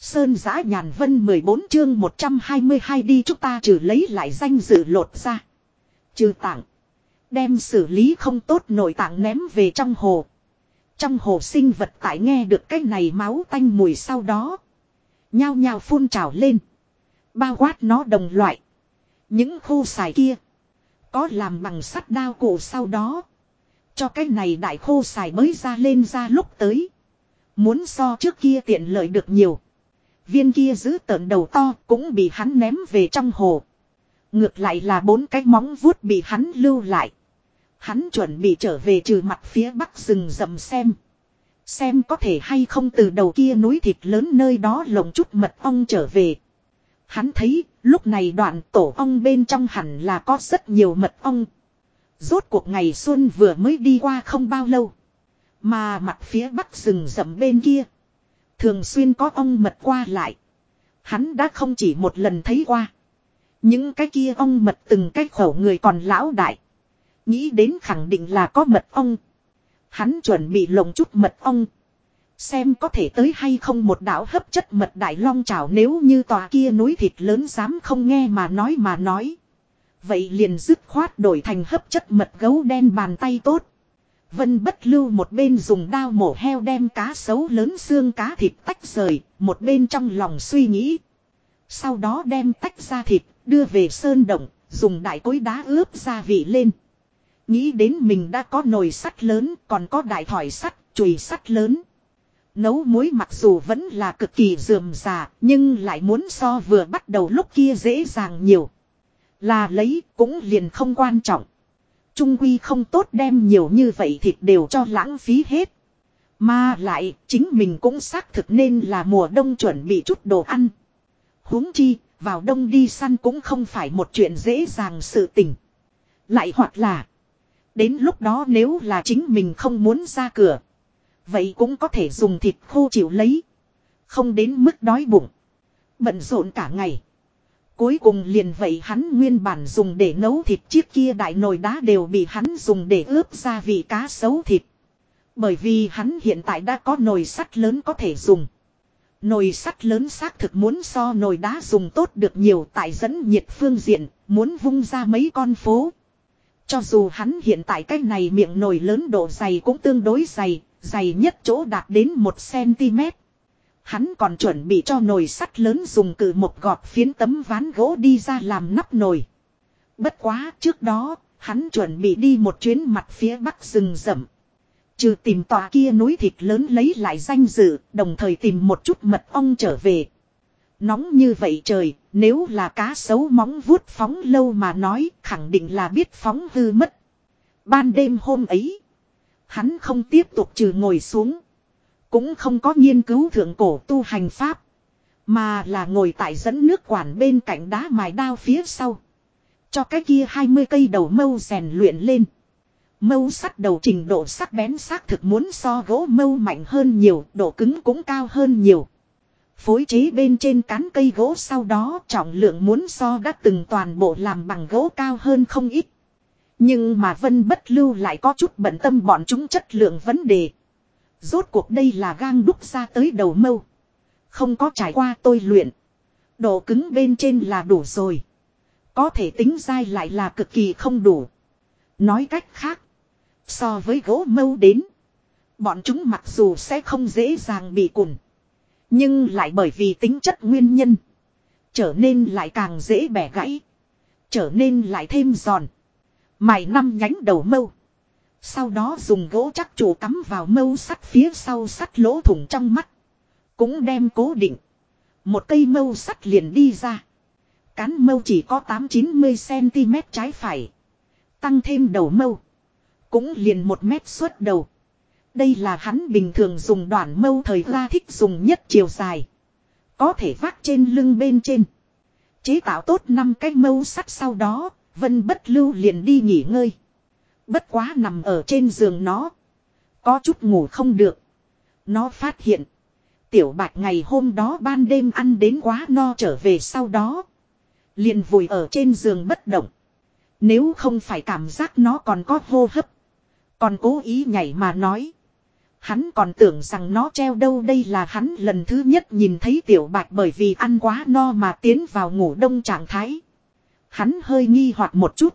Sơn giã nhàn vân 14 chương 122 đi chúng ta trừ lấy lại danh dự lột ra. Trừ tảng. Đem xử lý không tốt nội tảng ném về trong hồ. Trong hồ sinh vật tại nghe được cái này máu tanh mùi sau đó. Nhao nhao phun trào lên. Bao quát nó đồng loại. Những khu xài kia. Có làm bằng sắt đao cổ sau đó. Cho cái này đại khô xài mới ra lên ra lúc tới. Muốn so trước kia tiện lợi được nhiều. Viên kia giữ tợn đầu to cũng bị hắn ném về trong hồ. Ngược lại là bốn cái móng vuốt bị hắn lưu lại. Hắn chuẩn bị trở về trừ mặt phía bắc rừng rậm xem. Xem có thể hay không từ đầu kia núi thịt lớn nơi đó lồng chút mật ong trở về. Hắn thấy, lúc này đoạn tổ ong bên trong hẳn là có rất nhiều mật ong. Rốt cuộc ngày xuân vừa mới đi qua không bao lâu. Mà mặt phía bắc rừng rậm bên kia. Thường xuyên có ong mật qua lại. Hắn đã không chỉ một lần thấy qua. Những cái kia ong mật từng cái khẩu người còn lão đại. Nghĩ đến khẳng định là có mật ong. Hắn chuẩn bị lồng chút mật ong. Xem có thể tới hay không một đảo hấp chất mật đại long trào nếu như tòa kia núi thịt lớn dám không nghe mà nói mà nói. Vậy liền dứt khoát đổi thành hấp chất mật gấu đen bàn tay tốt. Vân bất lưu một bên dùng dao mổ heo đem cá sấu lớn xương cá thịt tách rời, một bên trong lòng suy nghĩ. Sau đó đem tách ra thịt, đưa về sơn động, dùng đại cối đá ướp gia vị lên. Nghĩ đến mình đã có nồi sắt lớn, còn có đại thỏi sắt, chùy sắt lớn. Nấu muối mặc dù vẫn là cực kỳ dườm già, nhưng lại muốn so vừa bắt đầu lúc kia dễ dàng nhiều. Là lấy cũng liền không quan trọng. Trung quy không tốt đem nhiều như vậy thịt đều cho lãng phí hết. Mà lại chính mình cũng xác thực nên là mùa đông chuẩn bị chút đồ ăn. huống chi, vào đông đi săn cũng không phải một chuyện dễ dàng sự tình. Lại hoặc là, đến lúc đó nếu là chính mình không muốn ra cửa. Vậy cũng có thể dùng thịt khô chịu lấy. Không đến mức đói bụng. Bận rộn cả ngày. Cuối cùng liền vậy hắn nguyên bản dùng để nấu thịt chiếc kia đại nồi đá đều bị hắn dùng để ướp gia vị cá sấu thịt. Bởi vì hắn hiện tại đã có nồi sắt lớn có thể dùng. Nồi sắt lớn xác thực muốn so nồi đá dùng tốt được nhiều tại dẫn nhiệt phương diện, muốn vung ra mấy con phố. Cho dù hắn hiện tại cái này miệng nồi lớn độ dày cũng tương đối dày, dày nhất chỗ đạt đến 1cm. Hắn còn chuẩn bị cho nồi sắt lớn dùng cử một gọt phiến tấm ván gỗ đi ra làm nắp nồi. Bất quá trước đó, hắn chuẩn bị đi một chuyến mặt phía bắc rừng rậm. Trừ tìm tòa kia núi thịt lớn lấy lại danh dự, đồng thời tìm một chút mật ong trở về. Nóng như vậy trời, nếu là cá sấu móng vuốt phóng lâu mà nói, khẳng định là biết phóng hư mất. Ban đêm hôm ấy, hắn không tiếp tục trừ ngồi xuống. Cũng không có nghiên cứu thượng cổ tu hành pháp. Mà là ngồi tại dẫn nước quản bên cạnh đá mài đao phía sau. Cho cái kia 20 cây đầu mâu rèn luyện lên. Mâu sắt đầu trình độ sắc bén xác thực muốn so gỗ mâu mạnh hơn nhiều, độ cứng cũng cao hơn nhiều. Phối chế bên trên cán cây gỗ sau đó trọng lượng muốn so đã từng toàn bộ làm bằng gỗ cao hơn không ít. Nhưng mà Vân Bất Lưu lại có chút bận tâm bọn chúng chất lượng vấn đề. Rốt cuộc đây là gang đúc ra tới đầu mâu. Không có trải qua tôi luyện. Độ cứng bên trên là đủ rồi. Có thể tính dai lại là cực kỳ không đủ. Nói cách khác. So với gỗ mâu đến. Bọn chúng mặc dù sẽ không dễ dàng bị cùn. Nhưng lại bởi vì tính chất nguyên nhân. Trở nên lại càng dễ bẻ gãy. Trở nên lại thêm giòn. Mài năm nhánh đầu mâu. Sau đó dùng gỗ chắc chủ cắm vào mâu sắt phía sau sắt lỗ thủng trong mắt. Cũng đem cố định. Một cây mâu sắt liền đi ra. Cán mâu chỉ có 8-90cm trái phải. Tăng thêm đầu mâu. Cũng liền một mét suốt đầu. Đây là hắn bình thường dùng đoạn mâu thời ra thích dùng nhất chiều dài. Có thể vác trên lưng bên trên. Chế tạo tốt năm cái mâu sắt sau đó, Vân bất lưu liền đi nghỉ ngơi. Bất quá nằm ở trên giường nó. Có chút ngủ không được. Nó phát hiện. Tiểu bạch ngày hôm đó ban đêm ăn đến quá no trở về sau đó. Liền vùi ở trên giường bất động. Nếu không phải cảm giác nó còn có hô hấp. Còn cố ý nhảy mà nói. Hắn còn tưởng rằng nó treo đâu đây là hắn lần thứ nhất nhìn thấy tiểu bạch bởi vì ăn quá no mà tiến vào ngủ đông trạng thái. Hắn hơi nghi hoặc một chút.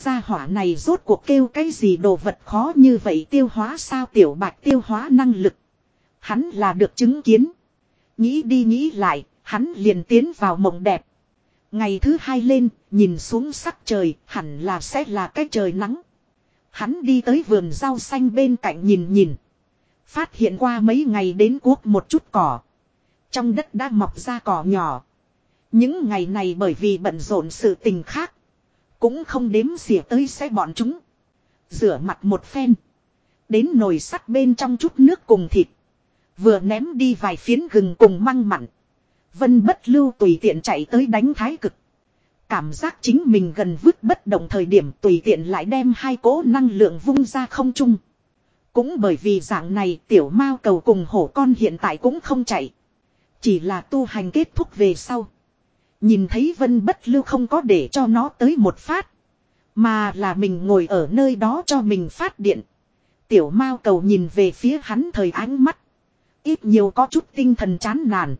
Gia hỏa này rốt cuộc kêu cái gì đồ vật khó như vậy tiêu hóa sao tiểu bạch tiêu hóa năng lực. Hắn là được chứng kiến. Nghĩ đi nghĩ lại, hắn liền tiến vào mộng đẹp. Ngày thứ hai lên, nhìn xuống sắc trời, hẳn là sẽ là cái trời nắng. Hắn đi tới vườn rau xanh bên cạnh nhìn nhìn. Phát hiện qua mấy ngày đến cuốc một chút cỏ. Trong đất đã mọc ra cỏ nhỏ. Những ngày này bởi vì bận rộn sự tình khác. Cũng không đếm xỉa tới xe bọn chúng. Rửa mặt một phen. Đến nồi sắt bên trong chút nước cùng thịt. Vừa ném đi vài phiến gừng cùng măng mặn. Vân bất lưu tùy tiện chạy tới đánh thái cực. Cảm giác chính mình gần vứt bất động thời điểm tùy tiện lại đem hai cỗ năng lượng vung ra không chung. Cũng bởi vì dạng này, tiểu mao cầu cùng hổ con hiện tại cũng không chạy. Chỉ là tu hành kết thúc về sau. Nhìn thấy vân bất lưu không có để cho nó tới một phát. Mà là mình ngồi ở nơi đó cho mình phát điện. Tiểu mao cầu nhìn về phía hắn thời ánh mắt. Ít nhiều có chút tinh thần chán nản.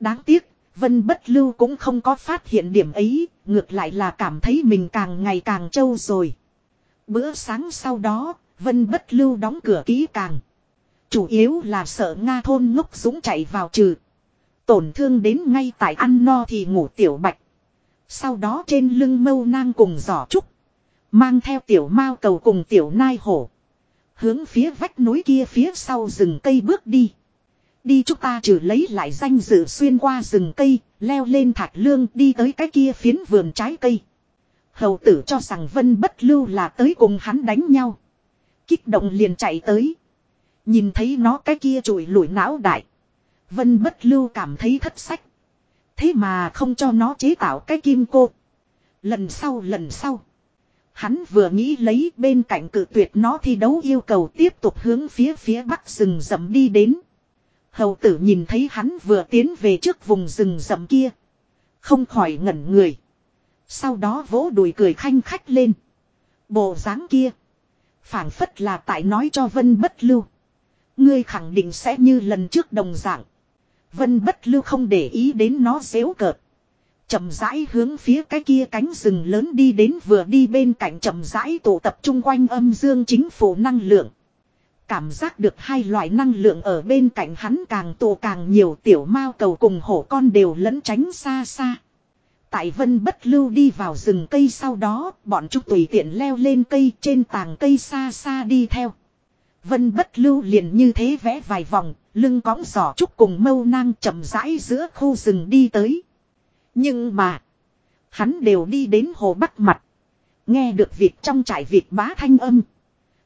Đáng tiếc, vân bất lưu cũng không có phát hiện điểm ấy, ngược lại là cảm thấy mình càng ngày càng trâu rồi. Bữa sáng sau đó, vân bất lưu đóng cửa kỹ càng. Chủ yếu là sợ Nga thôn ngốc dũng chạy vào trừ. Tổn thương đến ngay tại ăn no thì ngủ tiểu bạch. Sau đó trên lưng mâu nang cùng giỏ trúc. Mang theo tiểu mao cầu cùng tiểu nai hổ. Hướng phía vách núi kia phía sau rừng cây bước đi. Đi chúng ta trừ lấy lại danh dự xuyên qua rừng cây, leo lên thạch lương đi tới cái kia phiến vườn trái cây. Hầu tử cho rằng vân bất lưu là tới cùng hắn đánh nhau. Kích động liền chạy tới. Nhìn thấy nó cái kia trụi lủi não đại. Vân bất lưu cảm thấy thất sách. Thế mà không cho nó chế tạo cái kim cô. Lần sau lần sau. Hắn vừa nghĩ lấy bên cạnh cự tuyệt nó thi đấu yêu cầu tiếp tục hướng phía phía bắc rừng rậm đi đến. Hầu tử nhìn thấy hắn vừa tiến về trước vùng rừng rậm kia. Không khỏi ngẩn người. Sau đó vỗ đùi cười khanh khách lên. Bộ dáng kia. phảng phất là tại nói cho Vân bất lưu. Ngươi khẳng định sẽ như lần trước đồng dạng. Vân bất lưu không để ý đến nó xéo cợt. chậm rãi hướng phía cái kia cánh rừng lớn đi đến vừa đi bên cạnh chậm rãi tụ tập trung quanh âm dương chính phủ năng lượng. Cảm giác được hai loại năng lượng ở bên cạnh hắn càng tụ càng nhiều tiểu mao cầu cùng hổ con đều lẫn tránh xa xa. Tại vân bất lưu đi vào rừng cây sau đó, bọn chúng tùy tiện leo lên cây trên tàng cây xa xa đi theo. Vân bất lưu liền như thế vẽ vài vòng, lưng cõng giỏ trúc cùng mâu nang chậm rãi giữa khu rừng đi tới. Nhưng mà, hắn đều đi đến hồ bắc mặt. Nghe được việc trong trại việc bá thanh âm.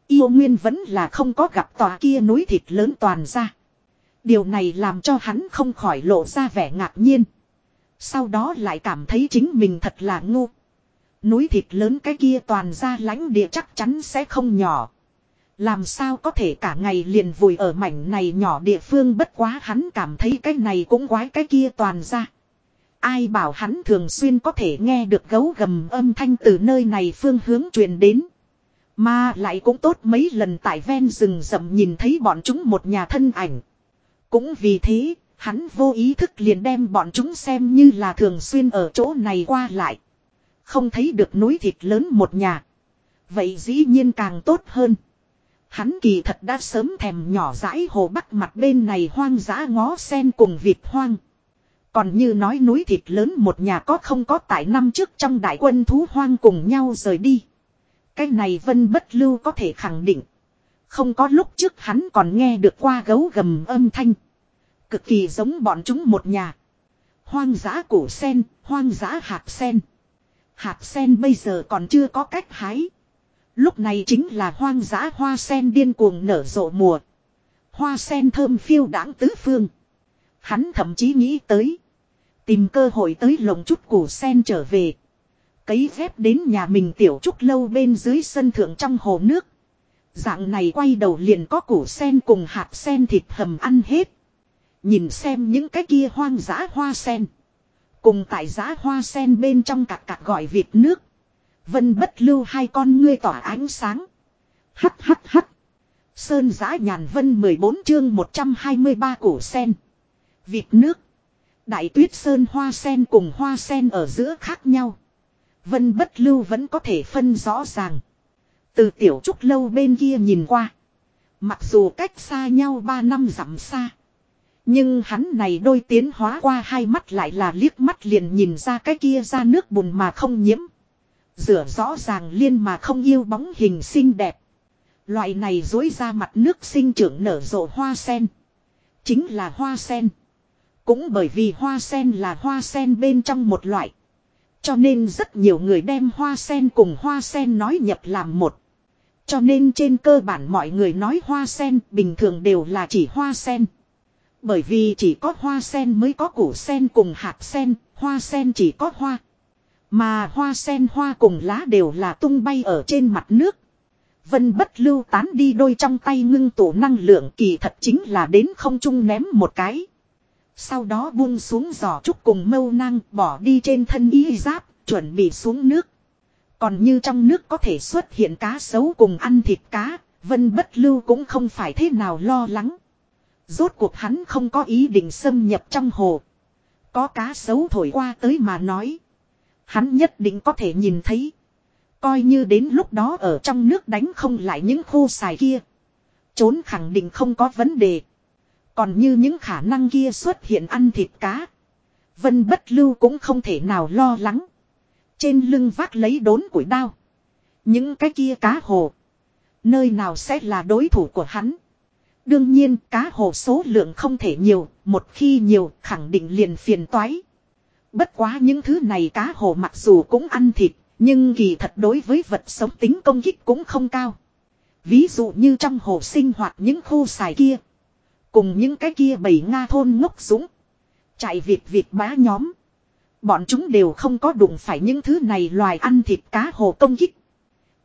Yêu Nguyên vẫn là không có gặp tòa kia núi thịt lớn toàn ra. Điều này làm cho hắn không khỏi lộ ra vẻ ngạc nhiên. Sau đó lại cảm thấy chính mình thật là ngu. Núi thịt lớn cái kia toàn ra lãnh địa chắc chắn sẽ không nhỏ. Làm sao có thể cả ngày liền vùi ở mảnh này nhỏ địa phương bất quá hắn cảm thấy cái này cũng quái cái kia toàn ra. Ai bảo hắn thường xuyên có thể nghe được gấu gầm âm thanh từ nơi này phương hướng truyền đến. Mà lại cũng tốt mấy lần tại ven rừng rậm nhìn thấy bọn chúng một nhà thân ảnh. Cũng vì thế, hắn vô ý thức liền đem bọn chúng xem như là thường xuyên ở chỗ này qua lại. Không thấy được núi thịt lớn một nhà. Vậy dĩ nhiên càng tốt hơn. Hắn kỳ thật đã sớm thèm nhỏ dãi hồ bắc mặt bên này hoang dã ngó sen cùng vịt hoang. Còn như nói núi thịt lớn một nhà có không có tại năm trước trong đại quân thú hoang cùng nhau rời đi. Cái này vân bất lưu có thể khẳng định. Không có lúc trước hắn còn nghe được qua gấu gầm âm thanh. Cực kỳ giống bọn chúng một nhà. Hoang dã củ sen, hoang dã hạt sen. Hạt sen bây giờ còn chưa có cách hái. Lúc này chính là hoang dã hoa sen điên cuồng nở rộ mùa. Hoa sen thơm phiêu đáng tứ phương. Hắn thậm chí nghĩ tới. Tìm cơ hội tới lồng chút củ sen trở về. Cấy ghép đến nhà mình tiểu trúc lâu bên dưới sân thượng trong hồ nước. Dạng này quay đầu liền có củ sen cùng hạt sen thịt hầm ăn hết. Nhìn xem những cái kia hoang dã hoa sen. Cùng tại giá hoa sen bên trong cạc cạc gọi vịt nước. Vân bất lưu hai con ngươi tỏa ánh sáng. Hắt hắt hắt. Sơn giã nhàn vân 14 chương 123 cổ sen. Vịt nước. Đại tuyết sơn hoa sen cùng hoa sen ở giữa khác nhau. Vân bất lưu vẫn có thể phân rõ ràng. Từ tiểu trúc lâu bên kia nhìn qua. Mặc dù cách xa nhau 3 năm dặm xa. Nhưng hắn này đôi tiến hóa qua hai mắt lại là liếc mắt liền nhìn ra cái kia ra nước bùn mà không nhiễm. Rửa rõ ràng liên mà không yêu bóng hình xinh đẹp. Loại này dối ra mặt nước sinh trưởng nở rộ hoa sen. Chính là hoa sen. Cũng bởi vì hoa sen là hoa sen bên trong một loại. Cho nên rất nhiều người đem hoa sen cùng hoa sen nói nhập làm một. Cho nên trên cơ bản mọi người nói hoa sen bình thường đều là chỉ hoa sen. Bởi vì chỉ có hoa sen mới có củ sen cùng hạt sen, hoa sen chỉ có hoa. Mà hoa sen hoa cùng lá đều là tung bay ở trên mặt nước. Vân bất lưu tán đi đôi trong tay ngưng tụ năng lượng kỳ thật chính là đến không trung ném một cái. Sau đó buông xuống giỏ trúc cùng mâu năng bỏ đi trên thân y giáp, chuẩn bị xuống nước. Còn như trong nước có thể xuất hiện cá sấu cùng ăn thịt cá, vân bất lưu cũng không phải thế nào lo lắng. Rốt cuộc hắn không có ý định xâm nhập trong hồ. Có cá sấu thổi qua tới mà nói. Hắn nhất định có thể nhìn thấy. Coi như đến lúc đó ở trong nước đánh không lại những khô xài kia. Trốn khẳng định không có vấn đề. Còn như những khả năng kia xuất hiện ăn thịt cá. Vân bất lưu cũng không thể nào lo lắng. Trên lưng vác lấy đốn củi đao. Những cái kia cá hồ. Nơi nào sẽ là đối thủ của hắn. Đương nhiên, cá hồ số lượng không thể nhiều. Một khi nhiều, khẳng định liền phiền toái. Bất quá những thứ này cá hồ mặc dù cũng ăn thịt. Nhưng kỳ thật đối với vật sống tính công kích cũng không cao. Ví dụ như trong hồ sinh hoạt những khu xài kia. Cùng những cái kia bầy Nga thôn ngốc súng. Chạy việc việc bá nhóm. Bọn chúng đều không có đụng phải những thứ này loài ăn thịt cá hồ công kích.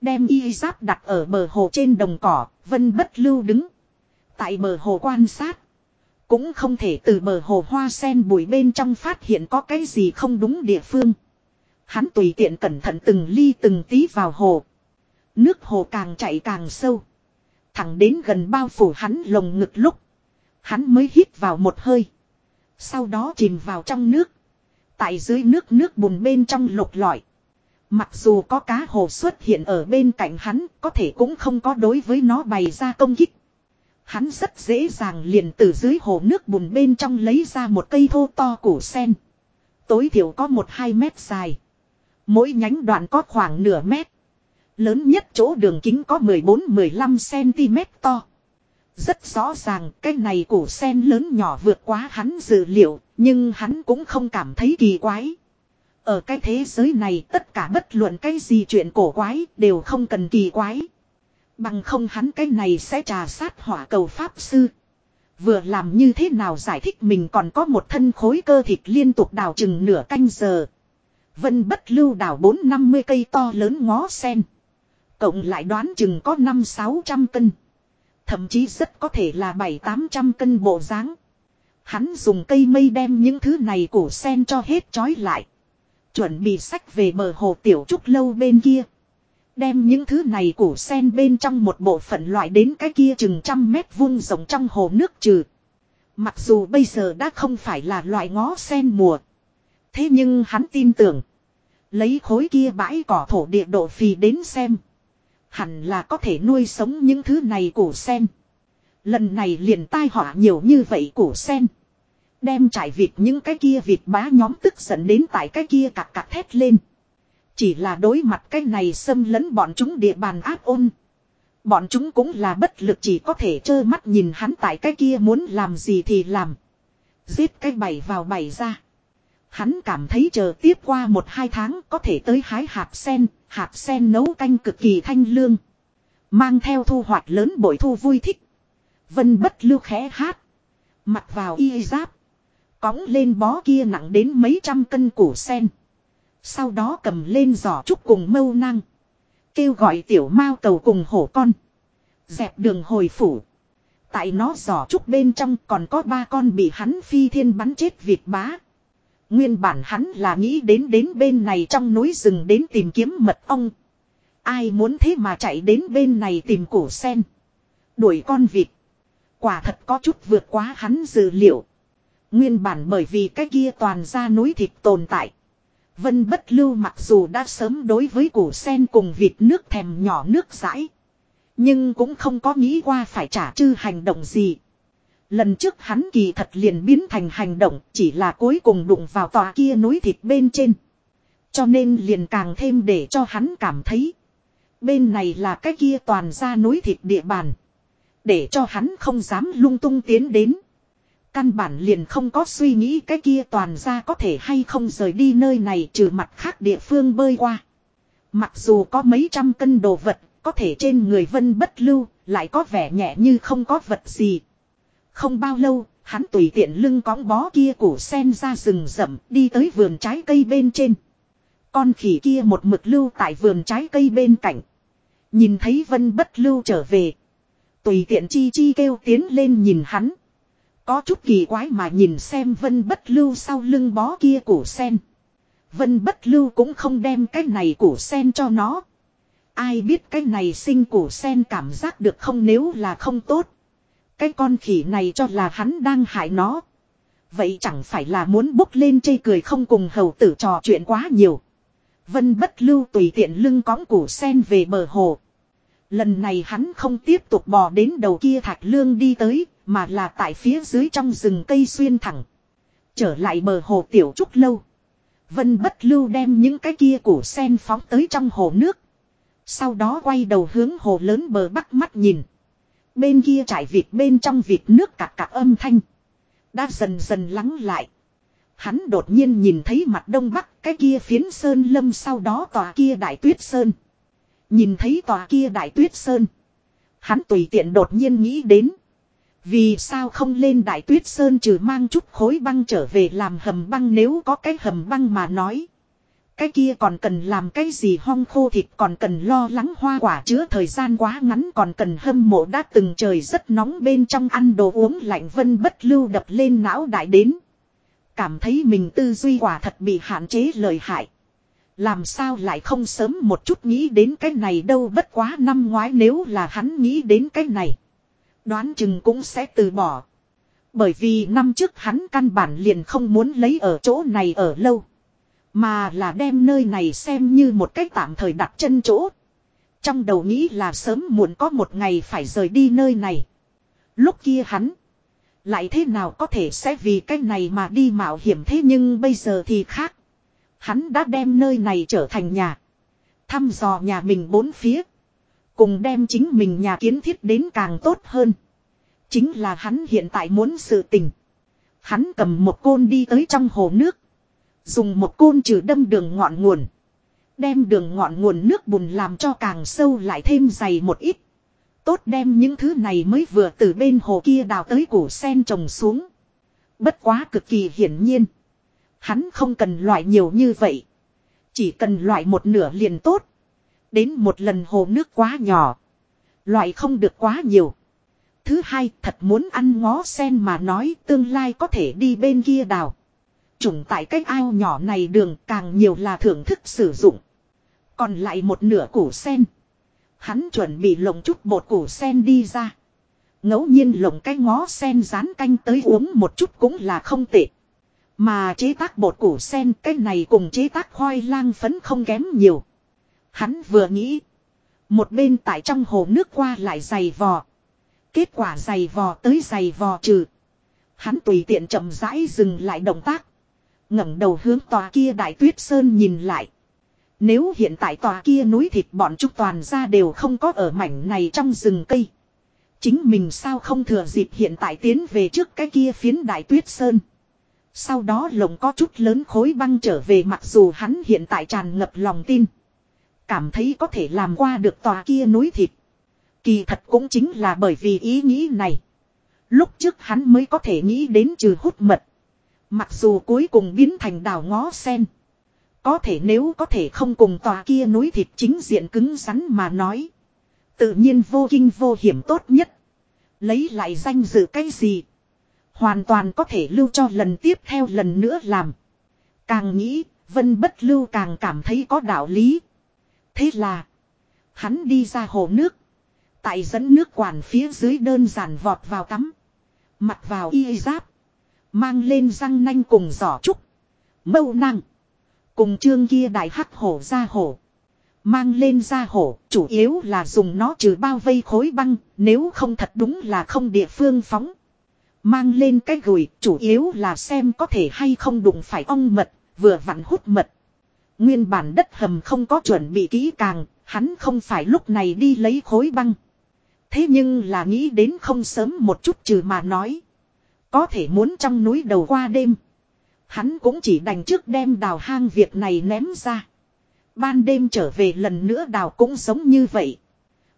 Đem y giáp đặt ở bờ hồ trên đồng cỏ, vân bất lưu đứng. Tại bờ hồ quan sát. Cũng không thể từ bờ hồ hoa sen bụi bên trong phát hiện có cái gì không đúng địa phương. Hắn tùy tiện cẩn thận từng ly từng tí vào hồ. Nước hồ càng chạy càng sâu. Thẳng đến gần bao phủ hắn lồng ngực lúc. Hắn mới hít vào một hơi. Sau đó chìm vào trong nước. Tại dưới nước nước bùn bên trong lục lọi. Mặc dù có cá hồ xuất hiện ở bên cạnh hắn, có thể cũng không có đối với nó bày ra công kích. Hắn rất dễ dàng liền từ dưới hồ nước bùn bên trong lấy ra một cây thô to củ sen. Tối thiểu có một hai mét dài. Mỗi nhánh đoạn có khoảng nửa mét. Lớn nhất chỗ đường kính có 14-15 cm to. Rất rõ ràng cái này củ sen lớn nhỏ vượt quá hắn dự liệu, nhưng hắn cũng không cảm thấy kỳ quái. Ở cái thế giới này tất cả bất luận cái gì chuyện cổ quái đều không cần kỳ quái. Bằng không hắn cái này sẽ trà sát hỏa cầu pháp sư. Vừa làm như thế nào giải thích mình còn có một thân khối cơ thịt liên tục đào chừng nửa canh giờ. Vân bất lưu đào bốn năm mươi cây to lớn ngó sen. Cộng lại đoán chừng có năm sáu trăm cân. Thậm chí rất có thể là bảy tám trăm cân bộ dáng. Hắn dùng cây mây đem những thứ này củ sen cho hết trói lại. Chuẩn bị sách về bờ hồ tiểu trúc lâu bên kia. Đem những thứ này củ sen bên trong một bộ phận loại đến cái kia chừng trăm mét vuông rộng trong hồ nước trừ. Mặc dù bây giờ đã không phải là loại ngó sen mùa. Thế nhưng hắn tin tưởng. Lấy khối kia bãi cỏ thổ địa độ phì đến xem. Hẳn là có thể nuôi sống những thứ này củ sen. Lần này liền tai họa nhiều như vậy củ sen. Đem trải vịt những cái kia vịt bá nhóm tức giận đến tại cái kia cạc cạc thét lên. Chỉ là đối mặt cái này xâm lấn bọn chúng địa bàn áp ôn. Bọn chúng cũng là bất lực chỉ có thể trơ mắt nhìn hắn tại cái kia muốn làm gì thì làm. Giết cái bảy vào bảy ra. Hắn cảm thấy chờ tiếp qua một hai tháng có thể tới hái hạt sen, hạt sen nấu canh cực kỳ thanh lương. Mang theo thu hoạch lớn bội thu vui thích. Vân bất lưu khẽ hát. Mặc vào y giáp. Cóng lên bó kia nặng đến mấy trăm cân củ sen. Sau đó cầm lên giỏ trúc cùng mâu năng. Kêu gọi tiểu mao cầu cùng hổ con. Dẹp đường hồi phủ. Tại nó giỏ trúc bên trong còn có ba con bị hắn phi thiên bắn chết vịt bá. Nguyên bản hắn là nghĩ đến đến bên này trong núi rừng đến tìm kiếm mật ong. Ai muốn thế mà chạy đến bên này tìm cổ sen. Đuổi con vịt. Quả thật có chút vượt quá hắn dự liệu. Nguyên bản bởi vì cái kia toàn ra núi thịt tồn tại. Vân bất lưu mặc dù đã sớm đối với củ sen cùng vịt nước thèm nhỏ nước rãi. Nhưng cũng không có nghĩ qua phải trả chư hành động gì. Lần trước hắn kỳ thật liền biến thành hành động, chỉ là cuối cùng đụng vào tòa kia núi thịt bên trên. Cho nên liền càng thêm để cho hắn cảm thấy. Bên này là cái kia toàn ra núi thịt địa bàn. Để cho hắn không dám lung tung tiến đến. Căn bản liền không có suy nghĩ cái kia toàn ra có thể hay không rời đi nơi này trừ mặt khác địa phương bơi qua. Mặc dù có mấy trăm cân đồ vật, có thể trên người vân bất lưu, lại có vẻ nhẹ như không có vật gì. Không bao lâu, hắn tùy tiện lưng cõng bó kia củ sen ra rừng rậm, đi tới vườn trái cây bên trên. Con khỉ kia một mực lưu tại vườn trái cây bên cạnh. Nhìn thấy vân bất lưu trở về. Tùy tiện chi chi kêu tiến lên nhìn hắn. Có chút kỳ quái mà nhìn xem vân bất lưu sau lưng bó kia củ sen. Vân bất lưu cũng không đem cái này củ sen cho nó. Ai biết cái này sinh củ sen cảm giác được không nếu là không tốt. Cái con khỉ này cho là hắn đang hại nó. Vậy chẳng phải là muốn bốc lên chây cười không cùng hầu tử trò chuyện quá nhiều. Vân bất lưu tùy tiện lưng cõng củ sen về bờ hồ. Lần này hắn không tiếp tục bò đến đầu kia thạch lương đi tới, mà là tại phía dưới trong rừng cây xuyên thẳng. Trở lại bờ hồ tiểu trúc lâu. Vân bất lưu đem những cái kia củ sen phóng tới trong hồ nước. Sau đó quay đầu hướng hồ lớn bờ bắc mắt nhìn. Bên kia trải vịt, bên trong vịt nước cạc cạc âm thanh. Đã dần dần lắng lại. Hắn đột nhiên nhìn thấy mặt đông bắc, cái kia phiến sơn lâm sau đó tòa kia đại tuyết sơn. Nhìn thấy tòa kia đại tuyết sơn. Hắn tùy tiện đột nhiên nghĩ đến. Vì sao không lên đại tuyết sơn trừ mang chút khối băng trở về làm hầm băng nếu có cái hầm băng mà nói. Cái kia còn cần làm cái gì hong khô thịt còn cần lo lắng hoa quả chứa thời gian quá ngắn còn cần hâm mộ đã từng trời rất nóng bên trong ăn đồ uống lạnh vân bất lưu đập lên não đại đến. Cảm thấy mình tư duy quả thật bị hạn chế lời hại. Làm sao lại không sớm một chút nghĩ đến cái này đâu bất quá năm ngoái nếu là hắn nghĩ đến cái này. Đoán chừng cũng sẽ từ bỏ. Bởi vì năm trước hắn căn bản liền không muốn lấy ở chỗ này ở lâu. Mà là đem nơi này xem như một cách tạm thời đặt chân chỗ. Trong đầu nghĩ là sớm muộn có một ngày phải rời đi nơi này. Lúc kia hắn. Lại thế nào có thể sẽ vì cái này mà đi mạo hiểm thế nhưng bây giờ thì khác. Hắn đã đem nơi này trở thành nhà. Thăm dò nhà mình bốn phía. Cùng đem chính mình nhà kiến thiết đến càng tốt hơn. Chính là hắn hiện tại muốn sự tình. Hắn cầm một côn đi tới trong hồ nước. Dùng một côn trừ đâm đường ngọn nguồn. Đem đường ngọn nguồn nước bùn làm cho càng sâu lại thêm dày một ít. Tốt đem những thứ này mới vừa từ bên hồ kia đào tới củ sen trồng xuống. Bất quá cực kỳ hiển nhiên. Hắn không cần loại nhiều như vậy. Chỉ cần loại một nửa liền tốt. Đến một lần hồ nước quá nhỏ. Loại không được quá nhiều. Thứ hai, thật muốn ăn ngó sen mà nói tương lai có thể đi bên kia đào. Trùng tại cái ao nhỏ này đường càng nhiều là thưởng thức sử dụng. Còn lại một nửa củ sen. Hắn chuẩn bị lồng chút bột củ sen đi ra. ngẫu nhiên lồng cái ngó sen rán canh tới uống một chút cũng là không tệ. Mà chế tác bột củ sen, cái này cùng chế tác khoai lang phấn không kém nhiều. Hắn vừa nghĩ. Một bên tại trong hồ nước qua lại giày vò. Kết quả giày vò tới giày vò trừ. Hắn tùy tiện chậm rãi dừng lại động tác ngẩng đầu hướng tòa kia đại tuyết sơn nhìn lại. Nếu hiện tại tòa kia núi thịt bọn chúng toàn ra đều không có ở mảnh này trong rừng cây. Chính mình sao không thừa dịp hiện tại tiến về trước cái kia phiến đại tuyết sơn. Sau đó lồng có chút lớn khối băng trở về mặc dù hắn hiện tại tràn ngập lòng tin. Cảm thấy có thể làm qua được tòa kia núi thịt. Kỳ thật cũng chính là bởi vì ý nghĩ này. Lúc trước hắn mới có thể nghĩ đến trừ hút mật. Mặc dù cuối cùng biến thành đảo ngó sen. Có thể nếu có thể không cùng tòa kia núi thịt chính diện cứng rắn mà nói. Tự nhiên vô kinh vô hiểm tốt nhất. Lấy lại danh dự cái gì. Hoàn toàn có thể lưu cho lần tiếp theo lần nữa làm. Càng nghĩ, vân bất lưu càng cảm thấy có đạo lý. Thế là, hắn đi ra hồ nước. Tại dẫn nước quản phía dưới đơn giản vọt vào tắm. Mặt vào y giáp. Mang lên răng nanh cùng giỏ trúc. Mâu năng. Cùng chương kia đại hắc hổ ra hổ. Mang lên ra hổ, chủ yếu là dùng nó trừ bao vây khối băng, nếu không thật đúng là không địa phương phóng. Mang lên cái gùi, chủ yếu là xem có thể hay không đụng phải ong mật, vừa vặn hút mật. Nguyên bản đất hầm không có chuẩn bị kỹ càng, hắn không phải lúc này đi lấy khối băng. Thế nhưng là nghĩ đến không sớm một chút trừ mà nói. Có thể muốn trong núi đầu qua đêm. Hắn cũng chỉ đành trước đem đào hang việc này ném ra. Ban đêm trở về lần nữa đào cũng giống như vậy.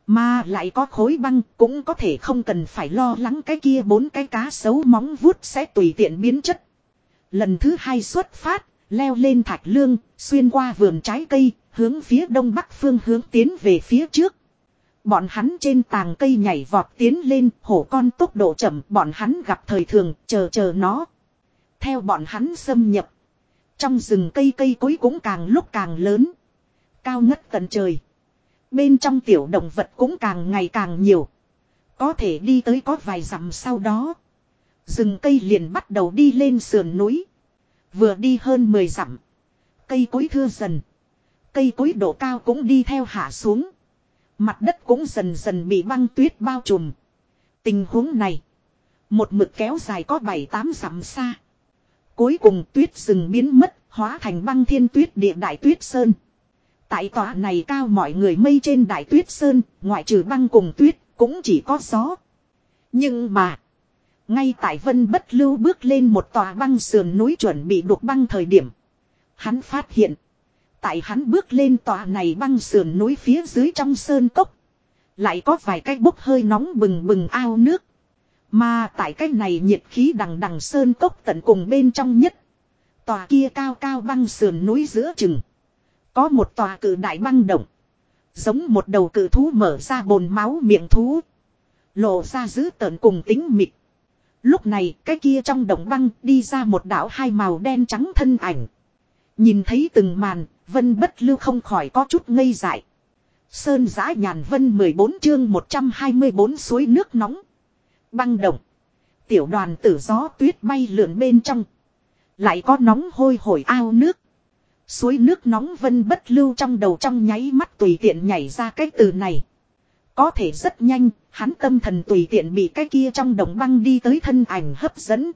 Mà lại có khối băng cũng có thể không cần phải lo lắng cái kia bốn cái cá sấu móng vuốt sẽ tùy tiện biến chất. Lần thứ hai xuất phát, leo lên thạch lương, xuyên qua vườn trái cây, hướng phía đông bắc phương hướng tiến về phía trước. Bọn hắn trên tàng cây nhảy vọt tiến lên, hổ con tốc độ chậm, bọn hắn gặp thời thường, chờ chờ nó. Theo bọn hắn xâm nhập. Trong rừng cây cây cối cũng càng lúc càng lớn. Cao ngất tận trời. Bên trong tiểu động vật cũng càng ngày càng nhiều. Có thể đi tới có vài dặm sau đó. Rừng cây liền bắt đầu đi lên sườn núi. Vừa đi hơn 10 dặm. Cây cối thưa dần. Cây cối độ cao cũng đi theo hạ xuống. Mặt đất cũng dần dần bị băng tuyết bao trùm. Tình huống này. Một mực kéo dài có 7-8 dặm xa. Cuối cùng tuyết rừng biến mất, hóa thành băng thiên tuyết địa đại tuyết sơn. Tại tòa này cao mọi người mây trên đại tuyết sơn, ngoại trừ băng cùng tuyết, cũng chỉ có gió. Nhưng mà, ngay tại vân bất lưu bước lên một tòa băng sườn núi chuẩn bị đục băng thời điểm. Hắn phát hiện, tại hắn bước lên tòa này băng sườn núi phía dưới trong sơn cốc. Lại có vài cái bốc hơi nóng bừng bừng ao nước. Mà tại cái này nhiệt khí đằng đằng sơn cốc tận cùng bên trong nhất. Tòa kia cao cao băng sườn núi giữa chừng. Có một tòa cử đại băng động. Giống một đầu cử thú mở ra bồn máu miệng thú. Lộ ra giữ tợn cùng tính mịt. Lúc này cái kia trong động băng đi ra một đảo hai màu đen trắng thân ảnh. Nhìn thấy từng màn, vân bất lưu không khỏi có chút ngây dại. Sơn giã nhàn vân 14 chương 124 suối nước nóng. Băng động. Tiểu đoàn tử gió tuyết bay lượn bên trong. Lại có nóng hôi hổi ao nước. Suối nước nóng vân bất lưu trong đầu trong nháy mắt tùy tiện nhảy ra cái từ này. Có thể rất nhanh, hắn tâm thần tùy tiện bị cái kia trong đồng băng đi tới thân ảnh hấp dẫn.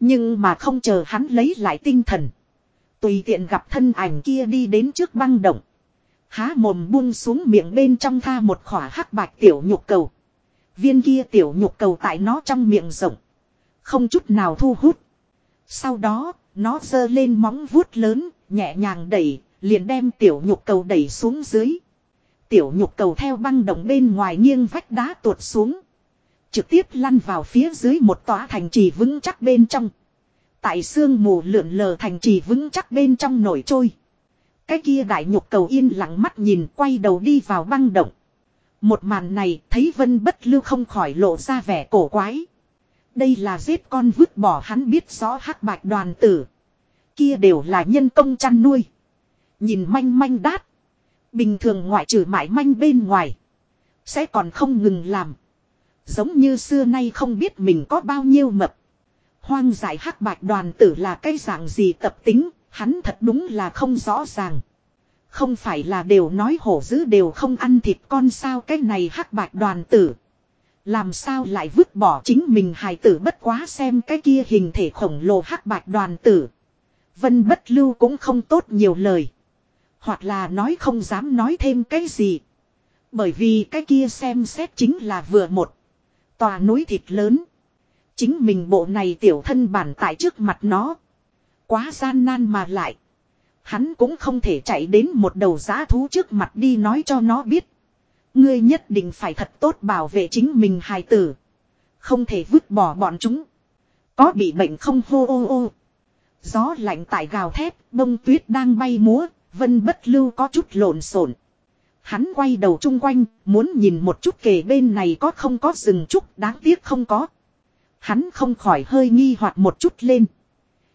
Nhưng mà không chờ hắn lấy lại tinh thần. Tùy tiện gặp thân ảnh kia đi đến trước băng động. Há mồm buông xuống miệng bên trong tha một khỏa hắc bạch tiểu nhục cầu. Viên kia tiểu nhục cầu tại nó trong miệng rộng. Không chút nào thu hút. Sau đó, nó giơ lên móng vuốt lớn, nhẹ nhàng đẩy, liền đem tiểu nhục cầu đẩy xuống dưới. Tiểu nhục cầu theo băng động bên ngoài nghiêng vách đá tuột xuống. Trực tiếp lăn vào phía dưới một tòa thành trì vững chắc bên trong. Tại sương mù lượn lờ thành trì vững chắc bên trong nổi trôi. Cái kia đại nhục cầu yên lặng mắt nhìn quay đầu đi vào băng động. Một màn này thấy vân bất lưu không khỏi lộ ra vẻ cổ quái. Đây là giết con vứt bỏ hắn biết rõ hắc bạch đoàn tử. Kia đều là nhân công chăn nuôi. Nhìn manh manh đát. Bình thường ngoại trừ mãi manh bên ngoài. Sẽ còn không ngừng làm. Giống như xưa nay không biết mình có bao nhiêu mập. Hoang giải hắc bạch đoàn tử là cái dạng gì tập tính, hắn thật đúng là không rõ ràng. Không phải là đều nói hổ dữ đều không ăn thịt con sao cái này hắc bạch đoàn tử. Làm sao lại vứt bỏ chính mình hài tử bất quá xem cái kia hình thể khổng lồ hắc bạch đoàn tử. Vân bất lưu cũng không tốt nhiều lời. Hoặc là nói không dám nói thêm cái gì. Bởi vì cái kia xem xét chính là vừa một. Tòa núi thịt lớn. Chính mình bộ này tiểu thân bản tại trước mặt nó. Quá gian nan mà lại. Hắn cũng không thể chạy đến một đầu giá thú trước mặt đi nói cho nó biết. Ngươi nhất định phải thật tốt bảo vệ chính mình hài tử. Không thể vứt bỏ bọn chúng. Có bị bệnh không hô ô ô. Gió lạnh tại gào thét, bông tuyết đang bay múa, vân bất lưu có chút lộn xộn. Hắn quay đầu chung quanh, muốn nhìn một chút kề bên này có không có rừng trúc, đáng tiếc không có. Hắn không khỏi hơi nghi hoặc một chút lên.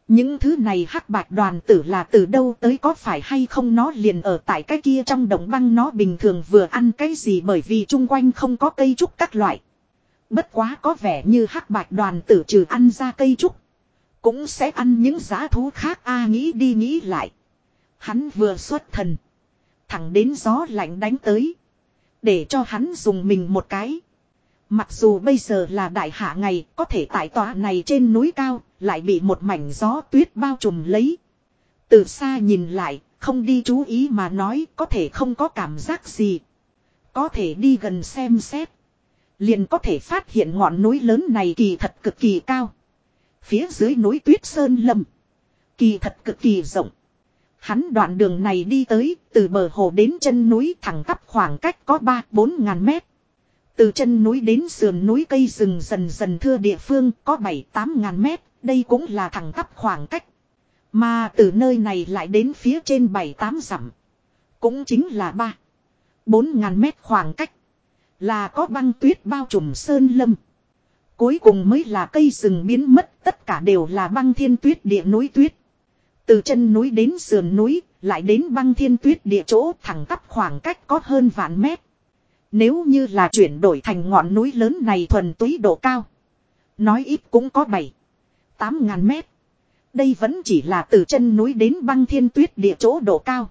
Những thứ này hắc bạch đoàn tử là từ đâu tới có phải hay không nó liền ở tại cái kia trong đồng băng nó bình thường vừa ăn cái gì bởi vì chung quanh không có cây trúc các loại. Bất quá có vẻ như hắc bạch đoàn tử trừ ăn ra cây trúc. Cũng sẽ ăn những giá thú khác a nghĩ đi nghĩ lại. Hắn vừa xuất thần. Thẳng đến gió lạnh đánh tới. Để cho hắn dùng mình một cái. Mặc dù bây giờ là đại hạ ngày, có thể tại tòa này trên núi cao, lại bị một mảnh gió tuyết bao trùm lấy. Từ xa nhìn lại, không đi chú ý mà nói có thể không có cảm giác gì. Có thể đi gần xem xét. Liền có thể phát hiện ngọn núi lớn này kỳ thật cực kỳ cao. Phía dưới núi tuyết sơn lâm. Kỳ thật cực kỳ rộng. Hắn đoạn đường này đi tới, từ bờ hồ đến chân núi thẳng tắp khoảng cách có 3-4 ngàn mét. Từ chân núi đến sườn núi cây rừng dần dần thưa địa phương có 7-8 ngàn mét, đây cũng là thẳng tắp khoảng cách. Mà từ nơi này lại đến phía trên 7-8 dặm. Cũng chính là 3. 4 ngàn mét khoảng cách. Là có băng tuyết bao trùm sơn lâm. Cuối cùng mới là cây rừng biến mất tất cả đều là băng thiên tuyết địa núi tuyết. Từ chân núi đến sườn núi, lại đến băng thiên tuyết địa chỗ thẳng tắp khoảng cách có hơn vạn mét. Nếu như là chuyển đổi thành ngọn núi lớn này thuần túy độ cao. Nói ít cũng có 7, 8 ngàn mét. Đây vẫn chỉ là từ chân núi đến băng thiên tuyết địa chỗ độ cao.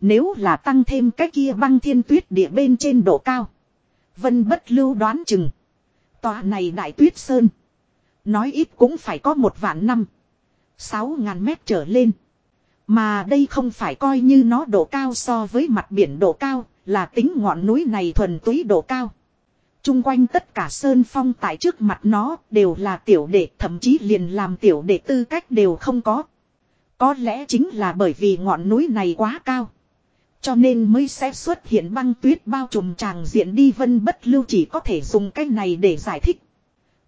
Nếu là tăng thêm cái kia băng thiên tuyết địa bên trên độ cao. Vân bất lưu đoán chừng. Tòa này đại tuyết sơn. Nói ít cũng phải có một vạn năm. Sáu ngàn mét trở lên. Mà đây không phải coi như nó độ cao so với mặt biển độ cao, là tính ngọn núi này thuần túy độ cao. Trung quanh tất cả sơn phong tại trước mặt nó đều là tiểu đệ thậm chí liền làm tiểu đệ tư cách đều không có. Có lẽ chính là bởi vì ngọn núi này quá cao. Cho nên mới sẽ xuất hiện băng tuyết bao trùm tràng diện đi vân bất lưu chỉ có thể dùng cái này để giải thích.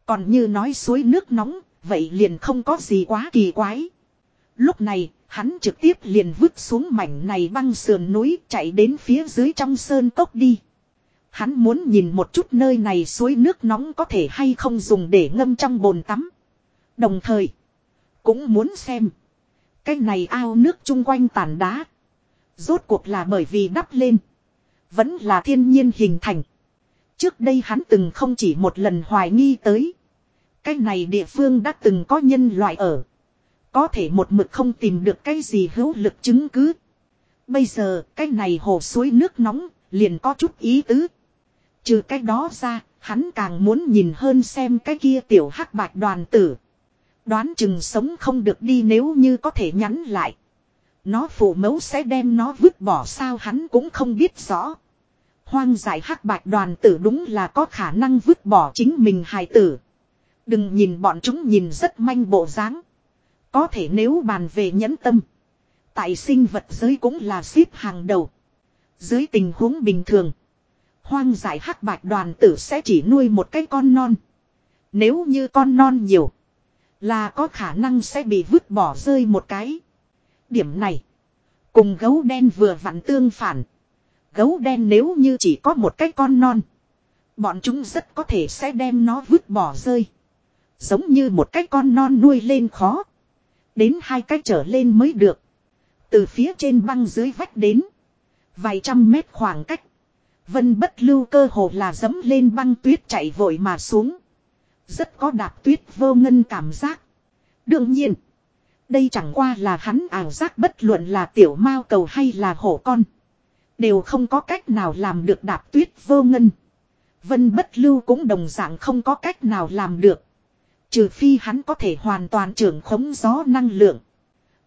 Còn như nói suối nước nóng, vậy liền không có gì quá kỳ quái. Lúc này, hắn trực tiếp liền vứt xuống mảnh này băng sườn núi chạy đến phía dưới trong sơn cốc đi. Hắn muốn nhìn một chút nơi này suối nước nóng có thể hay không dùng để ngâm trong bồn tắm. Đồng thời, cũng muốn xem. Cái này ao nước chung quanh tàn đá. Rốt cuộc là bởi vì đắp lên. Vẫn là thiên nhiên hình thành. Trước đây hắn từng không chỉ một lần hoài nghi tới. Cái này địa phương đã từng có nhân loại ở. Có thể một mực không tìm được cái gì hữu lực chứng cứ. Bây giờ cái này hồ suối nước nóng liền có chút ý tứ. Trừ cái đó ra, hắn càng muốn nhìn hơn xem cái kia tiểu hắc bạch đoàn tử. Đoán chừng sống không được đi nếu như có thể nhắn lại. Nó phụ mẫu sẽ đem nó vứt bỏ sao hắn cũng không biết rõ. Hoang giải hắc bạch đoàn tử đúng là có khả năng vứt bỏ chính mình hài tử. Đừng nhìn bọn chúng nhìn rất manh bộ dáng. Có thể nếu bàn về nhẫn tâm. Tại sinh vật giới cũng là xếp hàng đầu. Dưới tình huống bình thường. Hoang giải hắc bạch đoàn tử sẽ chỉ nuôi một cái con non. Nếu như con non nhiều. Là có khả năng sẽ bị vứt bỏ rơi một cái. Điểm này. Cùng gấu đen vừa vặn tương phản. Gấu đen nếu như chỉ có một cái con non. Bọn chúng rất có thể sẽ đem nó vứt bỏ rơi. Giống như một cái con non nuôi lên khó. Đến hai cái trở lên mới được. Từ phía trên băng dưới vách đến. Vài trăm mét khoảng cách. Vân bất lưu cơ hồ là dấm lên băng tuyết chạy vội mà xuống. Rất có đạp tuyết vô ngân cảm giác. Đương nhiên. Đây chẳng qua là hắn ảo giác bất luận là tiểu mao cầu hay là hổ con. Đều không có cách nào làm được đạp tuyết vô ngân. Vân bất lưu cũng đồng dạng không có cách nào làm được. Trừ phi hắn có thể hoàn toàn trưởng khống gió năng lượng.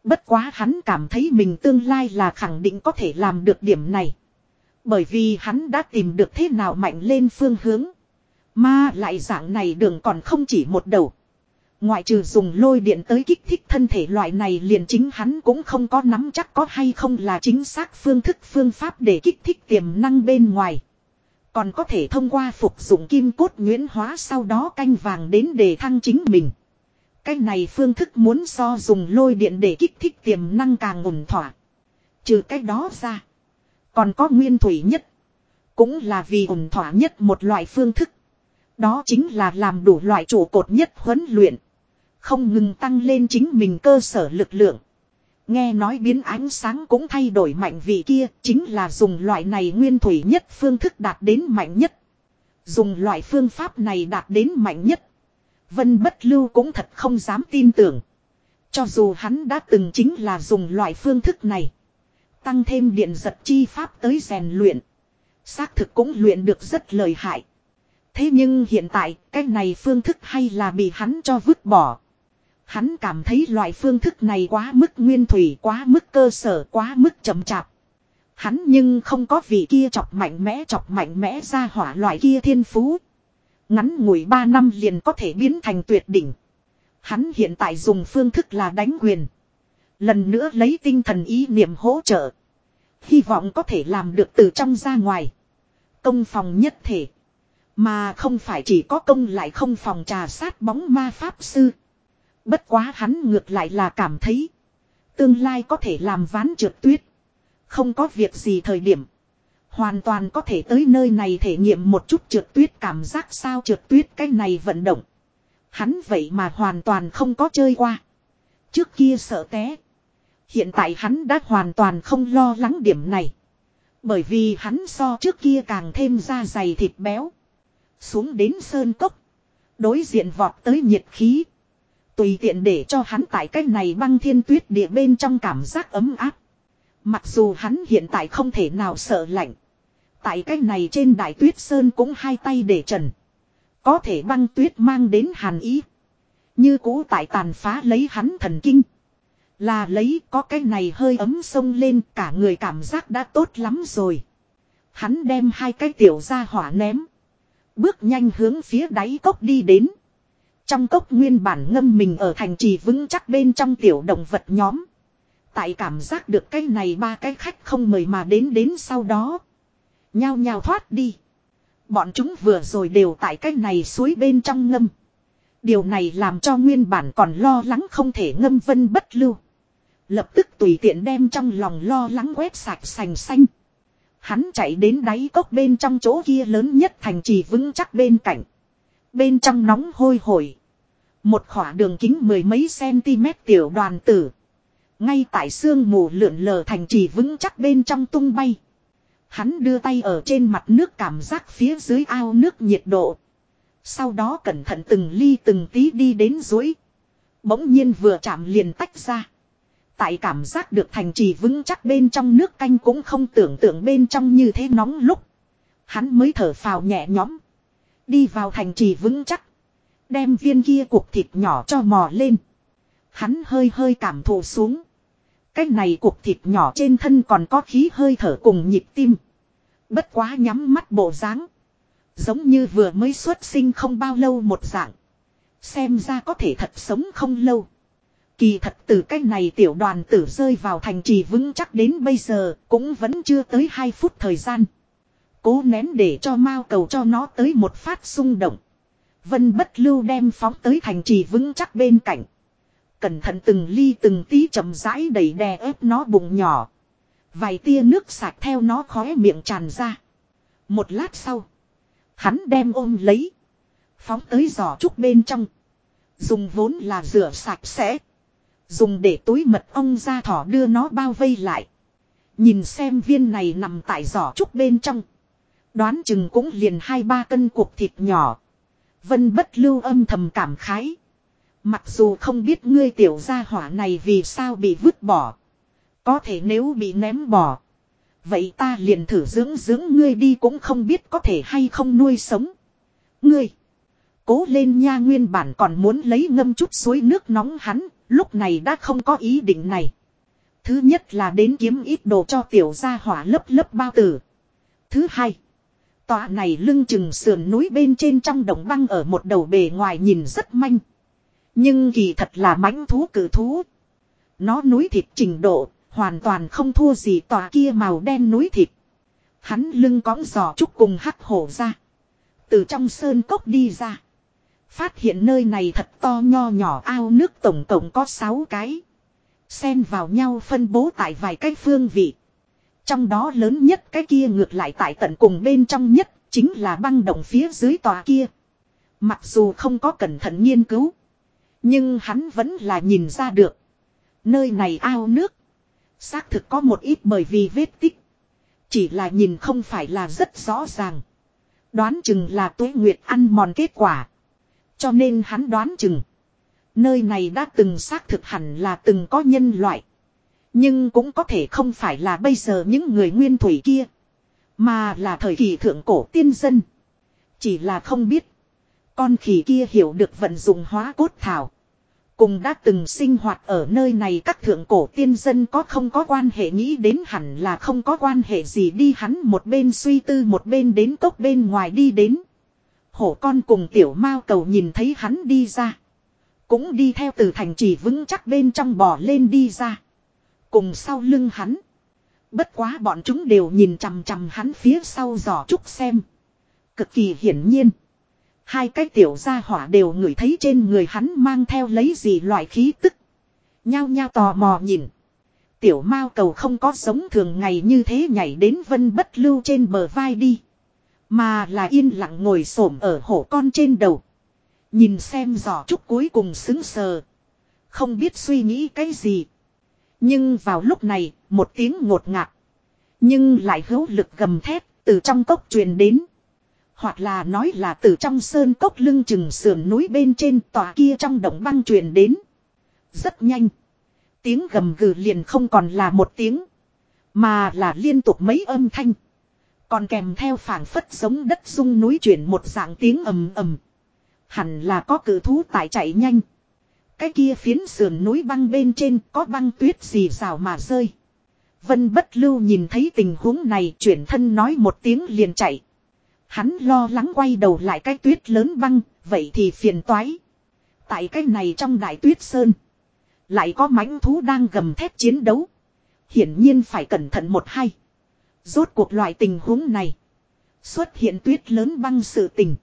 Bất quá hắn cảm thấy mình tương lai là khẳng định có thể làm được điểm này. Bởi vì hắn đã tìm được thế nào mạnh lên phương hướng. Mà lại dạng này đường còn không chỉ một đầu. Ngoại trừ dùng lôi điện tới kích thích thân thể loại này liền chính hắn cũng không có nắm chắc có hay không là chính xác phương thức phương pháp để kích thích tiềm năng bên ngoài. Còn có thể thông qua phục dụng kim cốt nguyễn hóa sau đó canh vàng đến để thăng chính mình. Cái này phương thức muốn so dùng lôi điện để kích thích tiềm năng càng ổn thỏa. Trừ cái đó ra. Còn có nguyên thủy nhất. Cũng là vì ổn thỏa nhất một loại phương thức. Đó chính là làm đủ loại trụ cột nhất huấn luyện. Không ngừng tăng lên chính mình cơ sở lực lượng. Nghe nói biến ánh sáng cũng thay đổi mạnh vị kia, chính là dùng loại này nguyên thủy nhất phương thức đạt đến mạnh nhất. Dùng loại phương pháp này đạt đến mạnh nhất. Vân bất lưu cũng thật không dám tin tưởng. Cho dù hắn đã từng chính là dùng loại phương thức này. Tăng thêm điện giật chi pháp tới rèn luyện. Xác thực cũng luyện được rất lợi hại. Thế nhưng hiện tại, cái này phương thức hay là bị hắn cho vứt bỏ. Hắn cảm thấy loại phương thức này quá mức nguyên thủy, quá mức cơ sở, quá mức chậm chạp. Hắn nhưng không có vị kia chọc mạnh mẽ, chọc mạnh mẽ ra hỏa loại kia thiên phú. Ngắn ngủi 3 năm liền có thể biến thành tuyệt đỉnh. Hắn hiện tại dùng phương thức là đánh quyền. Lần nữa lấy tinh thần ý niệm hỗ trợ. Hy vọng có thể làm được từ trong ra ngoài. Công phòng nhất thể. Mà không phải chỉ có công lại không phòng trà sát bóng ma pháp sư. Bất quá hắn ngược lại là cảm thấy. Tương lai có thể làm ván trượt tuyết. Không có việc gì thời điểm. Hoàn toàn có thể tới nơi này thể nghiệm một chút trượt tuyết cảm giác sao trượt tuyết cái này vận động. Hắn vậy mà hoàn toàn không có chơi qua. Trước kia sợ té. Hiện tại hắn đã hoàn toàn không lo lắng điểm này. Bởi vì hắn so trước kia càng thêm da dày thịt béo. Xuống đến sơn cốc. Đối diện vọt tới nhiệt khí. Tùy tiện để cho hắn tại cái này băng thiên tuyết địa bên trong cảm giác ấm áp. Mặc dù hắn hiện tại không thể nào sợ lạnh. Tại cái này trên đại tuyết sơn cũng hai tay để trần. Có thể băng tuyết mang đến hàn ý. Như cũ tại tàn phá lấy hắn thần kinh. Là lấy có cái này hơi ấm sông lên, cả người cảm giác đã tốt lắm rồi. Hắn đem hai cái tiểu ra hỏa ném. Bước nhanh hướng phía đáy cốc đi đến. Trong cốc nguyên bản ngâm mình ở thành trì vững chắc bên trong tiểu động vật nhóm. Tại cảm giác được cái này ba cái khách không mời mà đến đến sau đó. Nhao nhao thoát đi. Bọn chúng vừa rồi đều tại cái này suối bên trong ngâm. Điều này làm cho nguyên bản còn lo lắng không thể ngâm vân bất lưu. Lập tức tùy tiện đem trong lòng lo lắng quét sạch sành xanh. Hắn chạy đến đáy cốc bên trong chỗ kia lớn nhất thành trì vững chắc bên cạnh. Bên trong nóng hôi hổi. Một khỏa đường kính mười mấy cm tiểu đoàn tử. Ngay tại xương mù lượn lờ thành trì vững chắc bên trong tung bay. Hắn đưa tay ở trên mặt nước cảm giác phía dưới ao nước nhiệt độ. Sau đó cẩn thận từng ly từng tí đi đến dối. Bỗng nhiên vừa chạm liền tách ra. Tại cảm giác được thành trì vững chắc bên trong nước canh cũng không tưởng tượng bên trong như thế nóng lúc. Hắn mới thở phào nhẹ nhõm. Đi vào thành trì vững chắc. Đem viên kia cục thịt nhỏ cho mò lên. Hắn hơi hơi cảm thụ xuống. Cái này cục thịt nhỏ trên thân còn có khí hơi thở cùng nhịp tim. Bất quá nhắm mắt bộ dáng Giống như vừa mới xuất sinh không bao lâu một dạng. Xem ra có thể thật sống không lâu. Kỳ thật từ cái này tiểu đoàn tử rơi vào thành trì vững chắc đến bây giờ cũng vẫn chưa tới 2 phút thời gian. Cố nén để cho mao cầu cho nó tới một phát xung động. Vân bất lưu đem phóng tới thành trì vững chắc bên cạnh. Cẩn thận từng ly từng tí chậm rãi đẩy đè ép nó bụng nhỏ. Vài tia nước sạch theo nó khóe miệng tràn ra. Một lát sau. Hắn đem ôm lấy. Phóng tới giỏ trúc bên trong. Dùng vốn là rửa sạch sẽ. Dùng để túi mật ong ra thỏ đưa nó bao vây lại. Nhìn xem viên này nằm tại giỏ trúc bên trong. Đoán chừng cũng liền hai ba cân cuộc thịt nhỏ. Vân bất lưu âm thầm cảm khái. Mặc dù không biết ngươi tiểu gia hỏa này vì sao bị vứt bỏ. Có thể nếu bị ném bỏ. Vậy ta liền thử dưỡng dưỡng ngươi đi cũng không biết có thể hay không nuôi sống. Ngươi. Cố lên nha nguyên bản còn muốn lấy ngâm chút suối nước nóng hắn. Lúc này đã không có ý định này. Thứ nhất là đến kiếm ít đồ cho tiểu gia hỏa lấp lấp bao tử. Thứ hai. Tòa này lưng chừng sườn núi bên trên trong đồng băng ở một đầu bề ngoài nhìn rất manh. Nhưng kỳ thật là mãnh thú cử thú. Nó núi thịt trình độ, hoàn toàn không thua gì tòa kia màu đen núi thịt. Hắn lưng cõng giò trúc cùng hắc hổ ra. Từ trong sơn cốc đi ra. Phát hiện nơi này thật to nho nhỏ ao nước tổng tổng có 6 cái. Xen vào nhau phân bố tại vài cái phương vị. Trong đó lớn nhất cái kia ngược lại tại tận cùng bên trong nhất chính là băng động phía dưới tòa kia. Mặc dù không có cẩn thận nghiên cứu. Nhưng hắn vẫn là nhìn ra được. Nơi này ao nước. Xác thực có một ít bởi vì vết tích. Chỉ là nhìn không phải là rất rõ ràng. Đoán chừng là tuế nguyệt ăn mòn kết quả. Cho nên hắn đoán chừng. Nơi này đã từng xác thực hẳn là từng có nhân loại. Nhưng cũng có thể không phải là bây giờ những người nguyên thủy kia. Mà là thời kỳ thượng cổ tiên dân. Chỉ là không biết. Con khỉ kia hiểu được vận dụng hóa cốt thảo. Cùng đã từng sinh hoạt ở nơi này các thượng cổ tiên dân có không có quan hệ nghĩ đến hẳn là không có quan hệ gì đi hắn một bên suy tư một bên đến cốc bên ngoài đi đến. Hổ con cùng tiểu mao cầu nhìn thấy hắn đi ra. Cũng đi theo từ thành trì vững chắc bên trong bò lên đi ra. Cùng sau lưng hắn. Bất quá bọn chúng đều nhìn chằm chằm hắn phía sau giỏ trúc xem. Cực kỳ hiển nhiên. Hai cái tiểu gia hỏa đều ngửi thấy trên người hắn mang theo lấy gì loại khí tức. Nhao nhao tò mò nhìn. Tiểu mao cầu không có sống thường ngày như thế nhảy đến vân bất lưu trên bờ vai đi. Mà là yên lặng ngồi xổm ở hổ con trên đầu. Nhìn xem giỏ trúc cuối cùng xứng sờ. Không biết suy nghĩ cái gì. Nhưng vào lúc này, một tiếng ngột ngạt. Nhưng lại hữu lực gầm thét từ trong cốc truyền đến. Hoặc là nói là từ trong sơn cốc lưng chừng sườn núi bên trên tòa kia trong động băng truyền đến. Rất nhanh. Tiếng gầm gừ liền không còn là một tiếng. Mà là liên tục mấy âm thanh. Còn kèm theo phảng phất giống đất sung núi chuyển một dạng tiếng ầm ầm. Hẳn là có cử thú tại chạy nhanh. Cái kia phiến sườn núi băng bên trên có băng tuyết gì rào mà rơi. Vân bất lưu nhìn thấy tình huống này chuyển thân nói một tiếng liền chạy. Hắn lo lắng quay đầu lại cái tuyết lớn băng, vậy thì phiền toái. Tại cái này trong đại tuyết sơn. Lại có mãnh thú đang gầm thép chiến đấu. Hiển nhiên phải cẩn thận một hai Rốt cuộc loại tình huống này. Xuất hiện tuyết lớn băng sự tình.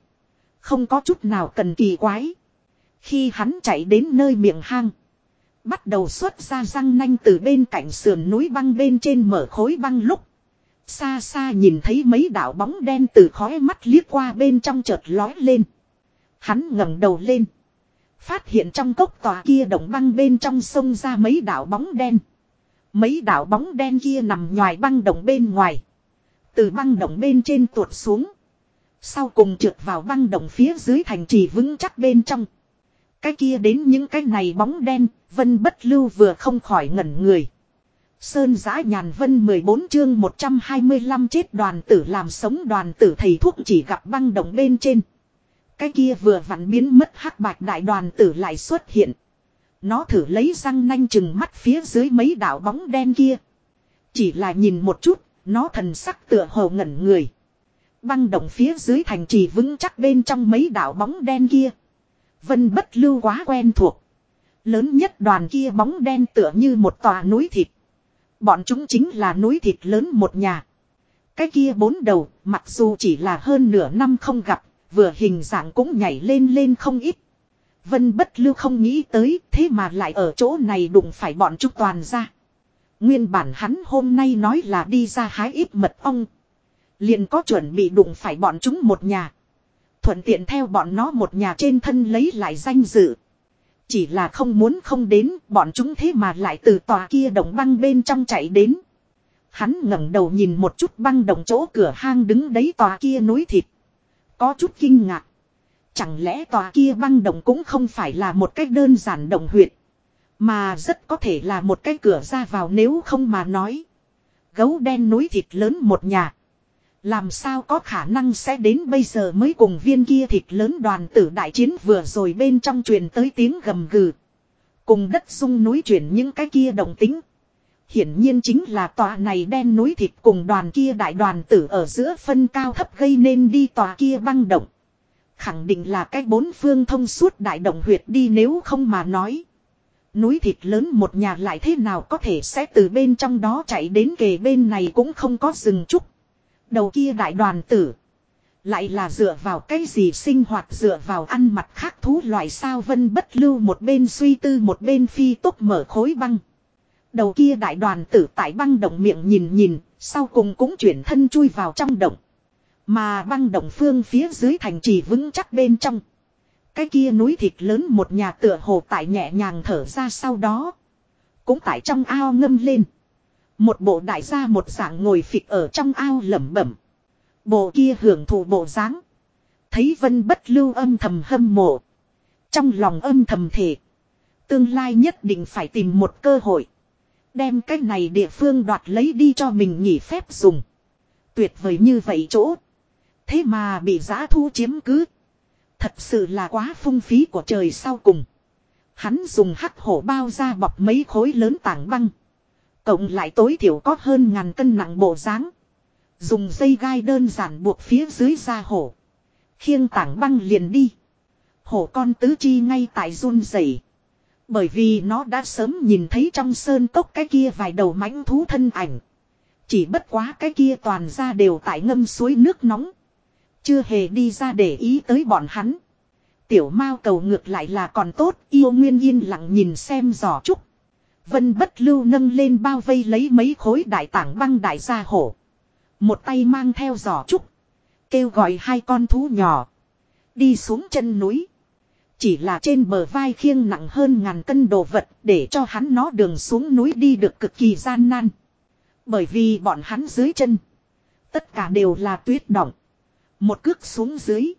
Không có chút nào cần kỳ quái. Khi hắn chạy đến nơi miệng hang. Bắt đầu xuất ra răng nanh từ bên cạnh sườn núi băng bên trên mở khối băng lúc. Xa xa nhìn thấy mấy đạo bóng đen từ khói mắt liếc qua bên trong chợt lói lên. Hắn ngẩng đầu lên. Phát hiện trong cốc tòa kia động băng bên trong sông ra mấy đạo bóng đen. Mấy đạo bóng đen kia nằm ngoài băng động bên ngoài. Từ băng động bên trên tuột xuống. Sau cùng trượt vào băng động phía dưới thành trì vững chắc bên trong. Cái kia đến những cái này bóng đen, vân bất lưu vừa không khỏi ngẩn người. Sơn giã nhàn vân 14 chương 125 chết đoàn tử làm sống đoàn tử thầy thuốc chỉ gặp băng động bên trên. Cái kia vừa vặn biến mất hắc bạch đại đoàn tử lại xuất hiện. Nó thử lấy răng nanh chừng mắt phía dưới mấy đảo bóng đen kia. Chỉ là nhìn một chút, nó thần sắc tựa hồ ngẩn người. Băng động phía dưới thành trì vững chắc bên trong mấy đảo bóng đen kia. Vân bất lưu quá quen thuộc. Lớn nhất đoàn kia bóng đen tựa như một tòa núi thịt. Bọn chúng chính là núi thịt lớn một nhà. Cái kia bốn đầu, mặc dù chỉ là hơn nửa năm không gặp, vừa hình dạng cũng nhảy lên lên không ít. Vân bất lưu không nghĩ tới, thế mà lại ở chỗ này đụng phải bọn chúng toàn ra. Nguyên bản hắn hôm nay nói là đi ra hái ít mật ong. Liền có chuẩn bị đụng phải bọn chúng một nhà. Thuận tiện theo bọn nó một nhà trên thân lấy lại danh dự. Chỉ là không muốn không đến, bọn chúng thế mà lại từ tòa kia động băng bên trong chạy đến. Hắn ngẩng đầu nhìn một chút băng động chỗ cửa hang đứng đấy tòa kia núi thịt. Có chút kinh ngạc. Chẳng lẽ tòa kia băng động cũng không phải là một cách đơn giản động huyệt. Mà rất có thể là một cái cửa ra vào nếu không mà nói. Gấu đen núi thịt lớn một nhà. Làm sao có khả năng sẽ đến bây giờ mới cùng viên kia thịt lớn đoàn tử đại chiến vừa rồi bên trong truyền tới tiếng gầm gừ. Cùng đất sung núi chuyển những cái kia đồng tính. Hiển nhiên chính là tòa này đen núi thịt cùng đoàn kia đại đoàn tử ở giữa phân cao thấp gây nên đi tòa kia băng động. Khẳng định là cái bốn phương thông suốt đại động huyệt đi nếu không mà nói. Núi thịt lớn một nhà lại thế nào có thể sẽ từ bên trong đó chạy đến kề bên này cũng không có rừng trúc. Đầu kia đại đoàn tử. Lại là dựa vào cái gì sinh hoạt dựa vào ăn mặt khác thú loại sao vân bất lưu một bên suy tư một bên phi tốc mở khối băng. Đầu kia đại đoàn tử tại băng động miệng nhìn nhìn, sau cùng cũng chuyển thân chui vào trong động. Mà băng động phương phía dưới thành trì vững chắc bên trong. Cái kia núi thịt lớn một nhà tựa hồ tại nhẹ nhàng thở ra sau đó. Cũng tại trong ao ngâm lên. Một bộ đại gia một dạng ngồi phịch ở trong ao lẩm bẩm. Bộ kia hưởng thụ bộ dáng Thấy vân bất lưu âm thầm hâm mộ. Trong lòng âm thầm thể. Tương lai nhất định phải tìm một cơ hội. Đem cái này địa phương đoạt lấy đi cho mình nghỉ phép dùng. Tuyệt vời như vậy chỗ. Thế mà bị giã thu chiếm cứ. Thật sự là quá phung phí của trời sau cùng. Hắn dùng hắc hổ bao ra bọc mấy khối lớn tảng băng. Cộng lại tối thiểu có hơn ngàn cân nặng bộ dáng Dùng dây gai đơn giản buộc phía dưới da hổ. Khiêng tảng băng liền đi. Hổ con tứ chi ngay tại run rẩy Bởi vì nó đã sớm nhìn thấy trong sơn cốc cái kia vài đầu mãnh thú thân ảnh. Chỉ bất quá cái kia toàn ra đều tại ngâm suối nước nóng. Chưa hề đi ra để ý tới bọn hắn. Tiểu mao cầu ngược lại là còn tốt, yêu nguyên yên lặng nhìn xem giỏ trúc. Vân bất lưu nâng lên bao vây lấy mấy khối đại tảng băng đại gia hổ. Một tay mang theo giỏ trúc. Kêu gọi hai con thú nhỏ. Đi xuống chân núi. Chỉ là trên bờ vai khiêng nặng hơn ngàn cân đồ vật để cho hắn nó đường xuống núi đi được cực kỳ gian nan. Bởi vì bọn hắn dưới chân. Tất cả đều là tuyết động. Một cước xuống dưới.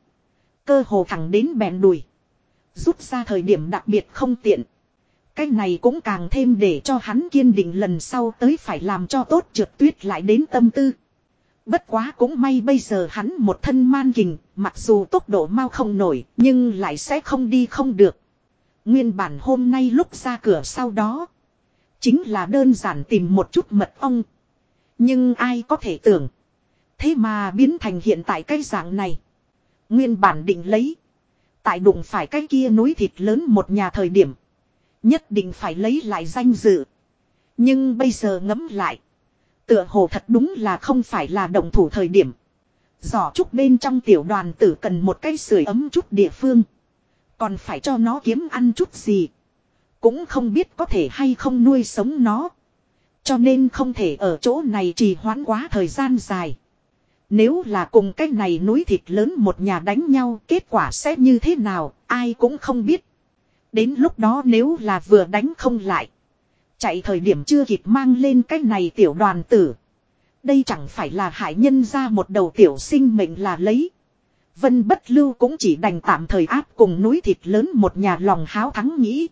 Cơ hồ thẳng đến bèn đùi. Rút ra thời điểm đặc biệt không tiện. Cái này cũng càng thêm để cho hắn kiên định lần sau tới phải làm cho tốt trượt tuyết lại đến tâm tư. Bất quá cũng may bây giờ hắn một thân man kình, mặc dù tốc độ mau không nổi, nhưng lại sẽ không đi không được. Nguyên bản hôm nay lúc ra cửa sau đó, chính là đơn giản tìm một chút mật ong. Nhưng ai có thể tưởng, thế mà biến thành hiện tại cái dạng này. Nguyên bản định lấy, tại đụng phải cái kia núi thịt lớn một nhà thời điểm, nhất định phải lấy lại danh dự. Nhưng bây giờ ngẫm lại, Tựa hồ thật đúng là không phải là động thủ thời điểm. Giỏ trúc bên trong tiểu đoàn tử cần một cái sưởi ấm chút địa phương. Còn phải cho nó kiếm ăn chút gì. Cũng không biết có thể hay không nuôi sống nó. Cho nên không thể ở chỗ này trì hoãn quá thời gian dài. Nếu là cùng cái này núi thịt lớn một nhà đánh nhau kết quả sẽ như thế nào ai cũng không biết. Đến lúc đó nếu là vừa đánh không lại. Chạy thời điểm chưa kịp mang lên cái này tiểu đoàn tử. Đây chẳng phải là hại nhân ra một đầu tiểu sinh mệnh là lấy. Vân bất lưu cũng chỉ đành tạm thời áp cùng núi thịt lớn một nhà lòng háo thắng nghĩ.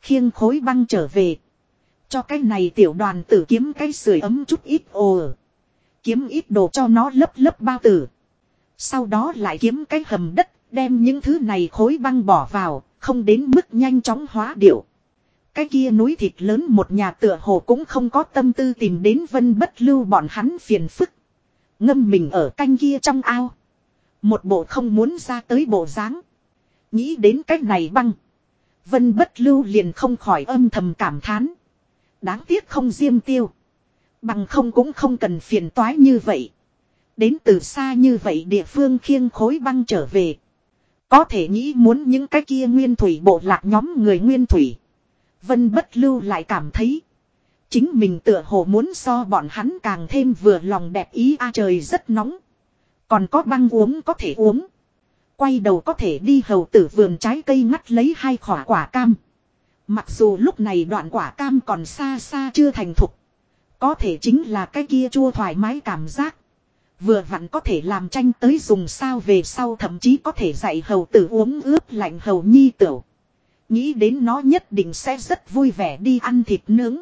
Khiêng khối băng trở về. Cho cái này tiểu đoàn tử kiếm cái sưởi ấm chút ít ồ. Kiếm ít đồ cho nó lấp lấp bao tử. Sau đó lại kiếm cái hầm đất, đem những thứ này khối băng bỏ vào, không đến mức nhanh chóng hóa điệu. Cái kia núi thịt lớn một nhà tựa hồ cũng không có tâm tư tìm đến vân bất lưu bọn hắn phiền phức. Ngâm mình ở canh kia trong ao. Một bộ không muốn ra tới bộ dáng Nghĩ đến cách này băng. Vân bất lưu liền không khỏi âm thầm cảm thán. Đáng tiếc không diêm tiêu. Bằng không cũng không cần phiền toái như vậy. Đến từ xa như vậy địa phương khiêng khối băng trở về. Có thể nghĩ muốn những cái kia nguyên thủy bộ lạc nhóm người nguyên thủy. Vân bất lưu lại cảm thấy. Chính mình tựa hồ muốn so bọn hắn càng thêm vừa lòng đẹp ý a à, trời rất nóng. Còn có băng uống có thể uống. Quay đầu có thể đi hầu tử vườn trái cây ngắt lấy hai khỏa quả cam. Mặc dù lúc này đoạn quả cam còn xa xa chưa thành thục. Có thể chính là cái kia chua thoải mái cảm giác. Vừa vặn có thể làm tranh tới dùng sao về sau thậm chí có thể dạy hầu tử uống ướp lạnh hầu nhi tửu. Nghĩ đến nó nhất định sẽ rất vui vẻ đi ăn thịt nướng.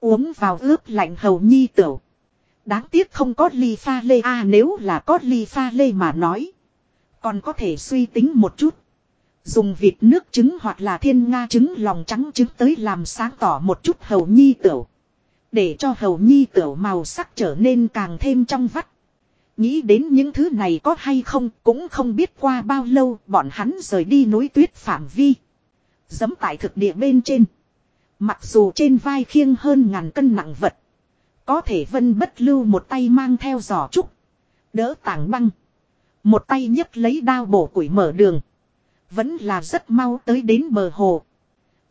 Uống vào ướp lạnh hầu nhi tửu. Đáng tiếc không có ly pha lê a à, nếu là có ly pha lê mà nói. Còn có thể suy tính một chút. Dùng vịt nước trứng hoặc là thiên nga trứng lòng trắng trứng tới làm sáng tỏ một chút hầu nhi tửu. Để cho hầu nhi tửu màu sắc trở nên càng thêm trong vắt. Nghĩ đến những thứ này có hay không cũng không biết qua bao lâu bọn hắn rời đi núi tuyết phạm vi. Dấm tại thực địa bên trên. Mặc dù trên vai khiêng hơn ngàn cân nặng vật. Có thể vân bất lưu một tay mang theo giỏ trúc. Đỡ tảng băng. Một tay nhấc lấy đao bổ củi mở đường. Vẫn là rất mau tới đến bờ hồ.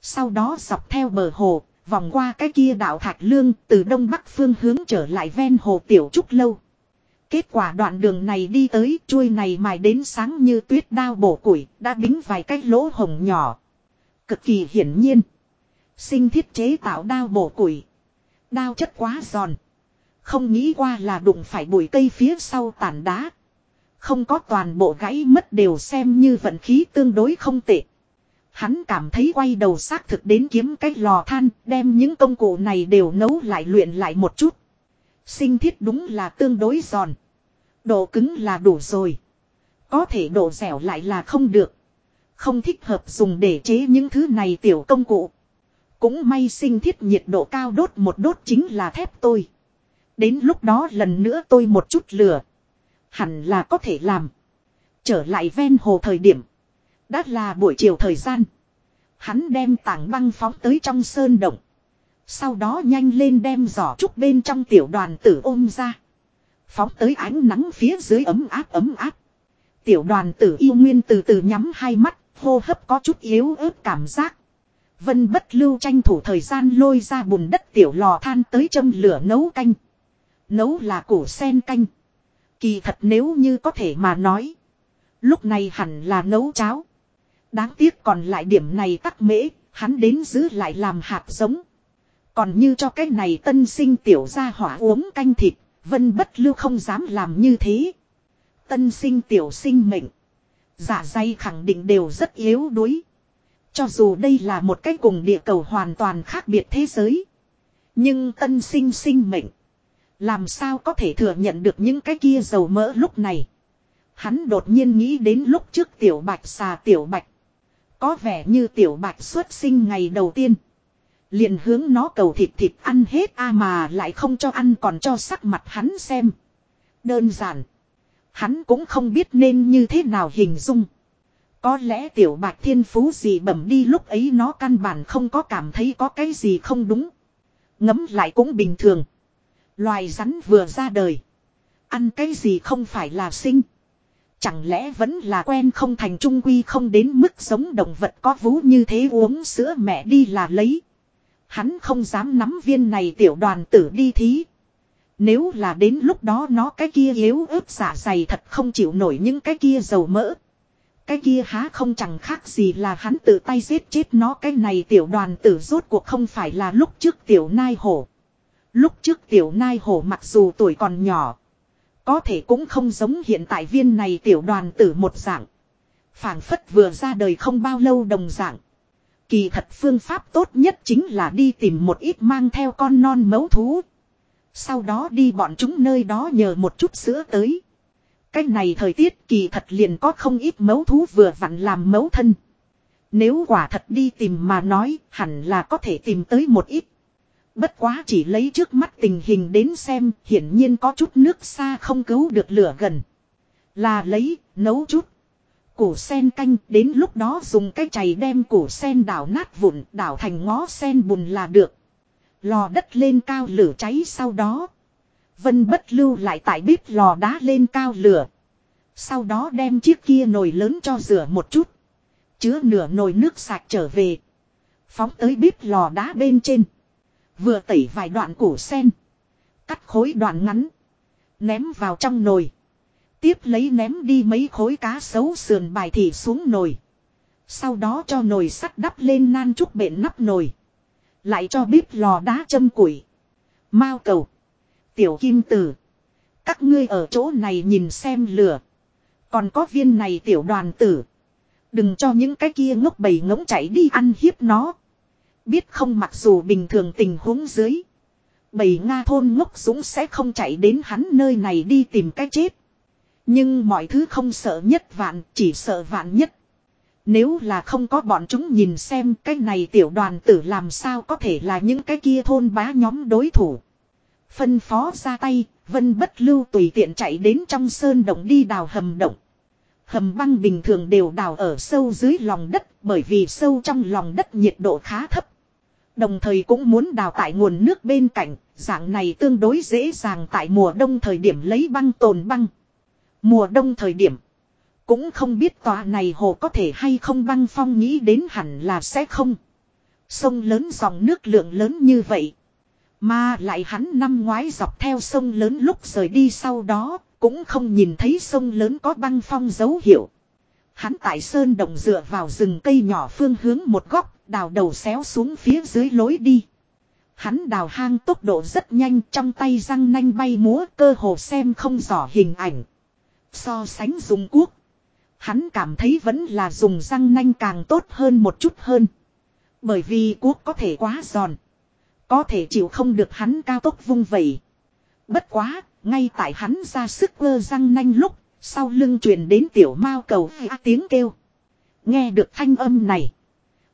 Sau đó dọc theo bờ hồ, vòng qua cái kia đảo Thạch Lương từ đông bắc phương hướng trở lại ven hồ Tiểu Trúc Lâu. Kết quả đoạn đường này đi tới chuôi này mài đến sáng như tuyết đao bổ củi đã bính vài cái lỗ hồng nhỏ. Cực kỳ hiển nhiên. Sinh thiết chế tạo đao bổ củi. Đao chất quá giòn. Không nghĩ qua là đụng phải bụi cây phía sau tàn đá. Không có toàn bộ gãy mất đều xem như vận khí tương đối không tệ. Hắn cảm thấy quay đầu xác thực đến kiếm cái lò than, đem những công cụ này đều nấu lại luyện lại một chút. Sinh thiết đúng là tương đối giòn. Độ cứng là đủ rồi. Có thể độ dẻo lại là không được. Không thích hợp dùng để chế những thứ này tiểu công cụ. Cũng may sinh thiết nhiệt độ cao đốt một đốt chính là thép tôi. Đến lúc đó lần nữa tôi một chút lửa. Hẳn là có thể làm. Trở lại ven hồ thời điểm. Đã là buổi chiều thời gian. Hắn đem tảng băng phóng tới trong sơn động. Sau đó nhanh lên đem giỏ trúc bên trong tiểu đoàn tử ôm ra. Phóng tới ánh nắng phía dưới ấm áp ấm áp. Tiểu đoàn tử yêu nguyên từ từ nhắm hai mắt, hô hấp có chút yếu ớt cảm giác. Vân bất lưu tranh thủ thời gian lôi ra bùn đất tiểu lò than tới châm lửa nấu canh. Nấu là củ sen canh. Kỳ thật nếu như có thể mà nói. Lúc này hẳn là nấu cháo. Đáng tiếc còn lại điểm này tắc mễ, hắn đến giữ lại làm hạt giống. Còn như cho cái này tân sinh tiểu ra hỏa uống canh thịt, vân bất lưu không dám làm như thế. Tân sinh tiểu sinh mệnh. Giả dây khẳng định đều rất yếu đuối. Cho dù đây là một cái cùng địa cầu hoàn toàn khác biệt thế giới. Nhưng tân sinh sinh mệnh. Làm sao có thể thừa nhận được những cái kia dầu mỡ lúc này. Hắn đột nhiên nghĩ đến lúc trước tiểu bạch xà tiểu bạch. Có vẻ như tiểu bạch xuất sinh ngày đầu tiên. Liền hướng nó cầu thịt thịt ăn hết, a mà lại không cho ăn, còn cho sắc mặt hắn xem. Đơn giản. Hắn cũng không biết nên như thế nào hình dung. Có lẽ tiểu bạch thiên phú gì bẩm đi, lúc ấy nó căn bản không có cảm thấy có cái gì không đúng. Ngấm lại cũng bình thường. Loài rắn vừa ra đời. Ăn cái gì không phải là sinh. Chẳng lẽ vẫn là quen không thành trung quy không đến mức giống động vật có vú như thế uống sữa mẹ đi là lấy. Hắn không dám nắm viên này tiểu đoàn tử đi thí. Nếu là đến lúc đó nó cái kia yếu ớt giả dày thật không chịu nổi những cái kia dầu mỡ. Cái kia há không chẳng khác gì là hắn tự tay giết chết nó cái này tiểu đoàn tử rốt cuộc không phải là lúc trước tiểu nai hổ. Lúc trước tiểu nai hổ mặc dù tuổi còn nhỏ. Có thể cũng không giống hiện tại viên này tiểu đoàn tử một dạng. phảng phất vừa ra đời không bao lâu đồng dạng. Kỳ thật phương pháp tốt nhất chính là đi tìm một ít mang theo con non mấu thú. Sau đó đi bọn chúng nơi đó nhờ một chút sữa tới. Cách này thời tiết kỳ thật liền có không ít mấu thú vừa vặn làm mấu thân. Nếu quả thật đi tìm mà nói hẳn là có thể tìm tới một ít. Bất quá chỉ lấy trước mắt tình hình đến xem hiển nhiên có chút nước xa không cứu được lửa gần. Là lấy, nấu chút. Củ sen canh, đến lúc đó dùng cái chày đem củ sen đảo nát vụn, đảo thành ngó sen bùn là được. Lò đất lên cao lửa cháy sau đó. Vân bất lưu lại tại bếp lò đá lên cao lửa. Sau đó đem chiếc kia nồi lớn cho rửa một chút. Chứa nửa nồi nước sạch trở về. Phóng tới bếp lò đá bên trên. Vừa tẩy vài đoạn củ sen. Cắt khối đoạn ngắn. Ném vào trong nồi. Tiếp lấy ném đi mấy khối cá sấu sườn bài thị xuống nồi. Sau đó cho nồi sắt đắp lên nan trúc bện nắp nồi. Lại cho bếp lò đá châm củi. Mao cầu. Tiểu kim tử. Các ngươi ở chỗ này nhìn xem lửa. Còn có viên này tiểu đoàn tử. Đừng cho những cái kia ngốc bầy ngỗng chạy đi ăn hiếp nó. Biết không mặc dù bình thường tình huống dưới. Bầy Nga thôn ngốc dũng sẽ không chạy đến hắn nơi này đi tìm cái chết. Nhưng mọi thứ không sợ nhất vạn, chỉ sợ vạn nhất. Nếu là không có bọn chúng nhìn xem cái này tiểu đoàn tử làm sao có thể là những cái kia thôn bá nhóm đối thủ. Phân phó ra tay, vân bất lưu tùy tiện chạy đến trong sơn động đi đào hầm động. Hầm băng bình thường đều đào ở sâu dưới lòng đất bởi vì sâu trong lòng đất nhiệt độ khá thấp. Đồng thời cũng muốn đào tại nguồn nước bên cạnh, dạng này tương đối dễ dàng tại mùa đông thời điểm lấy băng tồn băng. Mùa đông thời điểm, cũng không biết tòa này hồ có thể hay không băng phong nghĩ đến hẳn là sẽ không. Sông lớn dòng nước lượng lớn như vậy. Mà lại hắn năm ngoái dọc theo sông lớn lúc rời đi sau đó, cũng không nhìn thấy sông lớn có băng phong dấu hiệu. Hắn tại sơn động dựa vào rừng cây nhỏ phương hướng một góc, đào đầu xéo xuống phía dưới lối đi. Hắn đào hang tốc độ rất nhanh trong tay răng nanh bay múa cơ hồ xem không rõ hình ảnh. So sánh dùng cuốc. Hắn cảm thấy vẫn là dùng răng nanh càng tốt hơn một chút hơn. Bởi vì cuốc có thể quá giòn. Có thể chịu không được hắn cao tốc vung vẩy. Bất quá, ngay tại hắn ra sức vơ răng nanh lúc, sau lưng truyền đến tiểu mao cầu a tiếng kêu. Nghe được thanh âm này.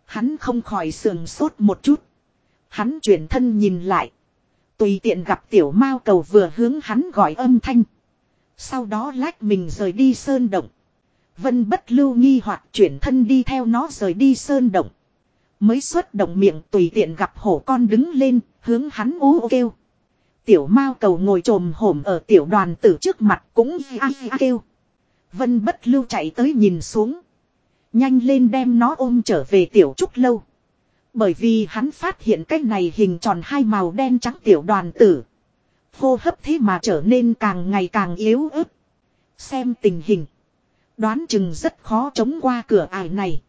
Hắn không khỏi sườn sốt một chút. Hắn chuyển thân nhìn lại. Tùy tiện gặp tiểu mao cầu vừa hướng hắn gọi âm thanh. Sau đó lách mình rời đi sơn động. Vân bất lưu nghi hoặc chuyển thân đi theo nó rời đi sơn động. Mới xuất động miệng tùy tiện gặp hổ con đứng lên, hướng hắn ú kêu. Tiểu mao cầu ngồi trồm hổm ở tiểu đoàn tử trước mặt cũng a kêu. Vân bất lưu chạy tới nhìn xuống. Nhanh lên đem nó ôm trở về tiểu trúc lâu. Bởi vì hắn phát hiện cái này hình tròn hai màu đen trắng tiểu đoàn tử. Hô hấp thế mà trở nên càng ngày càng yếu ớt. Xem tình hình. Đoán chừng rất khó chống qua cửa ải này.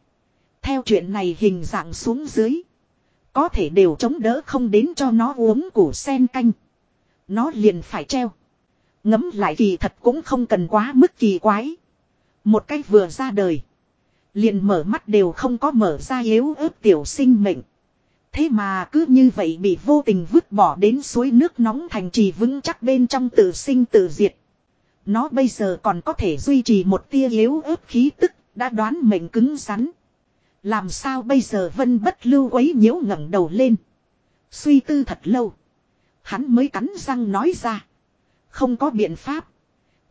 Theo chuyện này hình dạng xuống dưới. Có thể đều chống đỡ không đến cho nó uống củ sen canh. Nó liền phải treo. Ngấm lại kỳ thật cũng không cần quá mức kỳ quái. Một cách vừa ra đời. Liền mở mắt đều không có mở ra yếu ớt tiểu sinh mệnh. Thế mà cứ như vậy bị vô tình vứt bỏ đến suối nước nóng thành trì vững chắc bên trong tự sinh tự diệt. Nó bây giờ còn có thể duy trì một tia yếu ớt khí tức, đã đoán mệnh cứng rắn. Làm sao bây giờ vân bất lưu quấy nhiễu ngẩng đầu lên. Suy tư thật lâu. Hắn mới cắn răng nói ra. Không có biện pháp.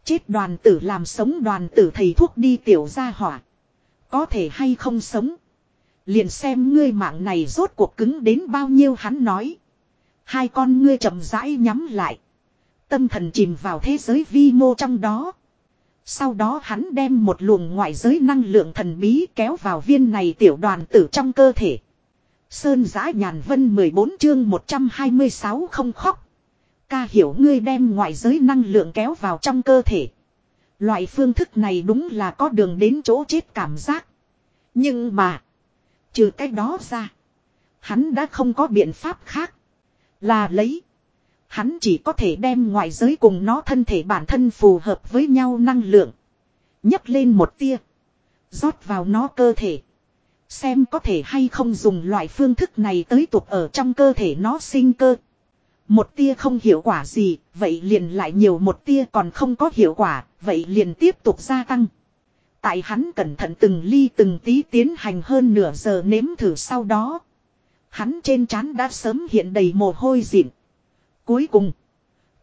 Chết đoàn tử làm sống đoàn tử thầy thuốc đi tiểu ra hỏa. Có thể hay không sống. Liền xem ngươi mạng này rốt cuộc cứng đến bao nhiêu hắn nói. Hai con ngươi chậm rãi nhắm lại. Tâm thần chìm vào thế giới vi mô trong đó. Sau đó hắn đem một luồng ngoại giới năng lượng thần bí kéo vào viên này tiểu đoàn tử trong cơ thể. Sơn giã nhàn vân 14 chương 126 không khóc. Ca hiểu ngươi đem ngoại giới năng lượng kéo vào trong cơ thể. Loại phương thức này đúng là có đường đến chỗ chết cảm giác. Nhưng mà. Trừ cách đó ra. Hắn đã không có biện pháp khác. Là lấy. Hắn chỉ có thể đem ngoại giới cùng nó thân thể bản thân phù hợp với nhau năng lượng. nhấc lên một tia. rót vào nó cơ thể. Xem có thể hay không dùng loại phương thức này tới tục ở trong cơ thể nó sinh cơ. Một tia không hiệu quả gì, vậy liền lại nhiều một tia còn không có hiệu quả, vậy liền tiếp tục gia tăng. Tại hắn cẩn thận từng ly từng tí tiến hành hơn nửa giờ nếm thử sau đó. Hắn trên trán đã sớm hiện đầy mồ hôi dịn. Cuối cùng,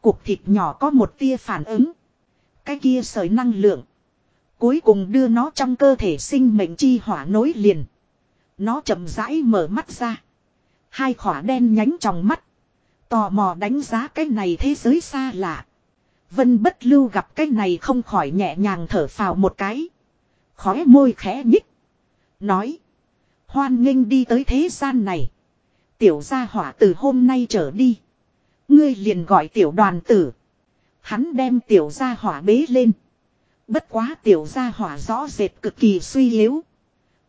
cục thịt nhỏ có một tia phản ứng. Cái kia sợi năng lượng. Cuối cùng đưa nó trong cơ thể sinh mệnh chi hỏa nối liền. Nó chậm rãi mở mắt ra. Hai khỏa đen nhánh trong mắt. Tò mò đánh giá cái này thế giới xa lạ. Vân bất lưu gặp cái này không khỏi nhẹ nhàng thở phào một cái. Khóe môi khẽ nhích. Nói. Hoan nghênh đi tới thế gian này. Tiểu gia hỏa từ hôm nay trở đi. Ngươi liền gọi tiểu đoàn tử. Hắn đem tiểu gia hỏa bế lên. Bất quá tiểu gia hỏa rõ rệt cực kỳ suy yếu.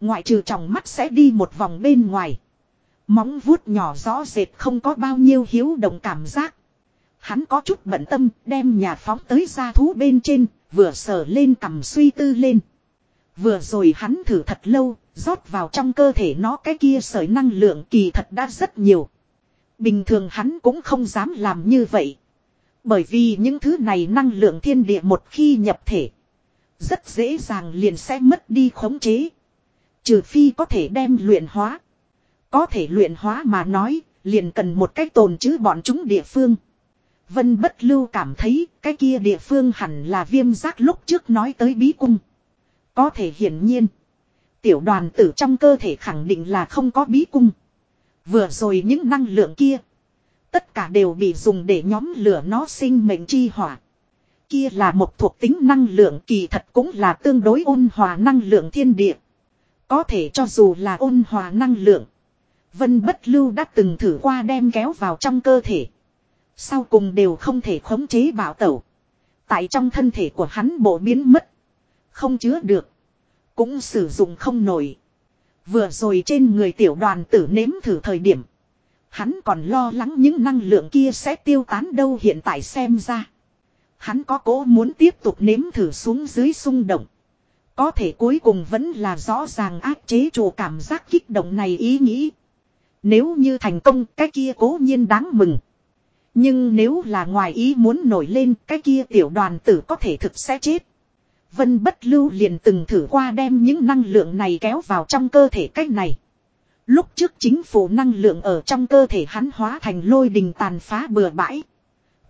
Ngoại trừ trong mắt sẽ đi một vòng bên ngoài. Móng vuốt nhỏ rõ rệt không có bao nhiêu hiếu động cảm giác. Hắn có chút bận tâm đem nhà phóng tới gia thú bên trên, vừa sờ lên cầm suy tư lên. Vừa rồi hắn thử thật lâu, rót vào trong cơ thể nó cái kia sởi năng lượng kỳ thật đã rất nhiều. Bình thường hắn cũng không dám làm như vậy. Bởi vì những thứ này năng lượng thiên địa một khi nhập thể. Rất dễ dàng liền sẽ mất đi khống chế. Trừ phi có thể đem luyện hóa. Có thể luyện hóa mà nói, liền cần một cách tồn chứ bọn chúng địa phương. Vân bất lưu cảm thấy cái kia địa phương hẳn là viêm giác lúc trước nói tới bí cung. Có thể hiển nhiên. Tiểu đoàn tử trong cơ thể khẳng định là không có bí cung. Vừa rồi những năng lượng kia. Tất cả đều bị dùng để nhóm lửa nó sinh mệnh chi hỏa. Kia là một thuộc tính năng lượng kỳ thật cũng là tương đối ôn hòa năng lượng thiên địa. Có thể cho dù là ôn hòa năng lượng. Vân bất lưu đã từng thử qua đem kéo vào trong cơ thể. Sau cùng đều không thể khống chế bảo tẩu. Tại trong thân thể của hắn bộ biến mất. Không chứa được. Cũng sử dụng không nổi. Vừa rồi trên người tiểu đoàn tử nếm thử thời điểm. Hắn còn lo lắng những năng lượng kia sẽ tiêu tán đâu hiện tại xem ra. Hắn có cố muốn tiếp tục nếm thử xuống dưới xung động. Có thể cuối cùng vẫn là rõ ràng áp chế chủ cảm giác kích động này ý nghĩ. Nếu như thành công, cái kia cố nhiên đáng mừng. Nhưng nếu là ngoài ý muốn nổi lên, cái kia tiểu đoàn tử có thể thực sẽ chết. Vân bất lưu liền từng thử qua đem những năng lượng này kéo vào trong cơ thể cách này. Lúc trước chính phủ năng lượng ở trong cơ thể hắn hóa thành lôi đình tàn phá bừa bãi.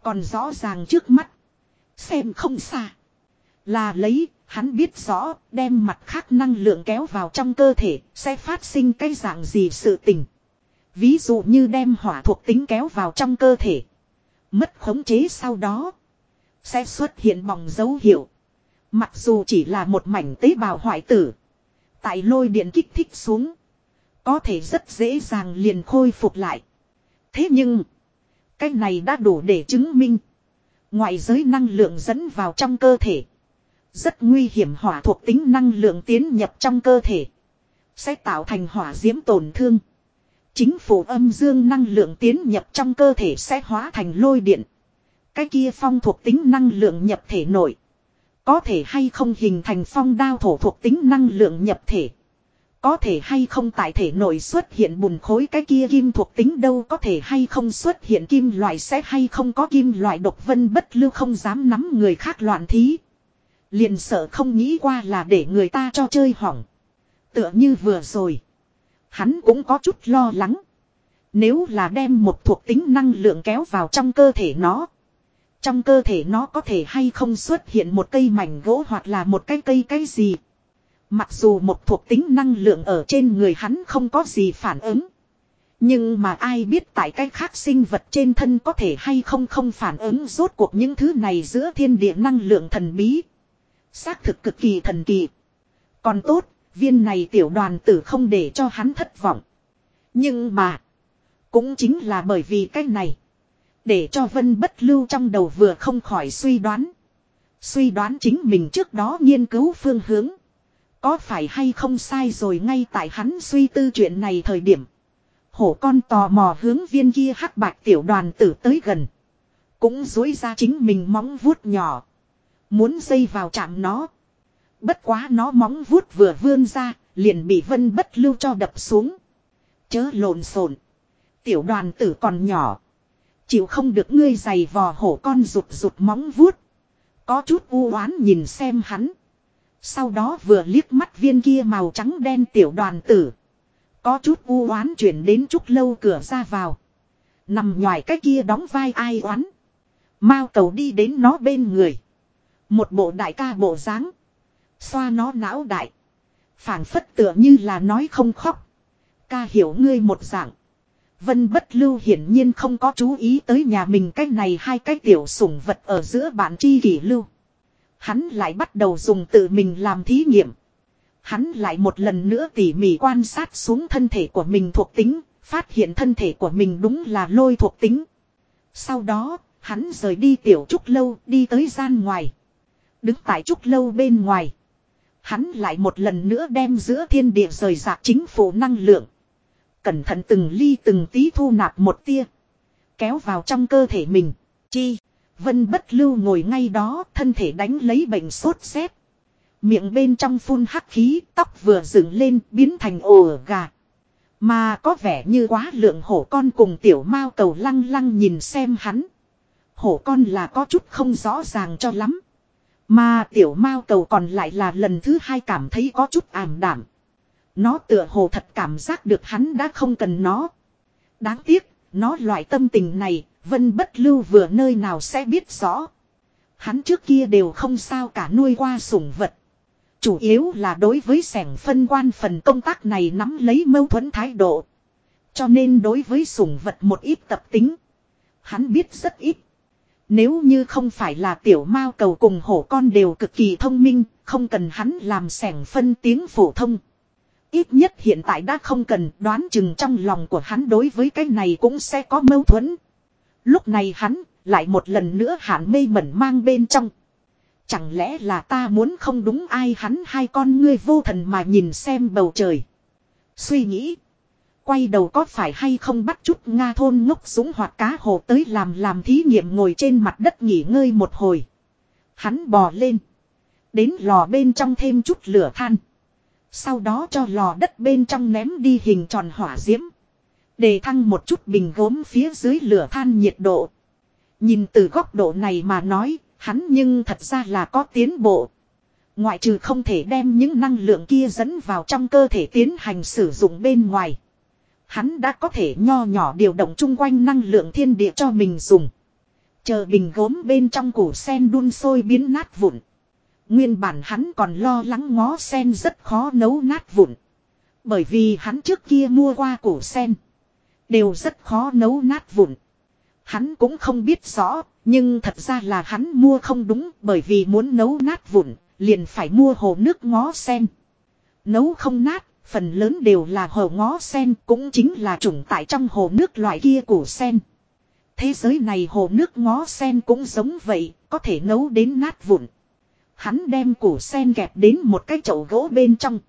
Còn rõ ràng trước mắt. Xem không xa. Là lấy, hắn biết rõ, đem mặt khác năng lượng kéo vào trong cơ thể, sẽ phát sinh cái dạng gì sự tình. Ví dụ như đem hỏa thuộc tính kéo vào trong cơ thể. Mất khống chế sau đó. Sẽ xuất hiện bỏng dấu hiệu. Mặc dù chỉ là một mảnh tế bào hoại tử. Tại lôi điện kích thích xuống. Có thể rất dễ dàng liền khôi phục lại. Thế nhưng. Cái này đã đủ để chứng minh. Ngoại giới năng lượng dẫn vào trong cơ thể. Rất nguy hiểm hỏa thuộc tính năng lượng tiến nhập trong cơ thể. Sẽ tạo thành hỏa diễm tổn thương. Chính phủ âm dương năng lượng tiến nhập trong cơ thể sẽ hóa thành lôi điện. Cái kia phong thuộc tính năng lượng nhập thể nội. Có thể hay không hình thành phong đao thổ thuộc tính năng lượng nhập thể. Có thể hay không tại thể nội xuất hiện bùn khối cái kia kim thuộc tính đâu có thể hay không xuất hiện kim loại sẽ hay không có kim loại độc vân bất lưu không dám nắm người khác loạn thí. Liền sợ không nghĩ qua là để người ta cho chơi hỏng. Tựa như vừa rồi. Hắn cũng có chút lo lắng. Nếu là đem một thuộc tính năng lượng kéo vào trong cơ thể nó. Trong cơ thể nó có thể hay không xuất hiện một cây mảnh gỗ hoặc là một cái cây cái gì. Mặc dù một thuộc tính năng lượng ở trên người hắn không có gì phản ứng. Nhưng mà ai biết tại cái khác sinh vật trên thân có thể hay không không phản ứng rốt cuộc những thứ này giữa thiên địa năng lượng thần bí. Xác thực cực kỳ thần kỳ. Còn tốt, viên này tiểu đoàn tử không để cho hắn thất vọng. Nhưng mà, cũng chính là bởi vì cái này. Để cho vân bất lưu trong đầu vừa không khỏi suy đoán. Suy đoán chính mình trước đó nghiên cứu phương hướng. Có phải hay không sai rồi ngay tại hắn suy tư chuyện này thời điểm. Hổ con tò mò hướng viên kia hắc bạch tiểu đoàn tử tới gần. Cũng dối ra chính mình móng vuốt nhỏ. Muốn dây vào chạm nó. Bất quá nó móng vuốt vừa vươn ra, liền bị vân bất lưu cho đập xuống. Chớ lộn xộn. Tiểu đoàn tử còn nhỏ. Chịu không được ngươi giày vò hổ con rụt rụt móng vuốt. Có chút u oán nhìn xem hắn. Sau đó vừa liếc mắt viên kia màu trắng đen tiểu đoàn tử. Có chút u oán chuyển đến chút lâu cửa ra vào. Nằm ngoài cái kia đóng vai ai oán. Mao cầu đi đến nó bên người. Một bộ đại ca bộ dáng Xoa nó não đại. phảng phất tựa như là nói không khóc. Ca hiểu ngươi một dạng. Vân bất lưu hiển nhiên không có chú ý tới nhà mình cái này hai cái tiểu sủng vật ở giữa bản chi kỷ lưu. Hắn lại bắt đầu dùng tự mình làm thí nghiệm. Hắn lại một lần nữa tỉ mỉ quan sát xuống thân thể của mình thuộc tính, phát hiện thân thể của mình đúng là lôi thuộc tính. Sau đó, hắn rời đi tiểu trúc lâu đi tới gian ngoài. Đứng tại trúc lâu bên ngoài. Hắn lại một lần nữa đem giữa thiên địa rời rạc chính phủ năng lượng. Cẩn thận từng ly từng tí thu nạp một tia. Kéo vào trong cơ thể mình. Chi. Vân bất lưu ngồi ngay đó, thân thể đánh lấy bệnh sốt rét. Miệng bên trong phun hắc khí, tóc vừa dựng lên, biến thành ồ gà. Mà có vẻ như quá lượng hổ con cùng tiểu mao cầu lăng lăng nhìn xem hắn. Hổ con là có chút không rõ ràng cho lắm. Mà tiểu mao cầu còn lại là lần thứ hai cảm thấy có chút ảm đảm. Nó tựa hồ thật cảm giác được hắn đã không cần nó. Đáng tiếc, nó loại tâm tình này, vân bất lưu vừa nơi nào sẽ biết rõ. Hắn trước kia đều không sao cả nuôi qua sủng vật. Chủ yếu là đối với sẻng phân quan phần công tác này nắm lấy mâu thuẫn thái độ. Cho nên đối với sủng vật một ít tập tính. Hắn biết rất ít. Nếu như không phải là tiểu mao cầu cùng hổ con đều cực kỳ thông minh, không cần hắn làm sẻng phân tiếng phổ thông. Ít nhất hiện tại đã không cần đoán chừng trong lòng của hắn đối với cái này cũng sẽ có mâu thuẫn. Lúc này hắn lại một lần nữa hạn mê mẩn mang bên trong. Chẳng lẽ là ta muốn không đúng ai hắn hai con ngươi vô thần mà nhìn xem bầu trời. Suy nghĩ. Quay đầu có phải hay không bắt chút Nga thôn ngốc súng hoặc cá hồ tới làm làm thí nghiệm ngồi trên mặt đất nghỉ ngơi một hồi. Hắn bò lên. Đến lò bên trong thêm chút lửa than. Sau đó cho lò đất bên trong ném đi hình tròn hỏa diễm. Để thăng một chút bình gốm phía dưới lửa than nhiệt độ. Nhìn từ góc độ này mà nói, hắn nhưng thật ra là có tiến bộ. Ngoại trừ không thể đem những năng lượng kia dẫn vào trong cơ thể tiến hành sử dụng bên ngoài. Hắn đã có thể nho nhỏ điều động chung quanh năng lượng thiên địa cho mình dùng. Chờ bình gốm bên trong củ sen đun sôi biến nát vụn. Nguyên bản hắn còn lo lắng ngó sen rất khó nấu nát vụn. Bởi vì hắn trước kia mua qua củ sen. Đều rất khó nấu nát vụn. Hắn cũng không biết rõ, nhưng thật ra là hắn mua không đúng bởi vì muốn nấu nát vụn, liền phải mua hồ nước ngó sen. Nấu không nát, phần lớn đều là hồ ngó sen cũng chính là trùng tại trong hồ nước loại kia củ sen. Thế giới này hồ nước ngó sen cũng giống vậy, có thể nấu đến nát vụn. Hắn đem củ sen kẹp đến một cái chậu gỗ bên trong.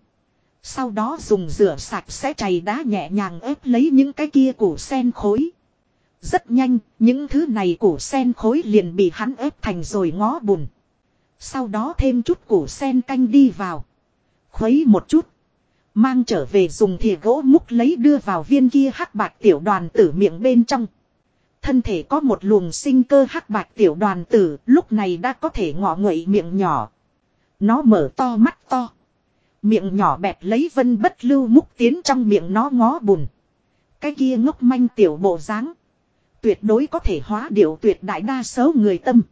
Sau đó dùng rửa sạch sẽ chày đá nhẹ nhàng ép lấy những cái kia củ sen khối. Rất nhanh, những thứ này củ sen khối liền bị hắn ép thành rồi ngó bùn. Sau đó thêm chút củ sen canh đi vào. Khuấy một chút. Mang trở về dùng thìa gỗ múc lấy đưa vào viên kia hắc bạc tiểu đoàn tử miệng bên trong. Thân thể có một luồng sinh cơ hắc bạch tiểu đoàn tử, lúc này đã có thể ngọ nguậy miệng nhỏ. Nó mở to mắt to. Miệng nhỏ bẹt lấy vân bất lưu múc tiến trong miệng nó ngó bùn. Cái kia ngốc manh tiểu bộ dáng Tuyệt đối có thể hóa điệu tuyệt đại đa số người tâm.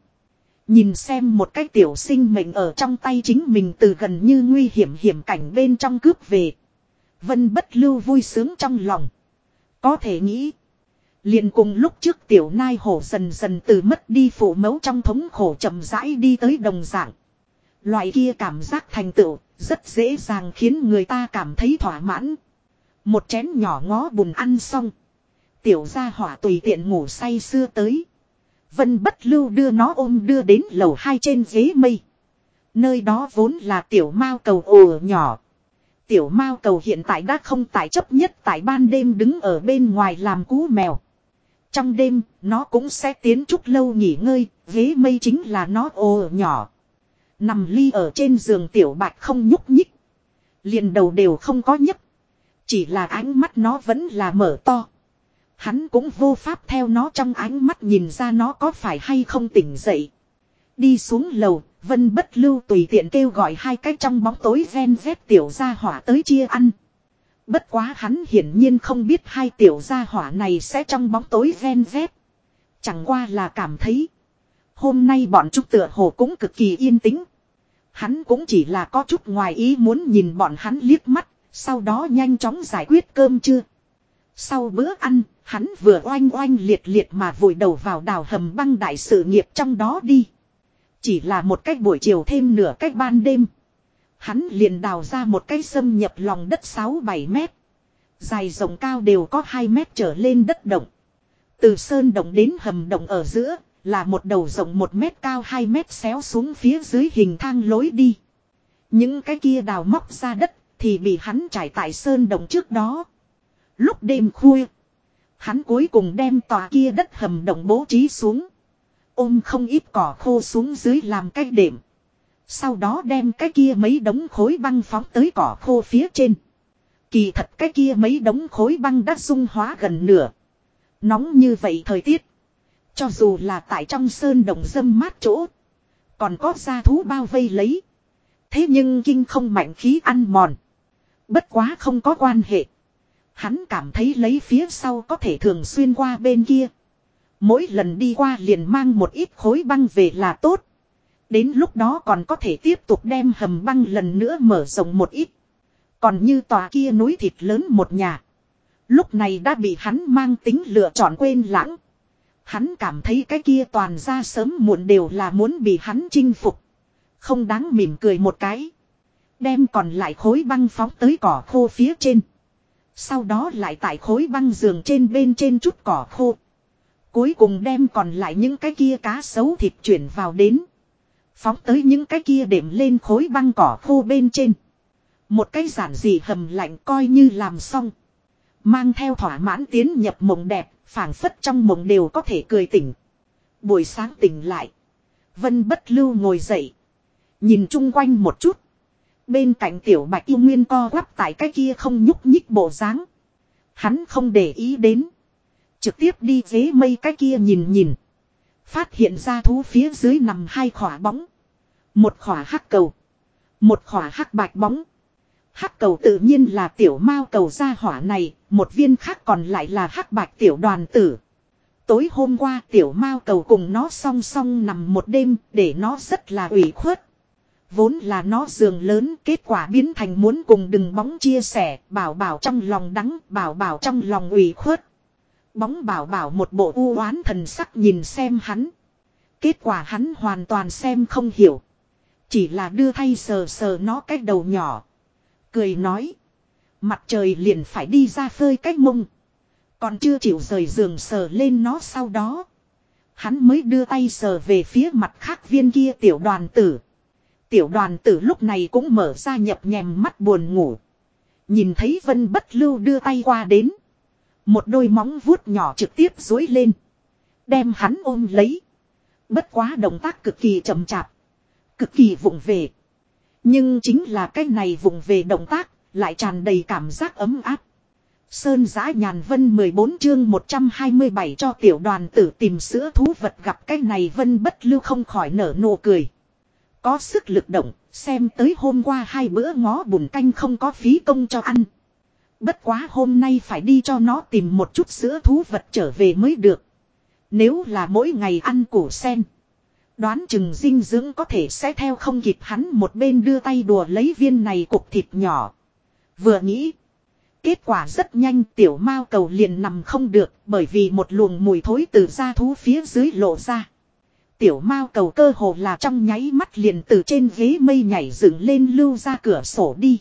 Nhìn xem một cái tiểu sinh mệnh ở trong tay chính mình từ gần như nguy hiểm hiểm cảnh bên trong cướp về. Vân bất lưu vui sướng trong lòng. Có thể nghĩ liền cùng lúc trước tiểu nai hổ dần dần từ mất đi phụ mẫu trong thống khổ chậm rãi đi tới đồng dạng. Loại kia cảm giác thành tựu rất dễ dàng khiến người ta cảm thấy thỏa mãn. Một chén nhỏ ngó bùn ăn xong. Tiểu gia hỏa tùy tiện ngủ say xưa tới. Vân bất lưu đưa nó ôm đưa đến lầu hai trên ghế mây. Nơi đó vốn là tiểu mao cầu ồ nhỏ. Tiểu mao cầu hiện tại đã không tại chấp nhất tại ban đêm đứng ở bên ngoài làm cú mèo. Trong đêm, nó cũng sẽ tiến chút lâu nghỉ ngơi, ghế mây chính là nó ồ nhỏ. Nằm ly ở trên giường tiểu bạch không nhúc nhích. Liền đầu đều không có nhấp. Chỉ là ánh mắt nó vẫn là mở to. Hắn cũng vô pháp theo nó trong ánh mắt nhìn ra nó có phải hay không tỉnh dậy. Đi xuống lầu, Vân bất lưu tùy tiện kêu gọi hai cái trong bóng tối ven dép tiểu gia hỏa tới chia ăn. Bất quá hắn hiển nhiên không biết hai tiểu gia hỏa này sẽ trong bóng tối ven vét. Chẳng qua là cảm thấy. Hôm nay bọn chúng tựa hồ cũng cực kỳ yên tĩnh. Hắn cũng chỉ là có chút ngoài ý muốn nhìn bọn hắn liếc mắt, sau đó nhanh chóng giải quyết cơm chưa. Sau bữa ăn, hắn vừa oanh oanh liệt liệt mà vùi đầu vào đào hầm băng đại sự nghiệp trong đó đi. Chỉ là một cách buổi chiều thêm nửa cách ban đêm. Hắn liền đào ra một cái xâm nhập lòng đất 6-7 mét. Dài rộng cao đều có 2 mét trở lên đất động. Từ sơn động đến hầm động ở giữa, là một đầu rộng 1 mét cao 2 mét xéo xuống phía dưới hình thang lối đi. Những cái kia đào móc ra đất thì bị hắn trải tại sơn động trước đó. Lúc đêm khuya. Hắn cuối cùng đem tòa kia đất hầm động bố trí xuống. Ôm không ít cỏ khô xuống dưới làm cách đệm. Sau đó đem cái kia mấy đống khối băng phóng tới cỏ khô phía trên. Kỳ thật cái kia mấy đống khối băng đã dung hóa gần nửa. Nóng như vậy thời tiết. Cho dù là tại trong sơn đồng dâm mát chỗ. Còn có gia thú bao vây lấy. Thế nhưng kinh không mạnh khí ăn mòn. Bất quá không có quan hệ. Hắn cảm thấy lấy phía sau có thể thường xuyên qua bên kia. Mỗi lần đi qua liền mang một ít khối băng về là tốt. Đến lúc đó còn có thể tiếp tục đem hầm băng lần nữa mở rộng một ít. Còn như tòa kia núi thịt lớn một nhà. Lúc này đã bị hắn mang tính lựa chọn quên lãng. Hắn cảm thấy cái kia toàn ra sớm muộn đều là muốn bị hắn chinh phục. Không đáng mỉm cười một cái. Đem còn lại khối băng phóng tới cỏ khô phía trên. Sau đó lại tại khối băng giường trên bên trên chút cỏ khô. Cuối cùng đem còn lại những cái kia cá sấu thịt chuyển vào đến. Phóng tới những cái kia đệm lên khối băng cỏ khô bên trên. Một cái giản dị hầm lạnh coi như làm xong. Mang theo thỏa mãn tiến nhập mộng đẹp, phảng phất trong mộng đều có thể cười tỉnh. Buổi sáng tỉnh lại. Vân bất lưu ngồi dậy. Nhìn chung quanh một chút. Bên cạnh tiểu bạch yêu nguyên co quắp tại cái kia không nhúc nhích bộ dáng Hắn không để ý đến. Trực tiếp đi ghế mây cái kia nhìn nhìn. Phát hiện ra thú phía dưới nằm hai khỏa bóng. Một khỏa hắc cầu. Một khỏa hắc bạch bóng. Hắc cầu tự nhiên là tiểu mao cầu ra hỏa này, một viên khác còn lại là hắc bạch tiểu đoàn tử. Tối hôm qua tiểu mao cầu cùng nó song song nằm một đêm để nó rất là ủy khuất. Vốn là nó giường lớn kết quả biến thành muốn cùng đừng bóng chia sẻ, bảo bảo trong lòng đắng, bảo bảo trong lòng ủy khuất. Bóng bảo bảo một bộ u oán thần sắc nhìn xem hắn. Kết quả hắn hoàn toàn xem không hiểu. Chỉ là đưa thay sờ sờ nó cái đầu nhỏ. Cười nói. Mặt trời liền phải đi ra phơi cách mông. Còn chưa chịu rời giường sờ lên nó sau đó. Hắn mới đưa tay sờ về phía mặt khác viên kia tiểu đoàn tử. Tiểu đoàn tử lúc này cũng mở ra nhập nhèm mắt buồn ngủ. Nhìn thấy vân bất lưu đưa tay qua đến. Một đôi móng vuốt nhỏ trực tiếp dối lên. Đem hắn ôm lấy. Bất quá động tác cực kỳ chậm chạp. Cực kỳ vụng về. Nhưng chính là cái này vụng về động tác, lại tràn đầy cảm giác ấm áp. Sơn giã nhàn vân 14 chương 127 cho tiểu đoàn tử tìm sữa thú vật gặp cái này vân bất lưu không khỏi nở nụ cười. Có sức lực động, xem tới hôm qua hai bữa ngó bùn canh không có phí công cho ăn. Bất quá hôm nay phải đi cho nó tìm một chút sữa thú vật trở về mới được. Nếu là mỗi ngày ăn củ sen. Đoán chừng dinh dưỡng có thể sẽ theo không kịp hắn một bên đưa tay đùa lấy viên này cục thịt nhỏ. Vừa nghĩ. Kết quả rất nhanh tiểu mao cầu liền nằm không được bởi vì một luồng mùi thối từ da thú phía dưới lộ ra. Tiểu mao cầu cơ hồ là trong nháy mắt liền từ trên ghế mây nhảy dựng lên lưu ra cửa sổ đi.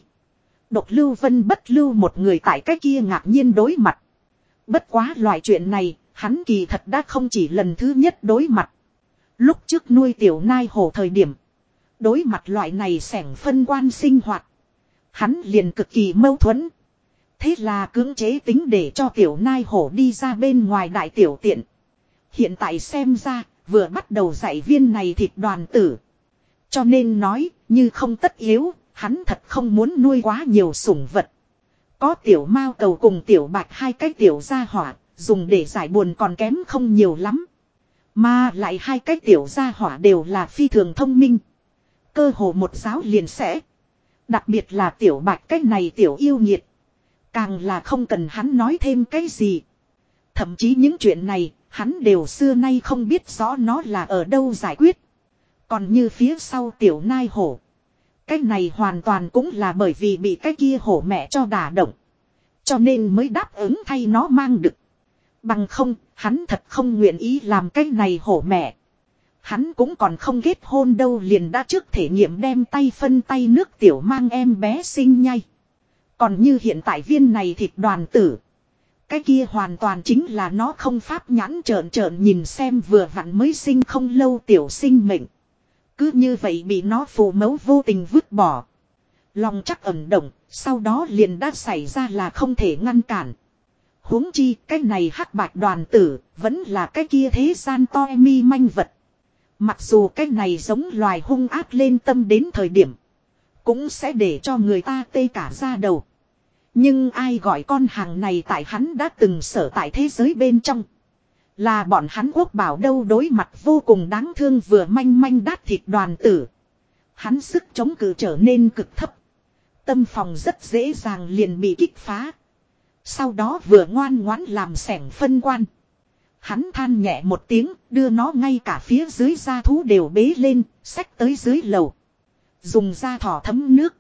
Độc lưu vân bất lưu một người tại cái kia ngạc nhiên đối mặt. Bất quá loại chuyện này, hắn kỳ thật đã không chỉ lần thứ nhất đối mặt. Lúc trước nuôi tiểu nai hổ thời điểm. Đối mặt loại này sẻng phân quan sinh hoạt. Hắn liền cực kỳ mâu thuẫn. Thế là cưỡng chế tính để cho tiểu nai hổ đi ra bên ngoài đại tiểu tiện. Hiện tại xem ra, vừa bắt đầu dạy viên này thịt đoàn tử. Cho nên nói, như không tất yếu, hắn thật không muốn nuôi quá nhiều sủng vật. Có tiểu mao cầu cùng tiểu bạch hai cái tiểu gia hỏa, dùng để giải buồn còn kém không nhiều lắm. Mà lại hai cái tiểu gia hỏa đều là phi thường thông minh. Cơ hồ một giáo liền sẽ. Đặc biệt là tiểu bạch cái này tiểu yêu nhiệt. Càng là không cần hắn nói thêm cái gì. Thậm chí những chuyện này, hắn đều xưa nay không biết rõ nó là ở đâu giải quyết. Còn như phía sau tiểu nai hổ. Cái này hoàn toàn cũng là bởi vì bị cái kia hổ mẹ cho đả động. Cho nên mới đáp ứng thay nó mang được. Bằng không, hắn thật không nguyện ý làm cái này hổ mẹ. Hắn cũng còn không kết hôn đâu liền đã trước thể nghiệm đem tay phân tay nước tiểu mang em bé sinh nhai. Còn như hiện tại viên này thịt đoàn tử. Cái kia hoàn toàn chính là nó không pháp nhãn trợn trợn nhìn xem vừa vặn mới sinh không lâu tiểu sinh mệnh. Cứ như vậy bị nó phù mẫu vô tình vứt bỏ. Lòng chắc ẩn động, sau đó liền đã xảy ra là không thể ngăn cản huống chi cái này hắc bạch đoàn tử vẫn là cái kia thế gian to mi manh vật. Mặc dù cái này giống loài hung ác lên tâm đến thời điểm. Cũng sẽ để cho người ta tê cả ra đầu. Nhưng ai gọi con hàng này tại hắn đã từng sở tại thế giới bên trong. Là bọn hắn quốc bảo đâu đối mặt vô cùng đáng thương vừa manh manh đát thịt đoàn tử. Hắn sức chống cự trở nên cực thấp. Tâm phòng rất dễ dàng liền bị kích phá. Sau đó vừa ngoan ngoãn làm sẻng phân quan. Hắn than nhẹ một tiếng, đưa nó ngay cả phía dưới da thú đều bế lên, xách tới dưới lầu. Dùng da thỏ thấm nước.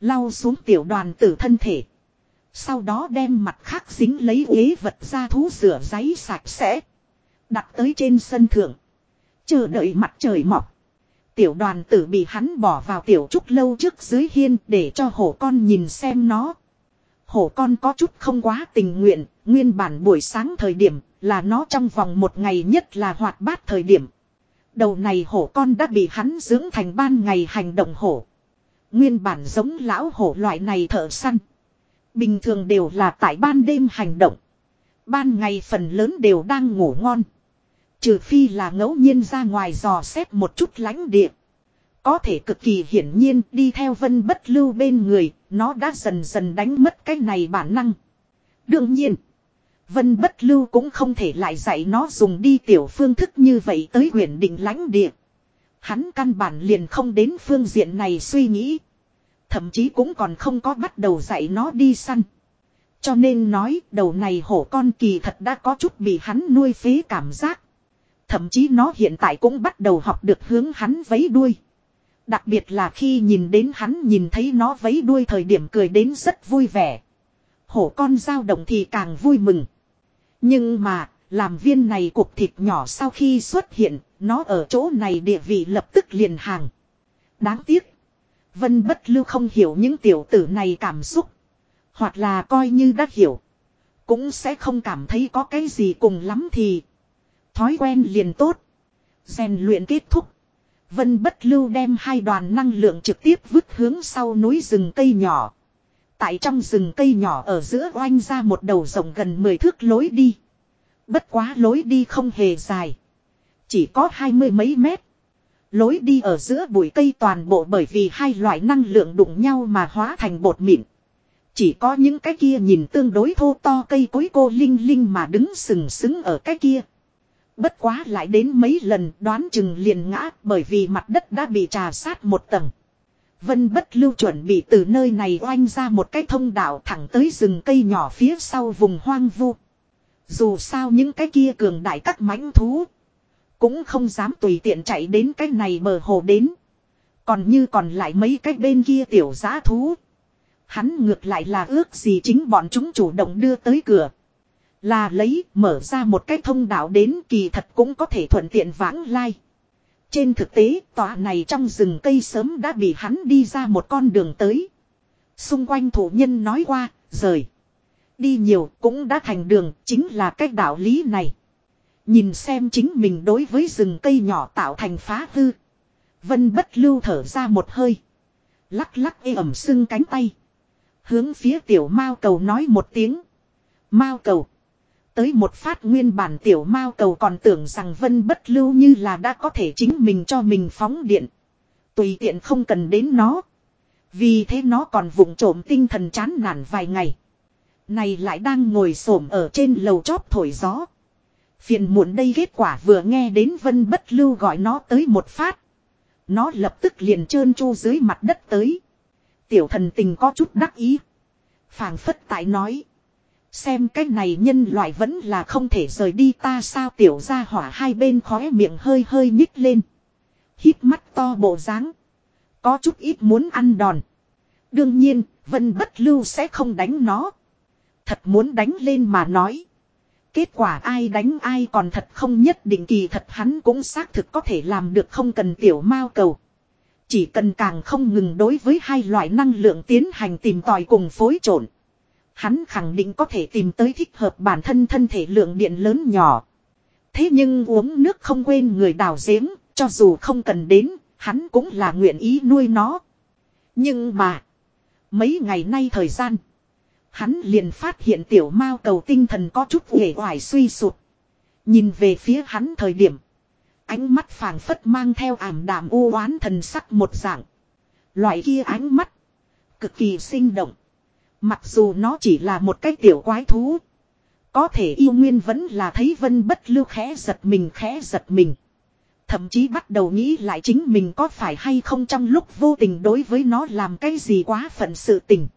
Lau xuống tiểu đoàn tử thân thể. Sau đó đem mặt khác dính lấy ghế vật ra thú rửa giấy sạch sẽ. Đặt tới trên sân thượng. Chờ đợi mặt trời mọc. tiểu đoàn tử bị hắn bỏ vào tiểu trúc lâu trước dưới hiên để cho hổ con nhìn xem nó. Hổ con có chút không quá tình nguyện, nguyên bản buổi sáng thời điểm là nó trong vòng một ngày nhất là hoạt bát thời điểm. Đầu này hổ con đã bị hắn dưỡng thành ban ngày hành động hổ. Nguyên bản giống lão hổ loại này thợ săn. Bình thường đều là tại ban đêm hành động. Ban ngày phần lớn đều đang ngủ ngon. Trừ phi là ngẫu nhiên ra ngoài dò xét một chút lãnh địa. Có thể cực kỳ hiển nhiên đi theo vân bất lưu bên người, nó đã dần dần đánh mất cái này bản năng. Đương nhiên, vân bất lưu cũng không thể lại dạy nó dùng đi tiểu phương thức như vậy tới huyền định lãnh địa. Hắn căn bản liền không đến phương diện này suy nghĩ. Thậm chí cũng còn không có bắt đầu dạy nó đi săn. Cho nên nói đầu này hổ con kỳ thật đã có chút bị hắn nuôi phế cảm giác. Thậm chí nó hiện tại cũng bắt đầu học được hướng hắn vấy đuôi. Đặc biệt là khi nhìn đến hắn nhìn thấy nó vấy đuôi thời điểm cười đến rất vui vẻ. Hổ con dao động thì càng vui mừng. Nhưng mà, làm viên này cục thịt nhỏ sau khi xuất hiện, nó ở chỗ này địa vị lập tức liền hàng. Đáng tiếc. Vân bất lưu không hiểu những tiểu tử này cảm xúc. Hoặc là coi như đã hiểu. Cũng sẽ không cảm thấy có cái gì cùng lắm thì. Thói quen liền tốt. rèn luyện kết thúc. Vân bất lưu đem hai đoàn năng lượng trực tiếp vứt hướng sau núi rừng cây nhỏ. Tại trong rừng cây nhỏ ở giữa oanh ra một đầu rộng gần 10 thước lối đi. Bất quá lối đi không hề dài. Chỉ có hai mươi mấy mét. Lối đi ở giữa bụi cây toàn bộ bởi vì hai loại năng lượng đụng nhau mà hóa thành bột mịn. Chỉ có những cái kia nhìn tương đối thô to cây cối cô linh linh mà đứng sừng sững ở cái kia. Bất quá lại đến mấy lần đoán chừng liền ngã bởi vì mặt đất đã bị trà sát một tầng. Vân bất lưu chuẩn bị từ nơi này oanh ra một cái thông đạo thẳng tới rừng cây nhỏ phía sau vùng hoang vu. Dù sao những cái kia cường đại các mãnh thú. Cũng không dám tùy tiện chạy đến cái này bờ hồ đến. Còn như còn lại mấy cái bên kia tiểu giá thú. Hắn ngược lại là ước gì chính bọn chúng chủ động đưa tới cửa. Là lấy mở ra một cái thông đạo đến kỳ thật cũng có thể thuận tiện vãng lai. Trên thực tế tòa này trong rừng cây sớm đã bị hắn đi ra một con đường tới. Xung quanh thủ nhân nói qua, rời. Đi nhiều cũng đã thành đường, chính là cách đạo lý này. Nhìn xem chính mình đối với rừng cây nhỏ tạo thành phá hư. Vân bất lưu thở ra một hơi. Lắc lắc ê ẩm sưng cánh tay. Hướng phía tiểu mao cầu nói một tiếng. Mao cầu. Tới một phát nguyên bản tiểu mao cầu còn tưởng rằng vân bất lưu như là đã có thể chính mình cho mình phóng điện. Tùy tiện không cần đến nó. Vì thế nó còn vụng trộm tinh thần chán nản vài ngày. Này lại đang ngồi xổm ở trên lầu chóp thổi gió. Phiền muộn đây kết quả vừa nghe đến vân bất lưu gọi nó tới một phát. Nó lập tức liền trơn chu dưới mặt đất tới. Tiểu thần tình có chút đắc ý. phảng phất tại nói. Xem cái này nhân loại vẫn là không thể rời đi ta sao tiểu ra hỏa hai bên khóe miệng hơi hơi nhích lên. Hít mắt to bộ dáng Có chút ít muốn ăn đòn. Đương nhiên, vân bất lưu sẽ không đánh nó. Thật muốn đánh lên mà nói. Kết quả ai đánh ai còn thật không nhất định kỳ thật hắn cũng xác thực có thể làm được không cần tiểu mao cầu. Chỉ cần càng không ngừng đối với hai loại năng lượng tiến hành tìm tòi cùng phối trộn. Hắn khẳng định có thể tìm tới thích hợp bản thân thân thể lượng điện lớn nhỏ. Thế nhưng uống nước không quên người đào giếng, cho dù không cần đến, hắn cũng là nguyện ý nuôi nó. Nhưng mà, mấy ngày nay thời gian, hắn liền phát hiện tiểu mao cầu tinh thần có chút uể oải suy sụt. Nhìn về phía hắn thời điểm, ánh mắt phảng phất mang theo ảm đạm u oán thần sắc một dạng. Loại kia ánh mắt, cực kỳ sinh động. Mặc dù nó chỉ là một cái tiểu quái thú. Có thể yêu nguyên vẫn là thấy vân bất lưu khẽ giật mình khẽ giật mình. Thậm chí bắt đầu nghĩ lại chính mình có phải hay không trong lúc vô tình đối với nó làm cái gì quá phận sự tình.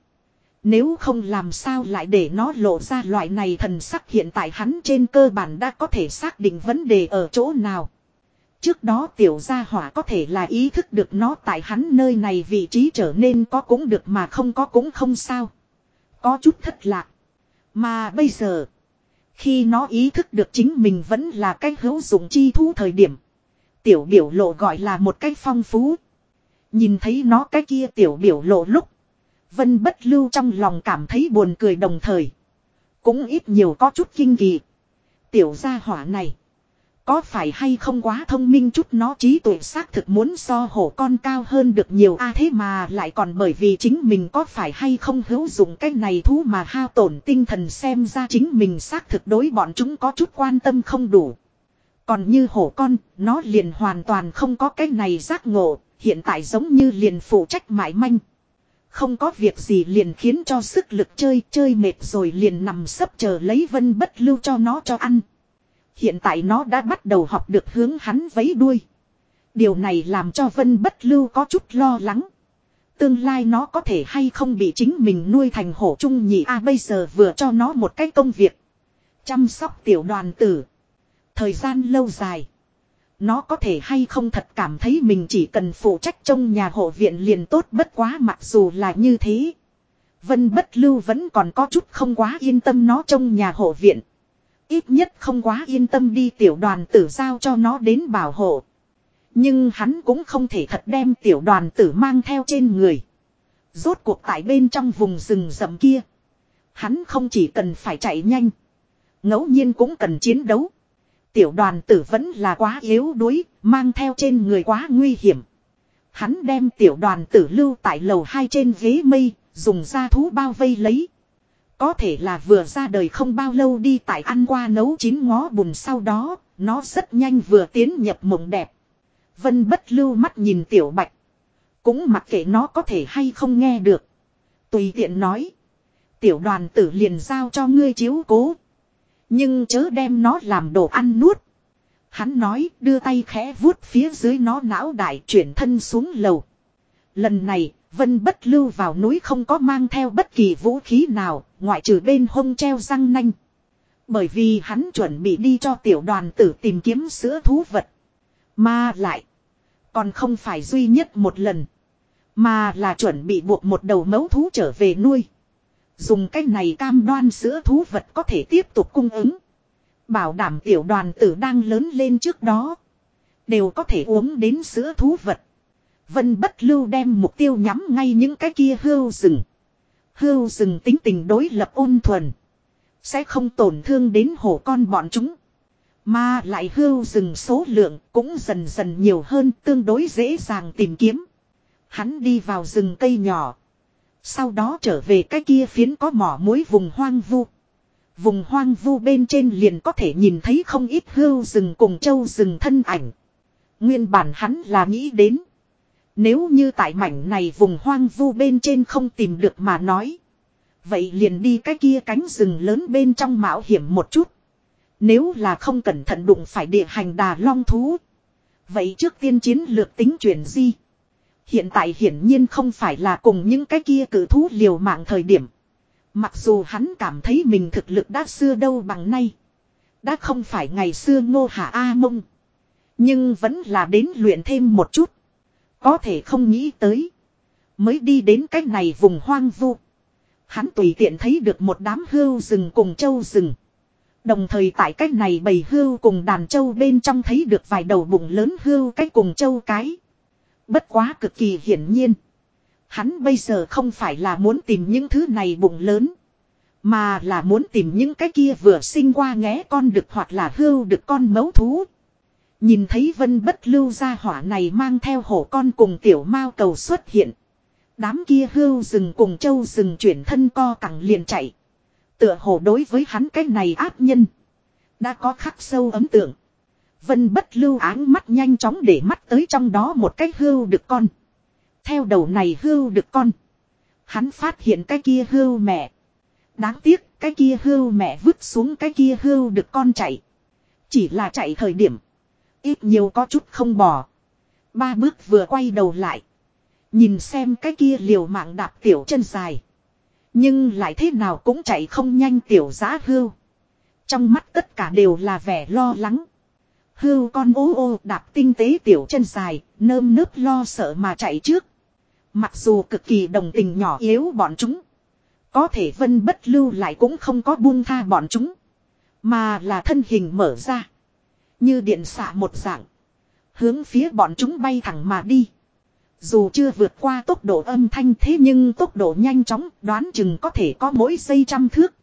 Nếu không làm sao lại để nó lộ ra loại này thần sắc hiện tại hắn trên cơ bản đã có thể xác định vấn đề ở chỗ nào. Trước đó tiểu gia hỏa có thể là ý thức được nó tại hắn nơi này vị trí trở nên có cũng được mà không có cũng không sao. Có chút thất lạc. Mà bây giờ. Khi nó ý thức được chính mình vẫn là cái hữu dụng chi thú thời điểm. Tiểu biểu lộ gọi là một cách phong phú. Nhìn thấy nó cái kia tiểu biểu lộ lúc. Vân bất lưu trong lòng cảm thấy buồn cười đồng thời. Cũng ít nhiều có chút kinh kỳ. Tiểu gia hỏa này. Có phải hay không quá thông minh chút nó trí tuệ xác thực muốn so hổ con cao hơn được nhiều a à thế mà lại còn bởi vì chính mình có phải hay không hữu dụng cái này thú mà hao tổn tinh thần xem ra chính mình xác thực đối bọn chúng có chút quan tâm không đủ. Còn như hổ con, nó liền hoàn toàn không có cái này giác ngộ, hiện tại giống như liền phụ trách mãi manh. Không có việc gì liền khiến cho sức lực chơi, chơi mệt rồi liền nằm sấp chờ lấy vân bất lưu cho nó cho ăn. Hiện tại nó đã bắt đầu học được hướng hắn vấy đuôi. Điều này làm cho vân bất lưu có chút lo lắng. Tương lai nó có thể hay không bị chính mình nuôi thành hổ trung nhị a bây giờ vừa cho nó một cái công việc. Chăm sóc tiểu đoàn tử. Thời gian lâu dài. Nó có thể hay không thật cảm thấy mình chỉ cần phụ trách trong nhà hộ viện liền tốt bất quá mặc dù là như thế. Vân bất lưu vẫn còn có chút không quá yên tâm nó trong nhà hộ viện. Ít nhất không quá yên tâm đi tiểu đoàn tử giao cho nó đến bảo hộ. Nhưng hắn cũng không thể thật đem tiểu đoàn tử mang theo trên người. Rốt cuộc tại bên trong vùng rừng rậm kia. Hắn không chỉ cần phải chạy nhanh. ngẫu nhiên cũng cần chiến đấu. Tiểu đoàn tử vẫn là quá yếu đuối, mang theo trên người quá nguy hiểm. Hắn đem tiểu đoàn tử lưu tại lầu hai trên ghế mây, dùng da thú bao vây lấy. Có thể là vừa ra đời không bao lâu đi tại ăn qua nấu chín ngó bùn sau đó, nó rất nhanh vừa tiến nhập mộng đẹp. Vân bất lưu mắt nhìn tiểu bạch. Cũng mặc kệ nó có thể hay không nghe được. Tùy tiện nói. Tiểu đoàn tử liền giao cho ngươi chiếu cố. Nhưng chớ đem nó làm đồ ăn nuốt. Hắn nói đưa tay khẽ vuốt phía dưới nó não đại chuyển thân xuống lầu. Lần này, Vân bất lưu vào núi không có mang theo bất kỳ vũ khí nào, ngoại trừ bên hông treo răng nanh. Bởi vì hắn chuẩn bị đi cho tiểu đoàn tử tìm kiếm sữa thú vật. Mà lại, còn không phải duy nhất một lần. Mà là chuẩn bị buộc một đầu mấu thú trở về nuôi. Dùng cách này cam đoan sữa thú vật có thể tiếp tục cung ứng. Bảo đảm tiểu đoàn tử đang lớn lên trước đó. Đều có thể uống đến sữa thú vật. Vân bất lưu đem mục tiêu nhắm ngay những cái kia hưu rừng. Hưu rừng tính tình đối lập ôn thuần. Sẽ không tổn thương đến hổ con bọn chúng. Mà lại hưu rừng số lượng cũng dần dần nhiều hơn tương đối dễ dàng tìm kiếm. Hắn đi vào rừng cây nhỏ. Sau đó trở về cái kia phiến có mỏ muối vùng hoang vu. Vùng hoang vu bên trên liền có thể nhìn thấy không ít hưu rừng cùng châu rừng thân ảnh. Nguyên bản hắn là nghĩ đến. Nếu như tại mảnh này vùng hoang vu bên trên không tìm được mà nói. Vậy liền đi cái kia cánh rừng lớn bên trong mạo hiểm một chút. Nếu là không cẩn thận đụng phải địa hành đà long thú. Vậy trước tiên chiến lược tính chuyển di. Hiện tại hiển nhiên không phải là cùng những cái kia cử thú liều mạng thời điểm. Mặc dù hắn cảm thấy mình thực lực đã xưa đâu bằng nay. Đã không phải ngày xưa ngô hạ A mông. Nhưng vẫn là đến luyện thêm một chút. Có thể không nghĩ tới. Mới đi đến cách này vùng hoang vu. Hắn tùy tiện thấy được một đám hưu rừng cùng châu rừng. Đồng thời tại cách này bầy hưu cùng đàn châu bên trong thấy được vài đầu bụng lớn hưu cái cùng châu cái. Bất quá cực kỳ hiển nhiên. Hắn bây giờ không phải là muốn tìm những thứ này bụng lớn. Mà là muốn tìm những cái kia vừa sinh qua nghé con đực hoặc là hưu được con mấu thú. Nhìn thấy vân bất lưu ra hỏa này mang theo hổ con cùng tiểu mao cầu xuất hiện. Đám kia hưu rừng cùng châu rừng chuyển thân co cẳng liền chạy. Tựa hồ đối với hắn cái này áp nhân. Đã có khắc sâu ấm tượng. Vân bất lưu áng mắt nhanh chóng để mắt tới trong đó một cái hưu được con. Theo đầu này hưu được con. Hắn phát hiện cái kia hưu mẹ. Đáng tiếc, cái kia hưu mẹ vứt xuống cái kia hưu được con chạy. Chỉ là chạy thời điểm. Ít nhiều có chút không bỏ. Ba bước vừa quay đầu lại. Nhìn xem cái kia liều mạng đạp tiểu chân dài. Nhưng lại thế nào cũng chạy không nhanh tiểu giá hưu. Trong mắt tất cả đều là vẻ lo lắng. Hưu con ô ô đạp tinh tế tiểu chân dài, nơm nớp lo sợ mà chạy trước. Mặc dù cực kỳ đồng tình nhỏ yếu bọn chúng. Có thể vân bất lưu lại cũng không có buông tha bọn chúng. Mà là thân hình mở ra. Như điện xạ một dạng. Hướng phía bọn chúng bay thẳng mà đi. Dù chưa vượt qua tốc độ âm thanh thế nhưng tốc độ nhanh chóng đoán chừng có thể có mỗi giây trăm thước.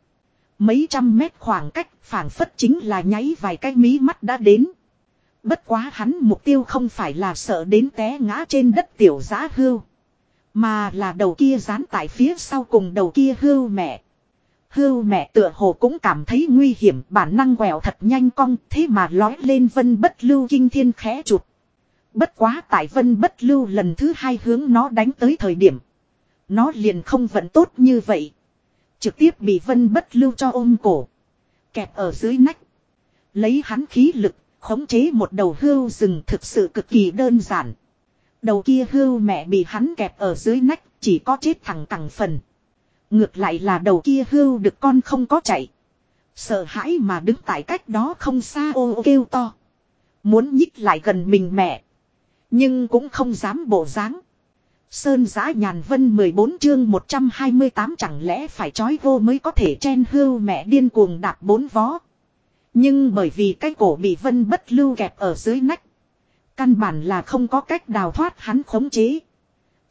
Mấy trăm mét khoảng cách phảng phất chính là nháy vài cái mí mắt đã đến. Bất quá hắn mục tiêu không phải là sợ đến té ngã trên đất tiểu giá hưu. Mà là đầu kia dán tại phía sau cùng đầu kia hưu mẹ. Hưu mẹ tựa hồ cũng cảm thấy nguy hiểm bản năng quẹo thật nhanh cong thế mà lói lên vân bất lưu kinh thiên khẽ chụp. Bất quá tại vân bất lưu lần thứ hai hướng nó đánh tới thời điểm. Nó liền không vận tốt như vậy. Trực tiếp bị vân bất lưu cho ôm cổ. Kẹp ở dưới nách. Lấy hắn khí lực, khống chế một đầu hưu rừng thực sự cực kỳ đơn giản. Đầu kia hưu mẹ bị hắn kẹp ở dưới nách, chỉ có chết thẳng cẳng phần. Ngược lại là đầu kia hưu được con không có chạy. Sợ hãi mà đứng tại cách đó không xa ô kêu to. Muốn nhích lại gần mình mẹ. Nhưng cũng không dám bộ dáng. Sơn giã nhàn vân 14 chương 128 chẳng lẽ phải trói vô mới có thể chen hưu mẹ điên cuồng đạp bốn vó. Nhưng bởi vì cái cổ bị vân bất lưu kẹp ở dưới nách. Căn bản là không có cách đào thoát hắn khống chế.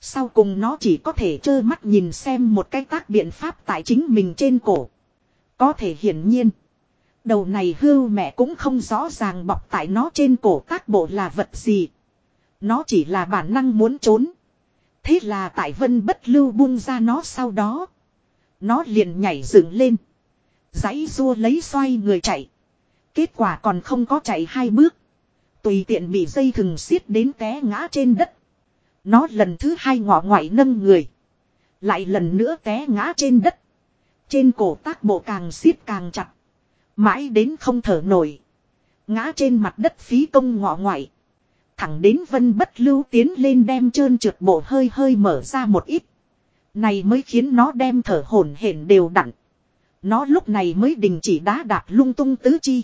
Sau cùng nó chỉ có thể trơ mắt nhìn xem một cái tác biện pháp tại chính mình trên cổ. Có thể hiển nhiên. Đầu này hưu mẹ cũng không rõ ràng bọc tại nó trên cổ tác bộ là vật gì. Nó chỉ là bản năng muốn trốn. Thế là tại vân bất lưu buông ra nó sau đó. Nó liền nhảy dựng lên. Giấy rua lấy xoay người chạy. Kết quả còn không có chạy hai bước. Tùy tiện bị dây thừng xiết đến té ngã trên đất. Nó lần thứ hai ngọ ngoại nâng người. Lại lần nữa té ngã trên đất. Trên cổ tác bộ càng xiết càng chặt. Mãi đến không thở nổi. Ngã trên mặt đất phí công ngọ ngoại. Thẳng đến vân bất lưu tiến lên đem trơn trượt bộ hơi hơi mở ra một ít. Này mới khiến nó đem thở hổn hển đều đặn. Nó lúc này mới đình chỉ đá đạp lung tung tứ chi.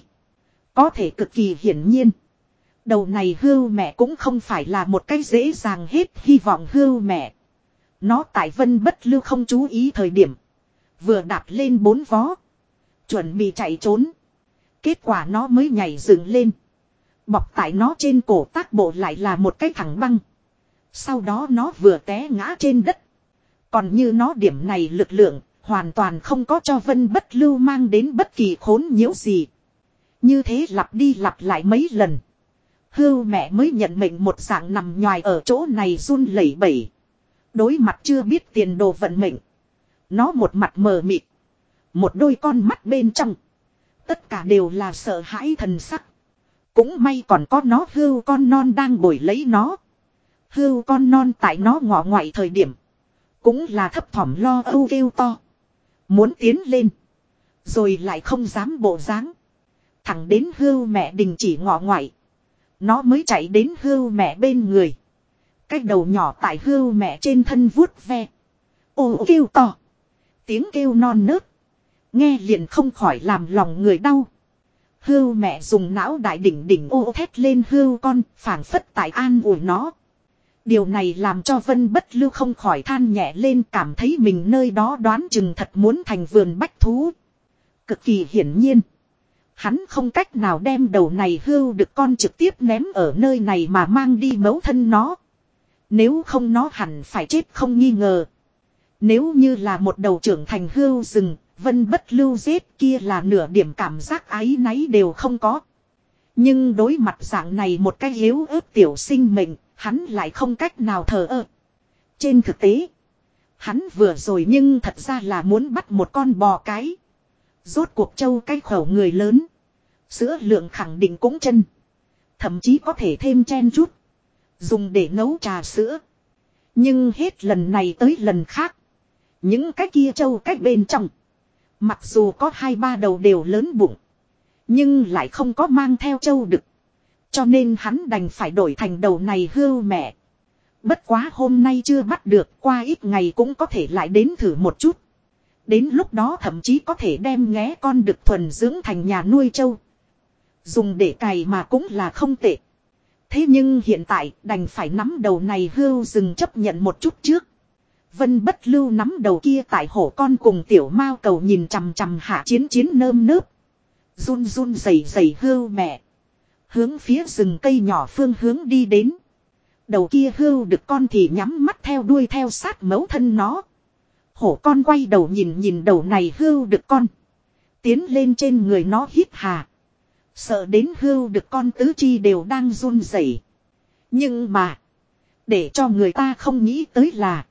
Có thể cực kỳ hiển nhiên. Đầu này hưu mẹ cũng không phải là một cái dễ dàng hết hy vọng hưu mẹ. Nó tại vân bất lưu không chú ý thời điểm. Vừa đạp lên bốn vó. Chuẩn bị chạy trốn. Kết quả nó mới nhảy dựng lên. Bọc tại nó trên cổ tác bộ lại là một cái thẳng băng. Sau đó nó vừa té ngã trên đất. Còn như nó điểm này lực lượng, hoàn toàn không có cho vân bất lưu mang đến bất kỳ khốn nhiễu gì. Như thế lặp đi lặp lại mấy lần. Hưu mẹ mới nhận mệnh một dạng nằm nhòi ở chỗ này run lẩy bẩy. Đối mặt chưa biết tiền đồ vận mệnh. Nó một mặt mờ mịt. Một đôi con mắt bên trong. Tất cả đều là sợ hãi thần sắc. Cũng may còn có nó, hưu con non đang bồi lấy nó. Hưu con non tại nó ngọ ngoại thời điểm. Cũng là thấp thỏm lo âu kêu to. Muốn tiến lên. Rồi lại không dám bộ dáng Thẳng đến hưu mẹ đình chỉ ngọ ngoại. Nó mới chạy đến hưu mẹ bên người. Cái đầu nhỏ tại hưu mẹ trên thân vuốt ve. Ô kêu to. Tiếng kêu non nớt. Nghe liền không khỏi làm lòng người đau. Hưu mẹ dùng não đại đỉnh đỉnh ô thét lên hưu con, phảng phất tại an ủi nó. Điều này làm cho Vân Bất Lưu không khỏi than nhẹ lên cảm thấy mình nơi đó đoán chừng thật muốn thành vườn bách thú. Cực kỳ hiển nhiên. Hắn không cách nào đem đầu này hưu được con trực tiếp ném ở nơi này mà mang đi mấu thân nó. Nếu không nó hẳn phải chết không nghi ngờ. Nếu như là một đầu trưởng thành hưu rừng, vân bất lưu giết kia là nửa điểm cảm giác ái náy đều không có. Nhưng đối mặt dạng này một cái yếu ớt tiểu sinh mệnh, hắn lại không cách nào thờ ơ. Trên thực tế, hắn vừa rồi nhưng thật ra là muốn bắt một con bò cái. Rốt cuộc châu cái khẩu người lớn. Sữa lượng khẳng định cũng chân. Thậm chí có thể thêm chen chút. Dùng để nấu trà sữa. Nhưng hết lần này tới lần khác. Những cái kia châu cách bên trong. Mặc dù có hai ba đầu đều lớn bụng. Nhưng lại không có mang theo châu đực. Cho nên hắn đành phải đổi thành đầu này hưu mẹ. Bất quá hôm nay chưa bắt được, qua ít ngày cũng có thể lại đến thử một chút. Đến lúc đó thậm chí có thể đem nghé con được thuần dưỡng thành nhà nuôi trâu, Dùng để cày mà cũng là không tệ. Thế nhưng hiện tại đành phải nắm đầu này hưu dừng chấp nhận một chút trước. Vân bất lưu nắm đầu kia tại hổ con cùng tiểu mao cầu nhìn chằm chằm hạ chiến chiến nơm nớp. Run run rẩy rẩy hưu mẹ. Hướng phía rừng cây nhỏ phương hướng đi đến. Đầu kia hưu được con thì nhắm mắt theo đuôi theo sát mấu thân nó. Hổ con quay đầu nhìn nhìn đầu này hưu được con. Tiến lên trên người nó hít hà. Sợ đến hưu được con tứ chi đều đang run rẩy. Nhưng mà. Để cho người ta không nghĩ tới là.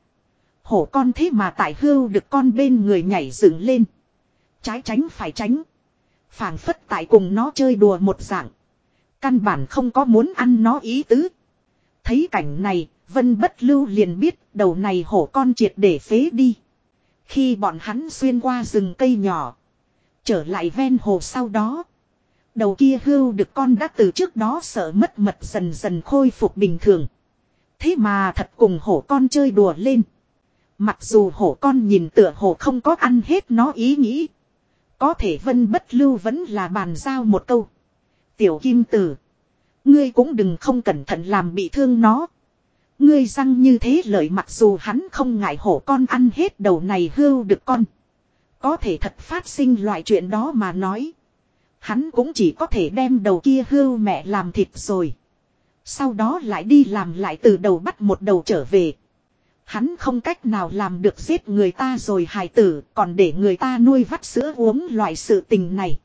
Hổ con thế mà tại hưu được con bên người nhảy dựng lên. Trái tránh phải tránh. phảng phất tại cùng nó chơi đùa một dạng. Căn bản không có muốn ăn nó ý tứ. Thấy cảnh này, Vân bất lưu liền biết đầu này hổ con triệt để phế đi. Khi bọn hắn xuyên qua rừng cây nhỏ. Trở lại ven hồ sau đó. Đầu kia hưu được con đã từ trước đó sợ mất mật dần dần khôi phục bình thường. Thế mà thật cùng hổ con chơi đùa lên. Mặc dù hổ con nhìn tựa hồ không có ăn hết nó ý nghĩ. Có thể vân bất lưu vẫn là bàn giao một câu. Tiểu kim tử. Ngươi cũng đừng không cẩn thận làm bị thương nó. Ngươi răng như thế lợi mặc dù hắn không ngại hổ con ăn hết đầu này hưu được con. Có thể thật phát sinh loại chuyện đó mà nói. Hắn cũng chỉ có thể đem đầu kia hưu mẹ làm thịt rồi. Sau đó lại đi làm lại từ đầu bắt một đầu trở về. Hắn không cách nào làm được giết người ta rồi hài tử còn để người ta nuôi vắt sữa uống loại sự tình này.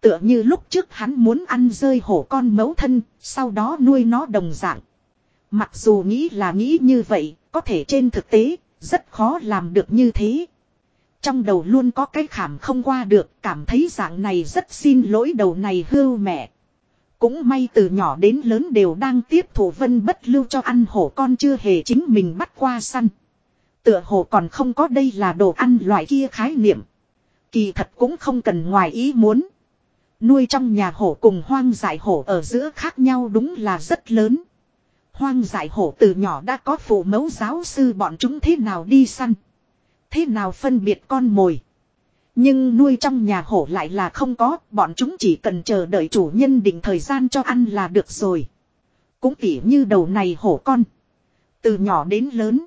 Tựa như lúc trước hắn muốn ăn rơi hổ con mấu thân, sau đó nuôi nó đồng dạng. Mặc dù nghĩ là nghĩ như vậy, có thể trên thực tế, rất khó làm được như thế. Trong đầu luôn có cái khảm không qua được, cảm thấy dạng này rất xin lỗi đầu này hưu mẹ. Cũng may từ nhỏ đến lớn đều đang tiếp thủ vân bất lưu cho ăn hổ con chưa hề chính mình bắt qua săn. Tựa hồ còn không có đây là đồ ăn loại kia khái niệm. Kỳ thật cũng không cần ngoài ý muốn. Nuôi trong nhà hổ cùng hoang dại hổ ở giữa khác nhau đúng là rất lớn. Hoang dại hổ từ nhỏ đã có phụ mẫu giáo sư bọn chúng thế nào đi săn. Thế nào phân biệt con mồi. Nhưng nuôi trong nhà hổ lại là không có, bọn chúng chỉ cần chờ đợi chủ nhân định thời gian cho ăn là được rồi. Cũng tỉ như đầu này hổ con. Từ nhỏ đến lớn.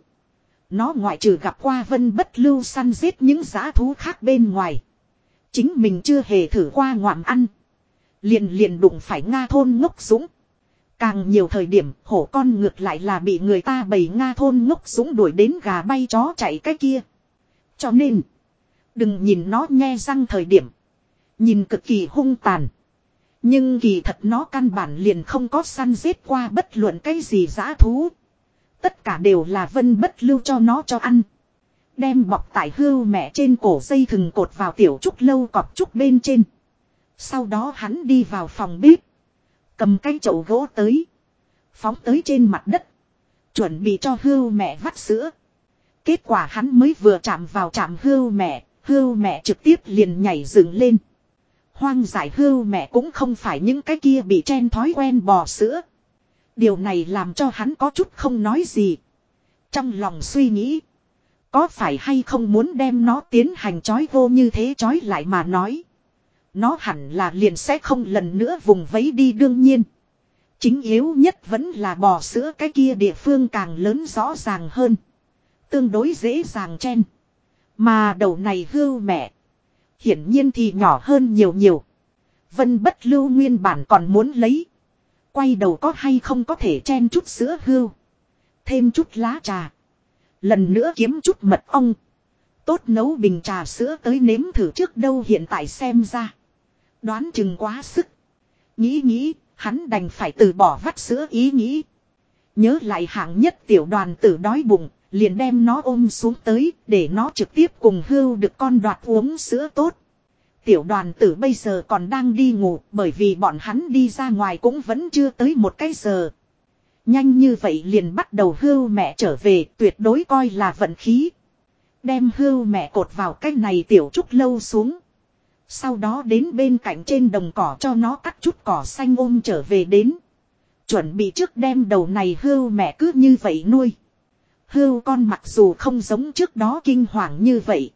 Nó ngoại trừ gặp qua vân bất lưu săn giết những giá thú khác bên ngoài. Chính mình chưa hề thử qua ngoạm ăn. Liền liền đụng phải Nga thôn ngốc dũng. Càng nhiều thời điểm, hổ con ngược lại là bị người ta bầy Nga thôn ngốc súng đuổi đến gà bay chó chạy cái kia. Cho nên. Đừng nhìn nó nghe răng thời điểm. Nhìn cực kỳ hung tàn. Nhưng kỳ thật nó căn bản liền không có săn giết qua bất luận cái gì giã thú. Tất cả đều là vân bất lưu cho nó cho ăn. Đem bọc tải hưu mẹ trên cổ dây thừng cột vào tiểu trúc lâu cọp trúc bên trên. Sau đó hắn đi vào phòng bếp. Cầm cái chậu gỗ tới. Phóng tới trên mặt đất. Chuẩn bị cho hưu mẹ vắt sữa. Kết quả hắn mới vừa chạm vào chạm hưu mẹ. Hưu mẹ trực tiếp liền nhảy dựng lên. Hoang giải hưu mẹ cũng không phải những cái kia bị chen thói quen bò sữa. Điều này làm cho hắn có chút không nói gì. Trong lòng suy nghĩ. Có phải hay không muốn đem nó tiến hành chói vô như thế chói lại mà nói. Nó hẳn là liền sẽ không lần nữa vùng vẫy đi đương nhiên. Chính yếu nhất vẫn là bò sữa cái kia địa phương càng lớn rõ ràng hơn. Tương đối dễ dàng chen. Mà đầu này hưu mẹ. Hiển nhiên thì nhỏ hơn nhiều nhiều. Vân bất lưu nguyên bản còn muốn lấy. Quay đầu có hay không có thể chen chút sữa hưu. Thêm chút lá trà. Lần nữa kiếm chút mật ong. Tốt nấu bình trà sữa tới nếm thử trước đâu hiện tại xem ra. Đoán chừng quá sức. Nghĩ nghĩ, hắn đành phải từ bỏ vắt sữa ý nghĩ. Nhớ lại hạng nhất tiểu đoàn tử đói bụng, liền đem nó ôm xuống tới, để nó trực tiếp cùng hưu được con đoạt uống sữa tốt. Tiểu đoàn tử bây giờ còn đang đi ngủ, bởi vì bọn hắn đi ra ngoài cũng vẫn chưa tới một cái giờ. Nhanh như vậy liền bắt đầu hưu mẹ trở về tuyệt đối coi là vận khí. Đem hưu mẹ cột vào cái này tiểu trúc lâu xuống. Sau đó đến bên cạnh trên đồng cỏ cho nó cắt chút cỏ xanh ôm trở về đến. Chuẩn bị trước đem đầu này hưu mẹ cứ như vậy nuôi. Hưu con mặc dù không giống trước đó kinh hoàng như vậy.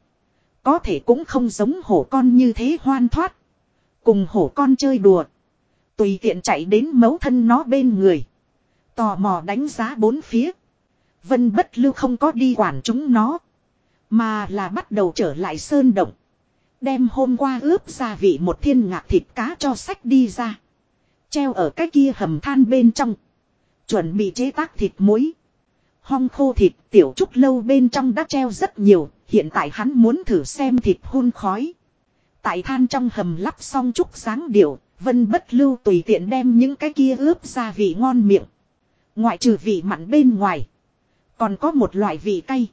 Có thể cũng không giống hổ con như thế hoan thoát. Cùng hổ con chơi đùa. Tùy tiện chạy đến mấu thân nó bên người. Tò mò đánh giá bốn phía. Vân bất lưu không có đi quản chúng nó. Mà là bắt đầu trở lại sơn động. Đem hôm qua ướp gia vị một thiên ngạc thịt cá cho sách đi ra. Treo ở cái kia hầm than bên trong. Chuẩn bị chế tác thịt muối. Hong khô thịt, tiểu trúc lâu bên trong đã treo rất nhiều. Hiện tại hắn muốn thử xem thịt hun khói. Tại than trong hầm lắp xong trúc sáng điệu. Vân bất lưu tùy tiện đem những cái kia ướp gia vị ngon miệng. Ngoại trừ vị mặn bên ngoài. Còn có một loại vị cay.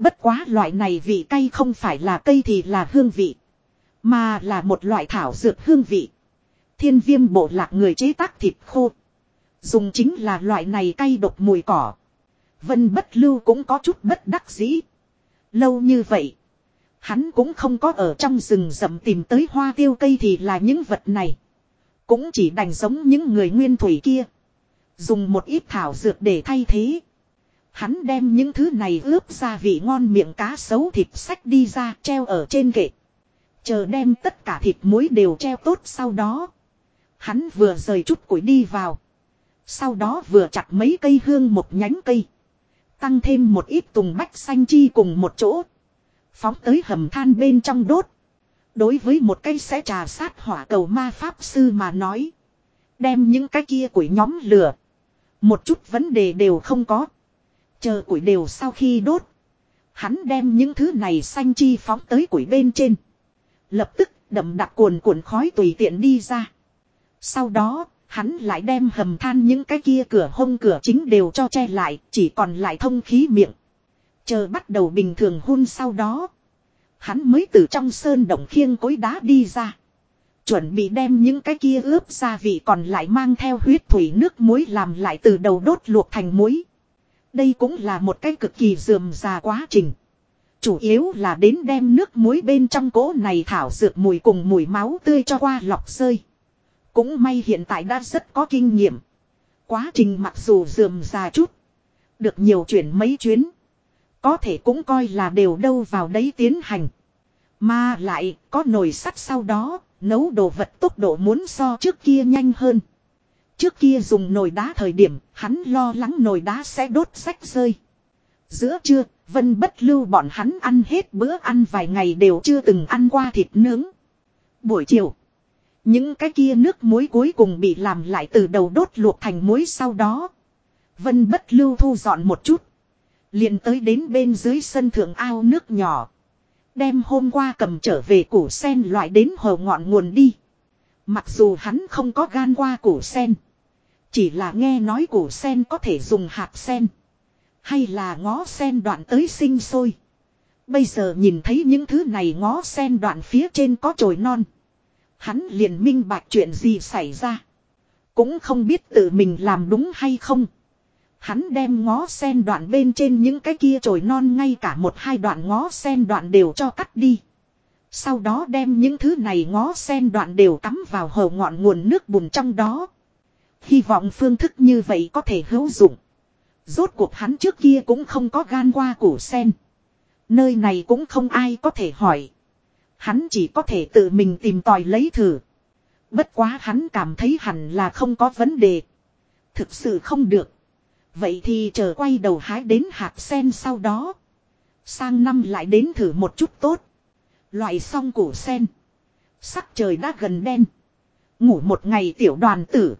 Bất quá loại này vị cay không phải là cây thì là hương vị. Mà là một loại thảo dược hương vị. Thiên viêm bộ lạc người chế tác thịt khô. Dùng chính là loại này cay độc mùi cỏ. Vân bất lưu cũng có chút bất đắc dĩ. Lâu như vậy. Hắn cũng không có ở trong rừng rậm tìm tới hoa tiêu cây thì là những vật này. Cũng chỉ đành giống những người nguyên thủy kia. Dùng một ít thảo dược để thay thế. Hắn đem những thứ này ướp ra vị ngon miệng cá sấu thịt sách đi ra treo ở trên kệ. Chờ đem tất cả thịt muối đều treo tốt sau đó. Hắn vừa rời chút củi đi vào. Sau đó vừa chặt mấy cây hương một nhánh cây. Tăng thêm một ít tùng bách xanh chi cùng một chỗ. Phóng tới hầm than bên trong đốt. Đối với một cây sẽ trà sát hỏa cầu ma pháp sư mà nói. Đem những cái kia củi nhóm lửa. Một chút vấn đề đều không có. Chờ củi đều sau khi đốt. Hắn đem những thứ này xanh chi phóng tới củi bên trên. Lập tức đậm đặc cuồn cuộn khói tùy tiện đi ra. Sau đó, hắn lại đem hầm than những cái kia cửa hông cửa chính đều cho che lại, chỉ còn lại thông khí miệng. Chờ bắt đầu bình thường hun sau đó. Hắn mới từ trong sơn động khiêng cối đá đi ra. Chuẩn bị đem những cái kia ướp gia vị còn lại mang theo huyết thủy nước muối làm lại từ đầu đốt luộc thành muối. Đây cũng là một cái cực kỳ dườm già quá trình. Chủ yếu là đến đem nước muối bên trong cỗ này thảo dược mùi cùng mùi máu tươi cho qua lọc rơi. Cũng may hiện tại đã rất có kinh nghiệm. Quá trình mặc dù dườm già chút. Được nhiều chuyển mấy chuyến. Có thể cũng coi là đều đâu vào đấy tiến hành. Mà lại có nồi sắt sau đó, nấu đồ vật tốc độ muốn so trước kia nhanh hơn. Trước kia dùng nồi đá thời điểm, hắn lo lắng nồi đá sẽ đốt sách rơi. Giữa trưa, Vân bất lưu bọn hắn ăn hết bữa ăn vài ngày đều chưa từng ăn qua thịt nướng. Buổi chiều, những cái kia nước muối cuối cùng bị làm lại từ đầu đốt luộc thành muối sau đó. Vân bất lưu thu dọn một chút. liền tới đến bên dưới sân thượng ao nước nhỏ. Đem hôm qua cầm trở về củ sen loại đến hồ ngọn nguồn đi. Mặc dù hắn không có gan qua củ sen. Chỉ là nghe nói củ sen có thể dùng hạt sen. Hay là ngó sen đoạn tới sinh sôi. Bây giờ nhìn thấy những thứ này ngó sen đoạn phía trên có chồi non. Hắn liền minh bạch chuyện gì xảy ra. Cũng không biết tự mình làm đúng hay không. Hắn đem ngó sen đoạn bên trên những cái kia chồi non ngay cả một hai đoạn ngó sen đoạn đều cho cắt đi. Sau đó đem những thứ này ngó sen đoạn đều cắm vào hầu ngọn nguồn nước bùn trong đó. Hy vọng phương thức như vậy có thể hữu dụng. Rốt cuộc hắn trước kia cũng không có gan qua củ sen. Nơi này cũng không ai có thể hỏi. Hắn chỉ có thể tự mình tìm tòi lấy thử. Bất quá hắn cảm thấy hẳn là không có vấn đề. Thực sự không được. Vậy thì chờ quay đầu hái đến hạt sen sau đó. Sang năm lại đến thử một chút tốt. Loại xong củ sen. Sắc trời đã gần đen. Ngủ một ngày tiểu đoàn tử.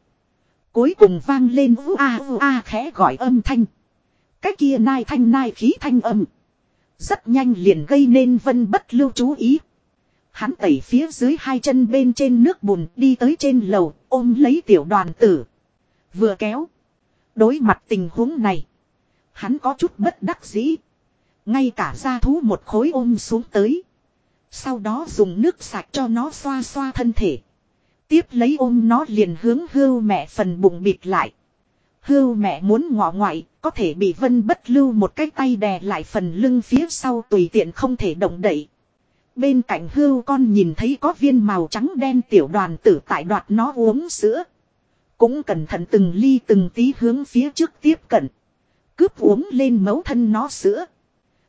Cuối cùng vang lên u a u a khẽ gọi âm thanh. Cái kia nai thanh nai khí thanh âm. Rất nhanh liền gây nên vân bất lưu chú ý. Hắn tẩy phía dưới hai chân bên trên nước bùn đi tới trên lầu, ôm lấy tiểu đoàn tử. Vừa kéo. Đối mặt tình huống này. Hắn có chút bất đắc dĩ. Ngay cả ra thú một khối ôm xuống tới. Sau đó dùng nước sạch cho nó xoa xoa thân thể. Tiếp lấy ôm nó liền hướng hưu mẹ phần bụng bịt lại. Hưu mẹ muốn ngọ ngoại, có thể bị vân bất lưu một cái tay đè lại phần lưng phía sau tùy tiện không thể động đậy. Bên cạnh hưu con nhìn thấy có viên màu trắng đen tiểu đoàn tử tại đoạt nó uống sữa. Cũng cẩn thận từng ly từng tí hướng phía trước tiếp cận. Cướp uống lên mấu thân nó sữa.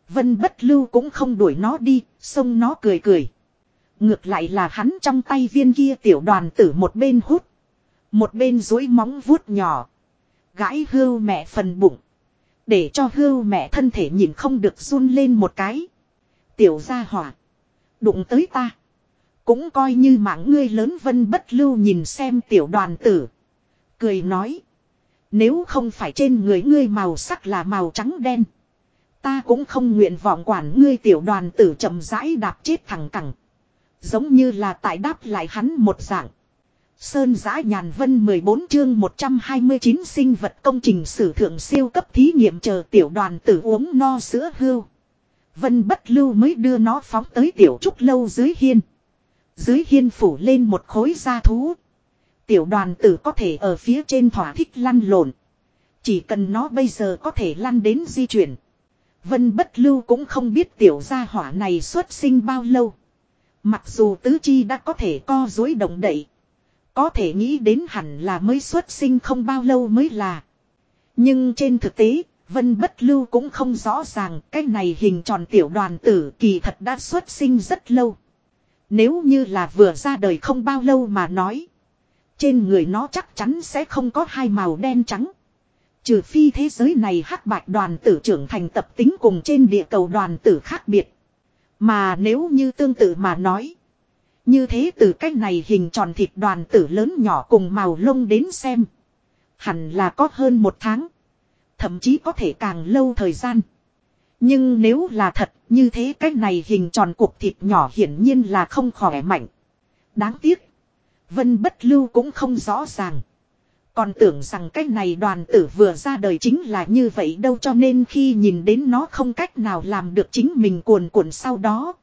Vân bất lưu cũng không đuổi nó đi, xông nó cười cười. Ngược lại là hắn trong tay viên kia tiểu đoàn tử một bên hút. Một bên dối móng vuốt nhỏ. Gãi hưu mẹ phần bụng. Để cho hưu mẹ thân thể nhìn không được run lên một cái. Tiểu gia hỏa. Đụng tới ta. cũng coi như mạng ngươi lớn vân bất lưu nhìn xem tiểu đoàn tử. Cười nói. Nếu không phải trên người ngươi màu sắc là màu trắng đen. Ta cũng không nguyện vọng quản ngươi tiểu đoàn tử chậm rãi đạp chết thẳng cẳng. Giống như là tại đáp lại hắn một dạng. Sơn giã nhàn vân 14 chương 129 sinh vật công trình sử thượng siêu cấp thí nghiệm chờ tiểu đoàn tử uống no sữa hưu. Vân bất lưu mới đưa nó phóng tới tiểu trúc lâu dưới hiên. Dưới hiên phủ lên một khối da thú. Tiểu đoàn tử có thể ở phía trên thỏa thích lăn lộn. Chỉ cần nó bây giờ có thể lăn đến di chuyển. Vân bất lưu cũng không biết tiểu gia hỏa này xuất sinh bao lâu. Mặc dù tứ chi đã có thể co dối động đậy. Có thể nghĩ đến hẳn là mới xuất sinh không bao lâu mới là. Nhưng trên thực tế, Vân Bất Lưu cũng không rõ ràng cái này hình tròn tiểu đoàn tử kỳ thật đã xuất sinh rất lâu. Nếu như là vừa ra đời không bao lâu mà nói. Trên người nó chắc chắn sẽ không có hai màu đen trắng. Trừ phi thế giới này hắc bạch đoàn tử trưởng thành tập tính cùng trên địa cầu đoàn tử khác biệt. Mà nếu như tương tự mà nói. Như thế từ cách này hình tròn thịt đoàn tử lớn nhỏ cùng màu lông đến xem. Hẳn là có hơn một tháng. Thậm chí có thể càng lâu thời gian. Nhưng nếu là thật, như thế cách này hình tròn cục thịt nhỏ hiển nhiên là không khỏe mạnh. Đáng tiếc. Vân bất lưu cũng không rõ ràng. Còn tưởng rằng cái này đoàn tử vừa ra đời chính là như vậy đâu cho nên khi nhìn đến nó không cách nào làm được chính mình cuồn cuộn sau đó.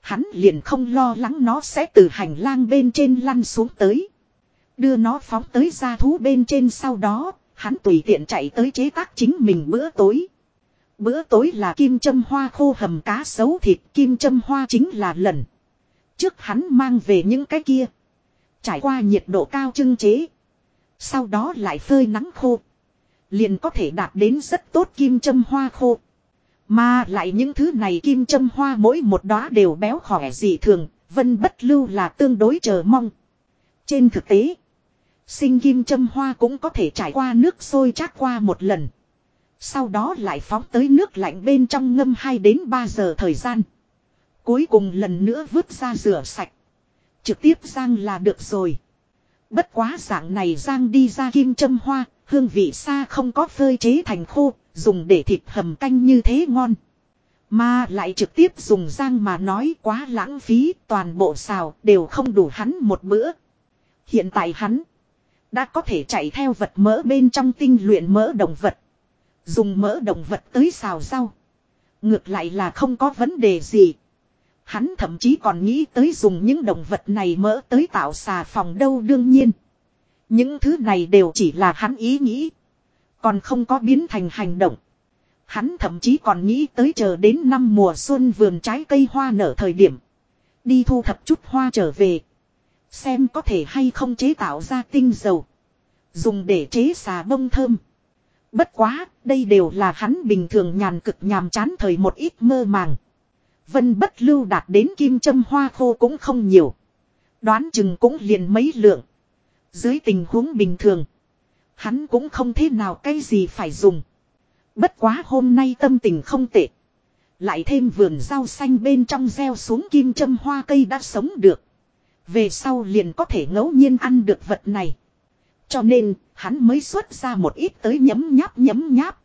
Hắn liền không lo lắng nó sẽ từ hành lang bên trên lăn xuống tới. Đưa nó phóng tới ra thú bên trên sau đó, hắn tùy tiện chạy tới chế tác chính mình bữa tối. Bữa tối là kim châm hoa khô hầm cá sấu thịt, kim châm hoa chính là lần. Trước hắn mang về những cái kia. Trải qua nhiệt độ cao trưng chế. Sau đó lại phơi nắng khô. Liền có thể đạt đến rất tốt kim châm hoa khô. Mà lại những thứ này kim châm hoa mỗi một đóa đều béo khỏe dị thường, vân bất lưu là tương đối chờ mong. Trên thực tế, sinh kim châm hoa cũng có thể trải qua nước sôi chát qua một lần. Sau đó lại phóng tới nước lạnh bên trong ngâm 2 đến 3 giờ thời gian. Cuối cùng lần nữa vứt ra rửa sạch. Trực tiếp rang là được rồi. Bất quá dạng này rang đi ra kim châm hoa, hương vị xa không có phơi chế thành khô, dùng để thịt hầm canh như thế ngon. Mà lại trực tiếp dùng rang mà nói quá lãng phí, toàn bộ xào đều không đủ hắn một bữa. Hiện tại hắn đã có thể chạy theo vật mỡ bên trong tinh luyện mỡ động vật. Dùng mỡ động vật tới xào rau. Ngược lại là không có vấn đề gì. Hắn thậm chí còn nghĩ tới dùng những động vật này mỡ tới tạo xà phòng đâu đương nhiên. Những thứ này đều chỉ là hắn ý nghĩ. Còn không có biến thành hành động. Hắn thậm chí còn nghĩ tới chờ đến năm mùa xuân vườn trái cây hoa nở thời điểm. Đi thu thập chút hoa trở về. Xem có thể hay không chế tạo ra tinh dầu. Dùng để chế xà bông thơm. Bất quá, đây đều là hắn bình thường nhàn cực nhàm chán thời một ít mơ màng. Vân bất lưu đạt đến kim châm hoa khô cũng không nhiều. Đoán chừng cũng liền mấy lượng. Dưới tình huống bình thường. Hắn cũng không thế nào cái gì phải dùng. Bất quá hôm nay tâm tình không tệ. Lại thêm vườn rau xanh bên trong gieo xuống kim châm hoa cây đã sống được. Về sau liền có thể ngẫu nhiên ăn được vật này. Cho nên, hắn mới xuất ra một ít tới nhấm nháp nhấm nháp.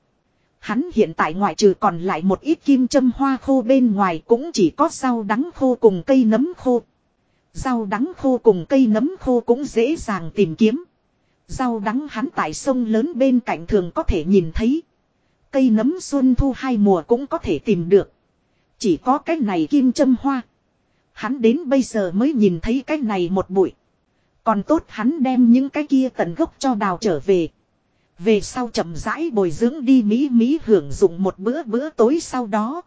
Hắn hiện tại ngoại trừ còn lại một ít kim châm hoa khô bên ngoài cũng chỉ có rau đắng khô cùng cây nấm khô. Rau đắng khô cùng cây nấm khô cũng dễ dàng tìm kiếm. Rau đắng hắn tại sông lớn bên cạnh thường có thể nhìn thấy. Cây nấm xuân thu hai mùa cũng có thể tìm được. Chỉ có cái này kim châm hoa. Hắn đến bây giờ mới nhìn thấy cái này một bụi. Còn tốt hắn đem những cái kia tận gốc cho đào trở về. Về sau chậm rãi bồi dưỡng đi Mỹ Mỹ hưởng dụng một bữa bữa tối sau đó.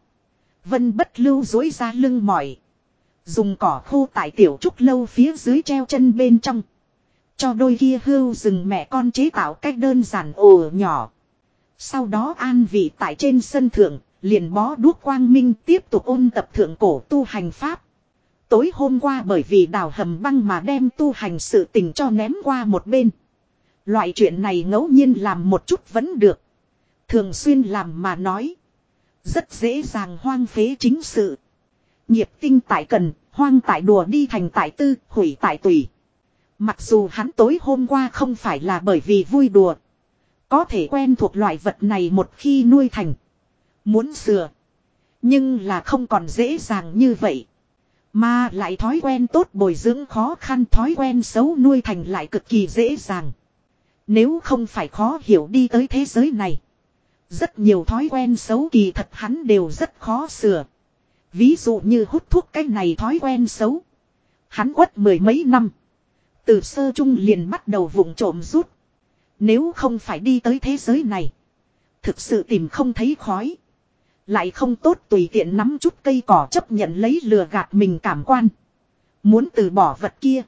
Vân bất lưu dối ra lưng mỏi. Dùng cỏ khô tại tiểu trúc lâu phía dưới treo chân bên trong. Cho đôi kia hưu rừng mẹ con chế tạo cách đơn giản ồ nhỏ. Sau đó an vị tại trên sân thượng, liền bó đuốc quang minh tiếp tục ôn tập thượng cổ tu hành pháp. Tối hôm qua bởi vì đào hầm băng mà đem tu hành sự tình cho ném qua một bên. Loại chuyện này ngẫu nhiên làm một chút vẫn được. Thường xuyên làm mà nói. Rất dễ dàng hoang phế chính sự. Nghiệp tinh tại cần, Hoang tại đùa đi thành tại tư, hủy tại tùy. Mặc dù hắn tối hôm qua không phải là bởi vì vui đùa. Có thể quen thuộc loại vật này một khi nuôi thành. Muốn sửa. Nhưng là không còn dễ dàng như vậy. Mà lại thói quen tốt bồi dưỡng khó khăn thói quen xấu nuôi thành lại cực kỳ dễ dàng. Nếu không phải khó hiểu đi tới thế giới này. Rất nhiều thói quen xấu kỳ thật hắn đều rất khó sửa. Ví dụ như hút thuốc cái này thói quen xấu. Hắn quất mười mấy năm. Từ sơ trung liền bắt đầu vụng trộm rút. Nếu không phải đi tới thế giới này. Thực sự tìm không thấy khói. Lại không tốt tùy tiện nắm chút cây cỏ chấp nhận lấy lừa gạt mình cảm quan. Muốn từ bỏ vật kia.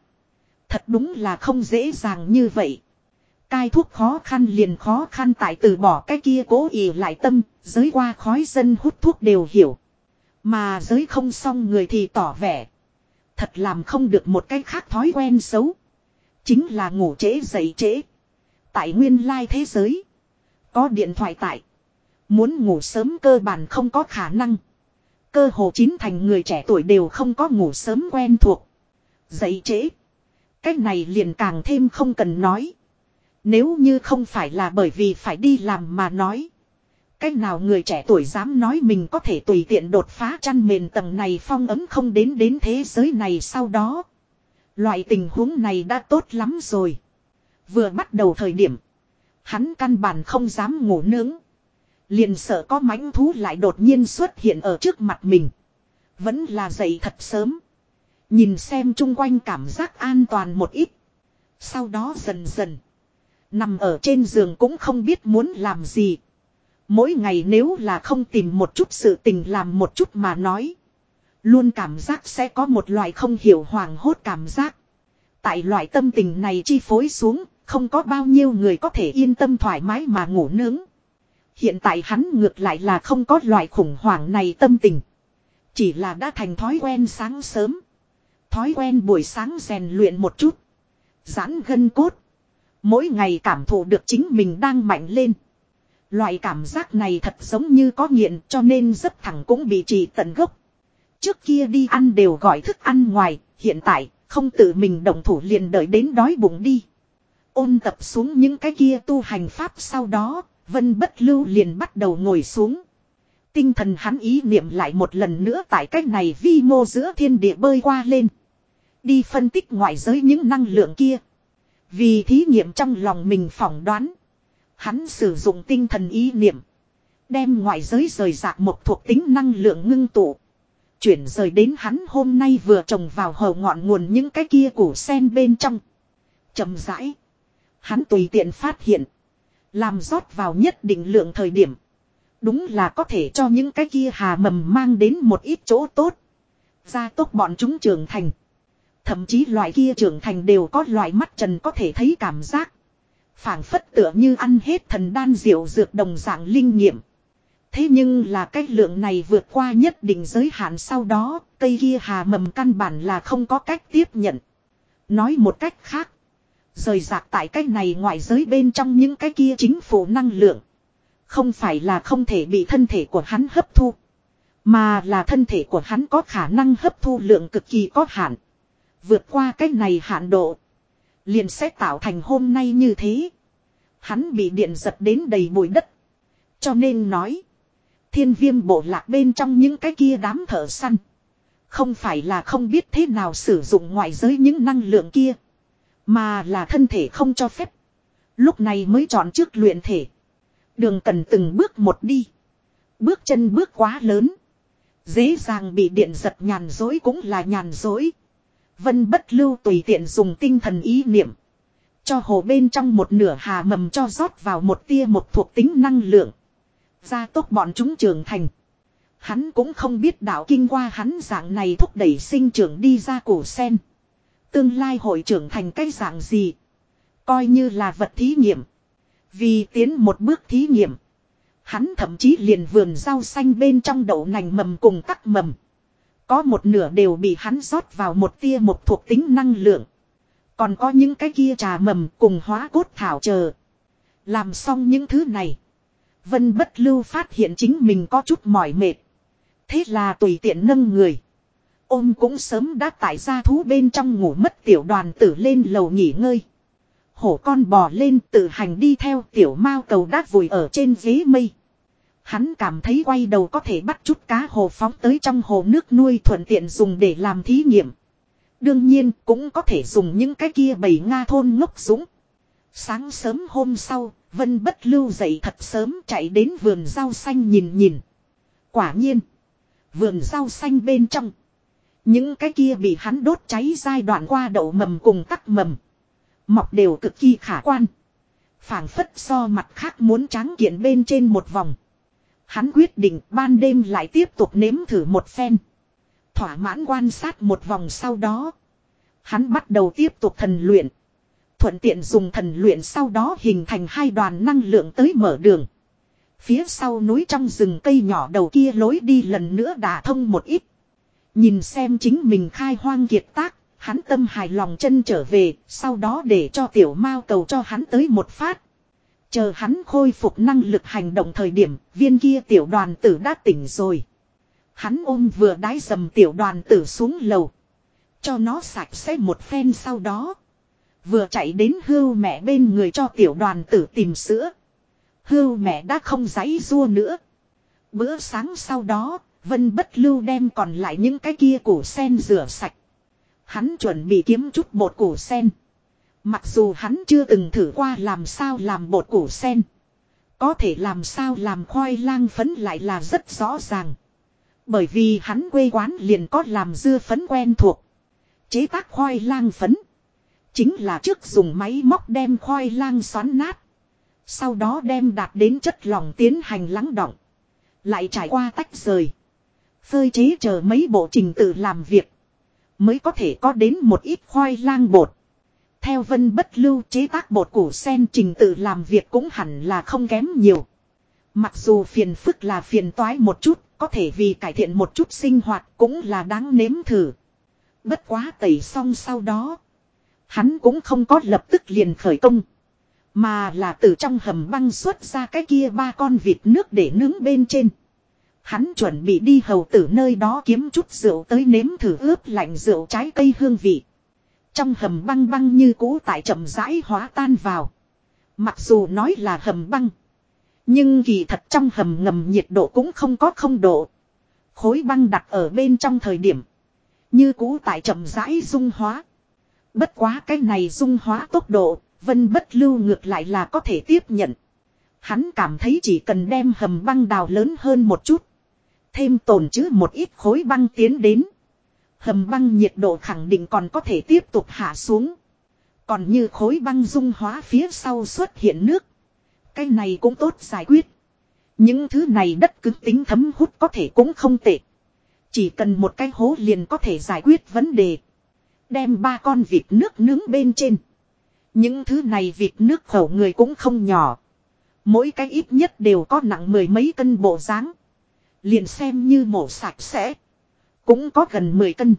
Thật đúng là không dễ dàng như vậy. Cai thuốc khó khăn liền khó khăn tại từ bỏ cái kia cố ý lại tâm, giới qua khói dân hút thuốc đều hiểu. Mà giới không xong người thì tỏ vẻ. Thật làm không được một cái khác thói quen xấu. Chính là ngủ trễ dậy trễ. Tại nguyên lai thế giới. Có điện thoại tại. Muốn ngủ sớm cơ bản không có khả năng. Cơ hồ chín thành người trẻ tuổi đều không có ngủ sớm quen thuộc. Dậy trễ. Cái này liền càng thêm không cần nói. Nếu như không phải là bởi vì phải đi làm mà nói. Cách nào người trẻ tuổi dám nói mình có thể tùy tiện đột phá chăn mền tầng này phong ấm không đến đến thế giới này sau đó. Loại tình huống này đã tốt lắm rồi. Vừa bắt đầu thời điểm. Hắn căn bản không dám ngủ nướng. Liền sợ có mãnh thú lại đột nhiên xuất hiện ở trước mặt mình. Vẫn là dậy thật sớm. Nhìn xem chung quanh cảm giác an toàn một ít. Sau đó dần dần. Nằm ở trên giường cũng không biết muốn làm gì. Mỗi ngày nếu là không tìm một chút sự tình làm một chút mà nói. Luôn cảm giác sẽ có một loại không hiểu hoàng hốt cảm giác. Tại loại tâm tình này chi phối xuống, không có bao nhiêu người có thể yên tâm thoải mái mà ngủ nướng. Hiện tại hắn ngược lại là không có loại khủng hoảng này tâm tình. Chỉ là đã thành thói quen sáng sớm. Thói quen buổi sáng rèn luyện một chút. Giãn gân cốt. Mỗi ngày cảm thụ được chính mình đang mạnh lên. Loại cảm giác này thật giống như có nghiện cho nên rất thẳng cũng bị trì tận gốc. Trước kia đi ăn đều gọi thức ăn ngoài, hiện tại không tự mình động thủ liền đợi đến đói bụng đi. Ôn tập xuống những cái kia tu hành pháp sau đó, Vân bất lưu liền bắt đầu ngồi xuống. Tinh thần hắn ý niệm lại một lần nữa tại cách này vi mô giữa thiên địa bơi qua lên. Đi phân tích ngoại giới những năng lượng kia. Vì thí nghiệm trong lòng mình phỏng đoán. Hắn sử dụng tinh thần ý niệm. Đem ngoại giới rời rạc một thuộc tính năng lượng ngưng tụ. Chuyển rời đến hắn hôm nay vừa trồng vào hầu ngọn nguồn những cái kia củ sen bên trong. chậm rãi. Hắn tùy tiện phát hiện. Làm rót vào nhất định lượng thời điểm. Đúng là có thể cho những cái kia hà mầm mang đến một ít chỗ tốt. Gia tốt bọn chúng trưởng thành. Thậm chí loại kia trưởng thành đều có loại mắt trần có thể thấy cảm giác. phảng phất tựa như ăn hết thần đan diệu dược đồng dạng linh nghiệm. Thế nhưng là cái lượng này vượt qua nhất định giới hạn sau đó, cây kia hà mầm căn bản là không có cách tiếp nhận. Nói một cách khác, Rời rạc tại cái này ngoại giới bên trong những cái kia chính phủ năng lượng. Không phải là không thể bị thân thể của hắn hấp thu. Mà là thân thể của hắn có khả năng hấp thu lượng cực kỳ có hạn. Vượt qua cái này hạn độ. Liền sẽ tạo thành hôm nay như thế. Hắn bị điện giật đến đầy bụi đất. Cho nên nói. Thiên viêm bộ lạc bên trong những cái kia đám thợ săn. Không phải là không biết thế nào sử dụng ngoại giới những năng lượng kia. Mà là thân thể không cho phép. Lúc này mới chọn trước luyện thể. Đường cần từng bước một đi. Bước chân bước quá lớn. Dễ dàng bị điện giật nhàn dối cũng là nhàn dối. Vân bất lưu tùy tiện dùng tinh thần ý niệm. Cho hồ bên trong một nửa hà mầm cho rót vào một tia một thuộc tính năng lượng. Gia tốc bọn chúng trưởng thành. Hắn cũng không biết đạo kinh qua hắn dạng này thúc đẩy sinh trưởng đi ra cổ sen. Tương lai hội trưởng thành cái dạng gì. Coi như là vật thí nghiệm. Vì tiến một bước thí nghiệm. Hắn thậm chí liền vườn rau xanh bên trong đậu nành mầm cùng các mầm. Có một nửa đều bị hắn rót vào một tia một thuộc tính năng lượng. Còn có những cái kia trà mầm cùng hóa cốt thảo chờ. Làm xong những thứ này. Vân bất lưu phát hiện chính mình có chút mỏi mệt. Thế là tùy tiện nâng người. Ôm cũng sớm đã tại ra thú bên trong ngủ mất tiểu đoàn tử lên lầu nghỉ ngơi. Hổ con bò lên tự hành đi theo tiểu mao cầu đát vùi ở trên ghế mây. Hắn cảm thấy quay đầu có thể bắt chút cá hồ phóng tới trong hồ nước nuôi thuận tiện dùng để làm thí nghiệm. Đương nhiên cũng có thể dùng những cái kia bầy Nga thôn ngốc súng. Sáng sớm hôm sau, Vân bất lưu dậy thật sớm chạy đến vườn rau xanh nhìn nhìn. Quả nhiên, vườn rau xanh bên trong. Những cái kia bị hắn đốt cháy giai đoạn qua đậu mầm cùng tắc mầm. Mọc đều cực kỳ khả quan. phảng phất so mặt khác muốn tráng kiện bên trên một vòng. Hắn quyết định ban đêm lại tiếp tục nếm thử một phen. Thỏa mãn quan sát một vòng sau đó. Hắn bắt đầu tiếp tục thần luyện. Thuận tiện dùng thần luyện sau đó hình thành hai đoàn năng lượng tới mở đường. Phía sau núi trong rừng cây nhỏ đầu kia lối đi lần nữa đả thông một ít. Nhìn xem chính mình khai hoang kiệt tác, hắn tâm hài lòng chân trở về, sau đó để cho tiểu mao cầu cho hắn tới một phát. Chờ hắn khôi phục năng lực hành động thời điểm, viên kia tiểu đoàn tử đã tỉnh rồi. Hắn ôm vừa đái dầm tiểu đoàn tử xuống lầu. Cho nó sạch sẽ một phen sau đó. Vừa chạy đến hưu mẹ bên người cho tiểu đoàn tử tìm sữa. Hưu mẹ đã không giấy rua nữa. Bữa sáng sau đó, Vân bất lưu đem còn lại những cái kia củ sen rửa sạch. Hắn chuẩn bị kiếm chút bột củ sen. Mặc dù hắn chưa từng thử qua làm sao làm bột củ sen. Có thể làm sao làm khoai lang phấn lại là rất rõ ràng. Bởi vì hắn quê quán liền có làm dưa phấn quen thuộc. Chế tác khoai lang phấn. Chính là trước dùng máy móc đem khoai lang xoắn nát. Sau đó đem đạt đến chất lỏng tiến hành lắng động. Lại trải qua tách rời. Phơi chế chờ mấy bộ trình tự làm việc. Mới có thể có đến một ít khoai lang bột. Theo vân bất lưu chế tác bột củ sen trình tự làm việc cũng hẳn là không kém nhiều. Mặc dù phiền phức là phiền toái một chút, có thể vì cải thiện một chút sinh hoạt cũng là đáng nếm thử. Bất quá tẩy xong sau đó. Hắn cũng không có lập tức liền khởi công. Mà là từ trong hầm băng xuất ra cái kia ba con vịt nước để nướng bên trên. Hắn chuẩn bị đi hầu tử nơi đó kiếm chút rượu tới nếm thử ướp lạnh rượu trái cây hương vị. Trong hầm băng băng như cũ tại chậm rãi hóa tan vào. Mặc dù nói là hầm băng. Nhưng kỳ thật trong hầm ngầm nhiệt độ cũng không có không độ. Khối băng đặt ở bên trong thời điểm. Như cũ tại chậm rãi dung hóa. Bất quá cái này dung hóa tốc độ, vân bất lưu ngược lại là có thể tiếp nhận. Hắn cảm thấy chỉ cần đem hầm băng đào lớn hơn một chút. Thêm tồn chứ một ít khối băng tiến đến. Hầm băng nhiệt độ khẳng định còn có thể tiếp tục hạ xuống. Còn như khối băng dung hóa phía sau xuất hiện nước. Cái này cũng tốt giải quyết. Những thứ này đất cứng tính thấm hút có thể cũng không tệ. Chỉ cần một cái hố liền có thể giải quyết vấn đề. Đem ba con vịt nước nướng bên trên. Những thứ này vịt nước khẩu người cũng không nhỏ. Mỗi cái ít nhất đều có nặng mười mấy cân bộ dáng Liền xem như mổ sạch sẽ. Cũng có gần 10 cân.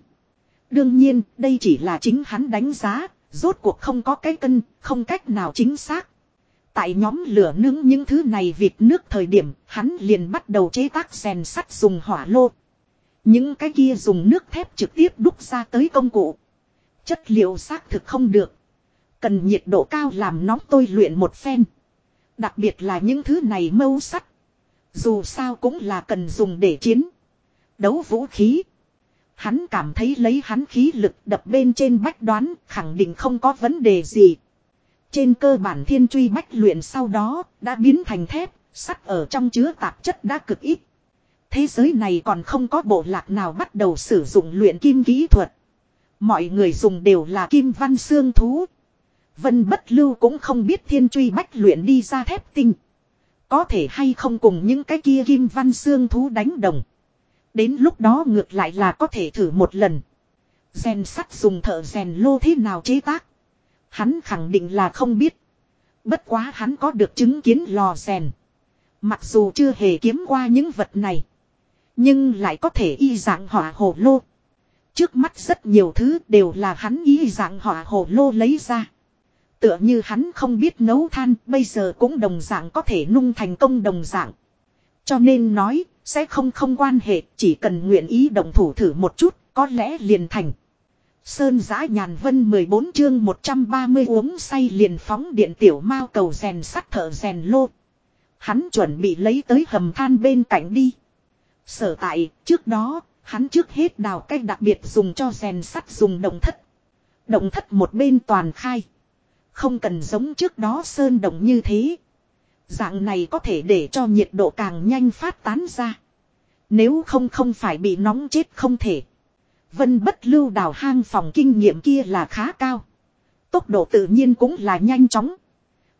Đương nhiên, đây chỉ là chính hắn đánh giá, rốt cuộc không có cái cân, không cách nào chính xác. Tại nhóm lửa nướng những thứ này vịt nước thời điểm, hắn liền bắt đầu chế tác rèn sắt dùng hỏa lô. Những cái kia dùng nước thép trực tiếp đúc ra tới công cụ. Chất liệu xác thực không được. Cần nhiệt độ cao làm nóng tôi luyện một phen. Đặc biệt là những thứ này mâu sắt. Dù sao cũng là cần dùng để chiến. Đấu vũ khí. Hắn cảm thấy lấy hắn khí lực đập bên trên bách đoán khẳng định không có vấn đề gì. Trên cơ bản thiên truy bách luyện sau đó đã biến thành thép, sắt ở trong chứa tạp chất đã cực ít. Thế giới này còn không có bộ lạc nào bắt đầu sử dụng luyện kim kỹ thuật. Mọi người dùng đều là kim văn xương thú. Vân bất lưu cũng không biết thiên truy bách luyện đi ra thép tinh. Có thể hay không cùng những cái kia kim văn xương thú đánh đồng. Đến lúc đó ngược lại là có thể thử một lần. Rèn sắt dùng thợ rèn lô thế nào chế tác. Hắn khẳng định là không biết. Bất quá hắn có được chứng kiến lò rèn. Mặc dù chưa hề kiếm qua những vật này. Nhưng lại có thể y dạng hỏa hồ lô. Trước mắt rất nhiều thứ đều là hắn y dạng hỏa hồ lô lấy ra. Tựa như hắn không biết nấu than, bây giờ cũng đồng dạng có thể nung thành công đồng dạng. Cho nên nói sẽ không không quan hệ chỉ cần nguyện ý đồng thủ thử một chút có lẽ liền thành. Sơn giã nhàn vân 14 chương 130 uống say liền phóng điện tiểu mao cầu rèn sắt thợ rèn lô. Hắn chuẩn bị lấy tới hầm than bên cạnh đi. Sở tại, trước đó, hắn trước hết đào cách đặc biệt dùng cho rèn sắt dùng động thất. Động thất một bên toàn khai. Không cần giống trước đó sơn động như thế. Dạng này có thể để cho nhiệt độ càng nhanh phát tán ra. Nếu không không phải bị nóng chết không thể. Vân bất lưu đào hang phòng kinh nghiệm kia là khá cao. Tốc độ tự nhiên cũng là nhanh chóng.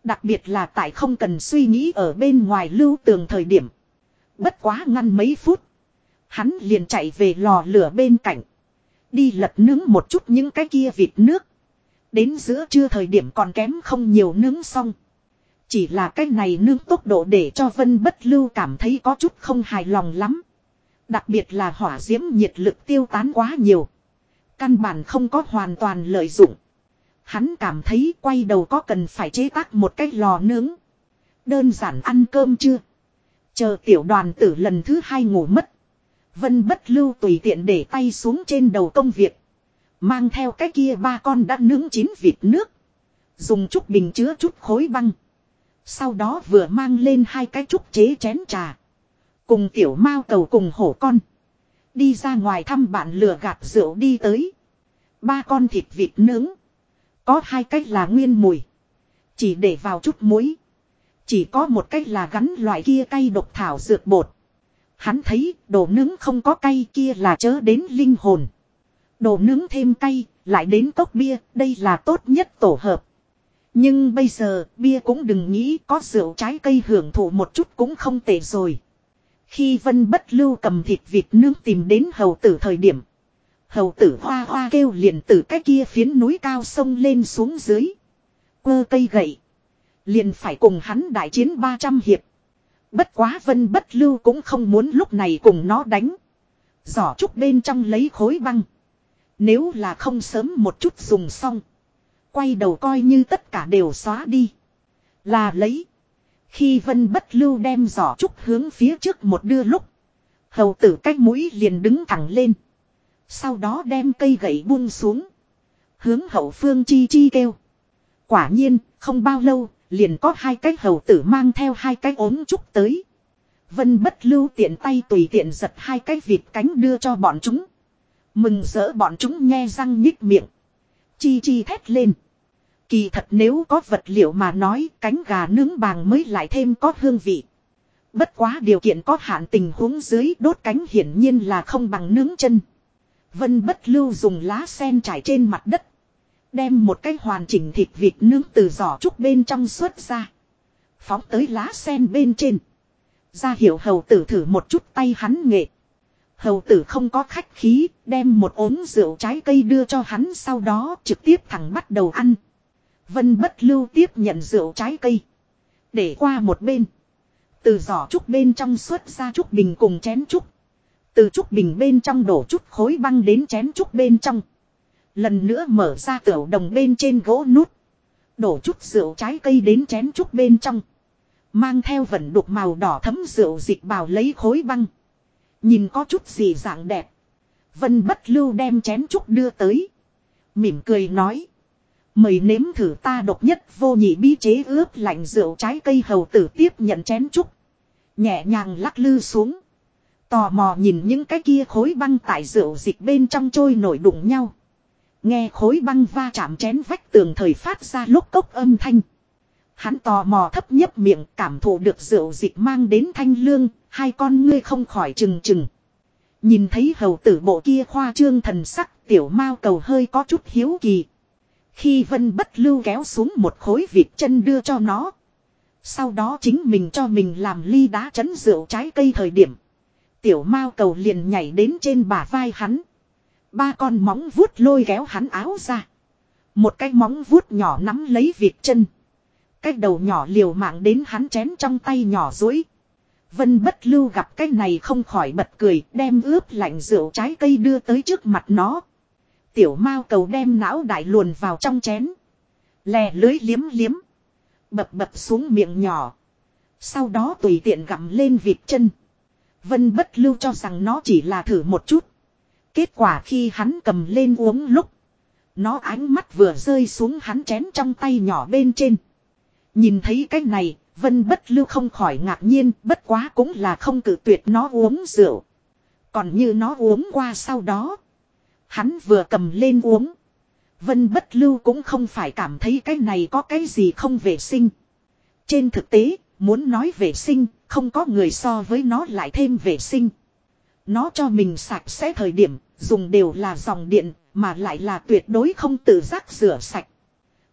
Đặc biệt là tại không cần suy nghĩ ở bên ngoài lưu tường thời điểm. Bất quá ngăn mấy phút. Hắn liền chạy về lò lửa bên cạnh. Đi lật nướng một chút những cái kia vịt nước. Đến giữa trưa thời điểm còn kém không nhiều nướng xong. Chỉ là cái này nướng tốc độ để cho Vân Bất Lưu cảm thấy có chút không hài lòng lắm. Đặc biệt là hỏa diễm nhiệt lực tiêu tán quá nhiều. Căn bản không có hoàn toàn lợi dụng. Hắn cảm thấy quay đầu có cần phải chế tác một cái lò nướng. Đơn giản ăn cơm chưa? Chờ tiểu đoàn tử lần thứ hai ngủ mất. Vân bất lưu tùy tiện để tay xuống trên đầu công việc. Mang theo cái kia ba con đã nướng chín vịt nước. Dùng chút bình chứa chút khối băng. Sau đó vừa mang lên hai cái trúc chế chén trà. Cùng tiểu mao cầu cùng hổ con. Đi ra ngoài thăm bạn lừa gạt rượu đi tới. Ba con thịt vịt nướng. Có hai cách là nguyên mùi. Chỉ để vào chút muối. Chỉ có một cách là gắn loại kia cay độc thảo dược bột. Hắn thấy đồ nướng không có cay kia là chớ đến linh hồn. Đồ nướng thêm cay, lại đến cốc bia, đây là tốt nhất tổ hợp. Nhưng bây giờ, bia cũng đừng nghĩ có rượu trái cây hưởng thụ một chút cũng không tệ rồi. Khi Vân Bất Lưu cầm thịt vịt nướng tìm đến hầu tử thời điểm. Hầu tử hoa hoa kêu liền từ cái kia phiến núi cao sông lên xuống dưới. Quơ cây gậy. Liền phải cùng hắn đại chiến 300 hiệp. Bất quá Vân Bất Lưu cũng không muốn lúc này cùng nó đánh. Giỏ trúc bên trong lấy khối băng. Nếu là không sớm một chút dùng xong. Quay đầu coi như tất cả đều xóa đi. Là lấy. Khi vân bất lưu đem giỏ trúc hướng phía trước một đưa lúc. Hầu tử cách mũi liền đứng thẳng lên. Sau đó đem cây gậy buông xuống. Hướng hậu phương chi chi kêu. Quả nhiên, không bao lâu, liền có hai cái hầu tử mang theo hai cái ốm trúc tới. Vân bất lưu tiện tay tùy tiện giật hai cái vịt cánh đưa cho bọn chúng. Mừng rỡ bọn chúng nghe răng nhích miệng. Chi chi thét lên. Kỳ thật nếu có vật liệu mà nói, cánh gà nướng bàng mới lại thêm có hương vị. Bất quá điều kiện có hạn tình huống dưới, đốt cánh hiển nhiên là không bằng nướng chân. Vân bất lưu dùng lá sen trải trên mặt đất. Đem một cái hoàn chỉnh thịt vịt nướng từ giỏ trúc bên trong xuất ra. Phóng tới lá sen bên trên. Ra hiệu hầu tử thử một chút tay hắn nghệ. Hầu tử không có khách khí, đem một ống rượu trái cây đưa cho hắn sau đó trực tiếp thẳng bắt đầu ăn. Vân bất lưu tiếp nhận rượu trái cây. Để qua một bên. Từ giỏ trúc bên trong xuất ra trúc bình cùng chén trúc. Từ trúc bình bên trong đổ chút khối băng đến chén trúc bên trong. Lần nữa mở ra tiểu đồng bên trên gỗ nút. Đổ chút rượu trái cây đến chén trúc bên trong. Mang theo vẩn đục màu đỏ thấm rượu dịch bào lấy khối băng. Nhìn có chút gì dạng đẹp. Vân bất lưu đem chén trúc đưa tới. Mỉm cười nói. Mời nếm thử ta độc nhất vô nhị bí chế ướp lạnh rượu trái cây hầu tử tiếp nhận chén trúc. Nhẹ nhàng lắc lư xuống. Tò mò nhìn những cái kia khối băng tại rượu dịch bên trong trôi nổi đụng nhau. Nghe khối băng va chạm chén vách tường thời phát ra lúc cốc âm thanh. Hắn tò mò thấp nhấp miệng cảm thụ được rượu dịch mang đến thanh lương, hai con ngươi không khỏi trừng trừng. Nhìn thấy hầu tử bộ kia khoa trương thần sắc, tiểu mao cầu hơi có chút hiếu kỳ. Khi vân bất lưu kéo xuống một khối vịt chân đưa cho nó. Sau đó chính mình cho mình làm ly đá chấn rượu trái cây thời điểm. Tiểu mao cầu liền nhảy đến trên bả vai hắn. Ba con móng vuốt lôi kéo hắn áo ra. Một cái móng vuốt nhỏ nắm lấy vịt chân. Cái đầu nhỏ liều mạng đến hắn chén trong tay nhỏ dối. Vân bất lưu gặp cái này không khỏi bật cười đem ướp lạnh rượu trái cây đưa tới trước mặt nó. Tiểu mao cầu đem não đại luồn vào trong chén. Lè lưới liếm liếm. Bập bập xuống miệng nhỏ. Sau đó tùy tiện gặm lên vịt chân. Vân bất lưu cho rằng nó chỉ là thử một chút. Kết quả khi hắn cầm lên uống lúc. Nó ánh mắt vừa rơi xuống hắn chén trong tay nhỏ bên trên. Nhìn thấy cái này, Vân bất lưu không khỏi ngạc nhiên, bất quá cũng là không cự tuyệt nó uống rượu. Còn như nó uống qua sau đó. Hắn vừa cầm lên uống. Vân bất lưu cũng không phải cảm thấy cái này có cái gì không vệ sinh. Trên thực tế, muốn nói vệ sinh, không có người so với nó lại thêm vệ sinh. Nó cho mình sạch sẽ thời điểm, dùng đều là dòng điện, mà lại là tuyệt đối không tự giác rửa sạch.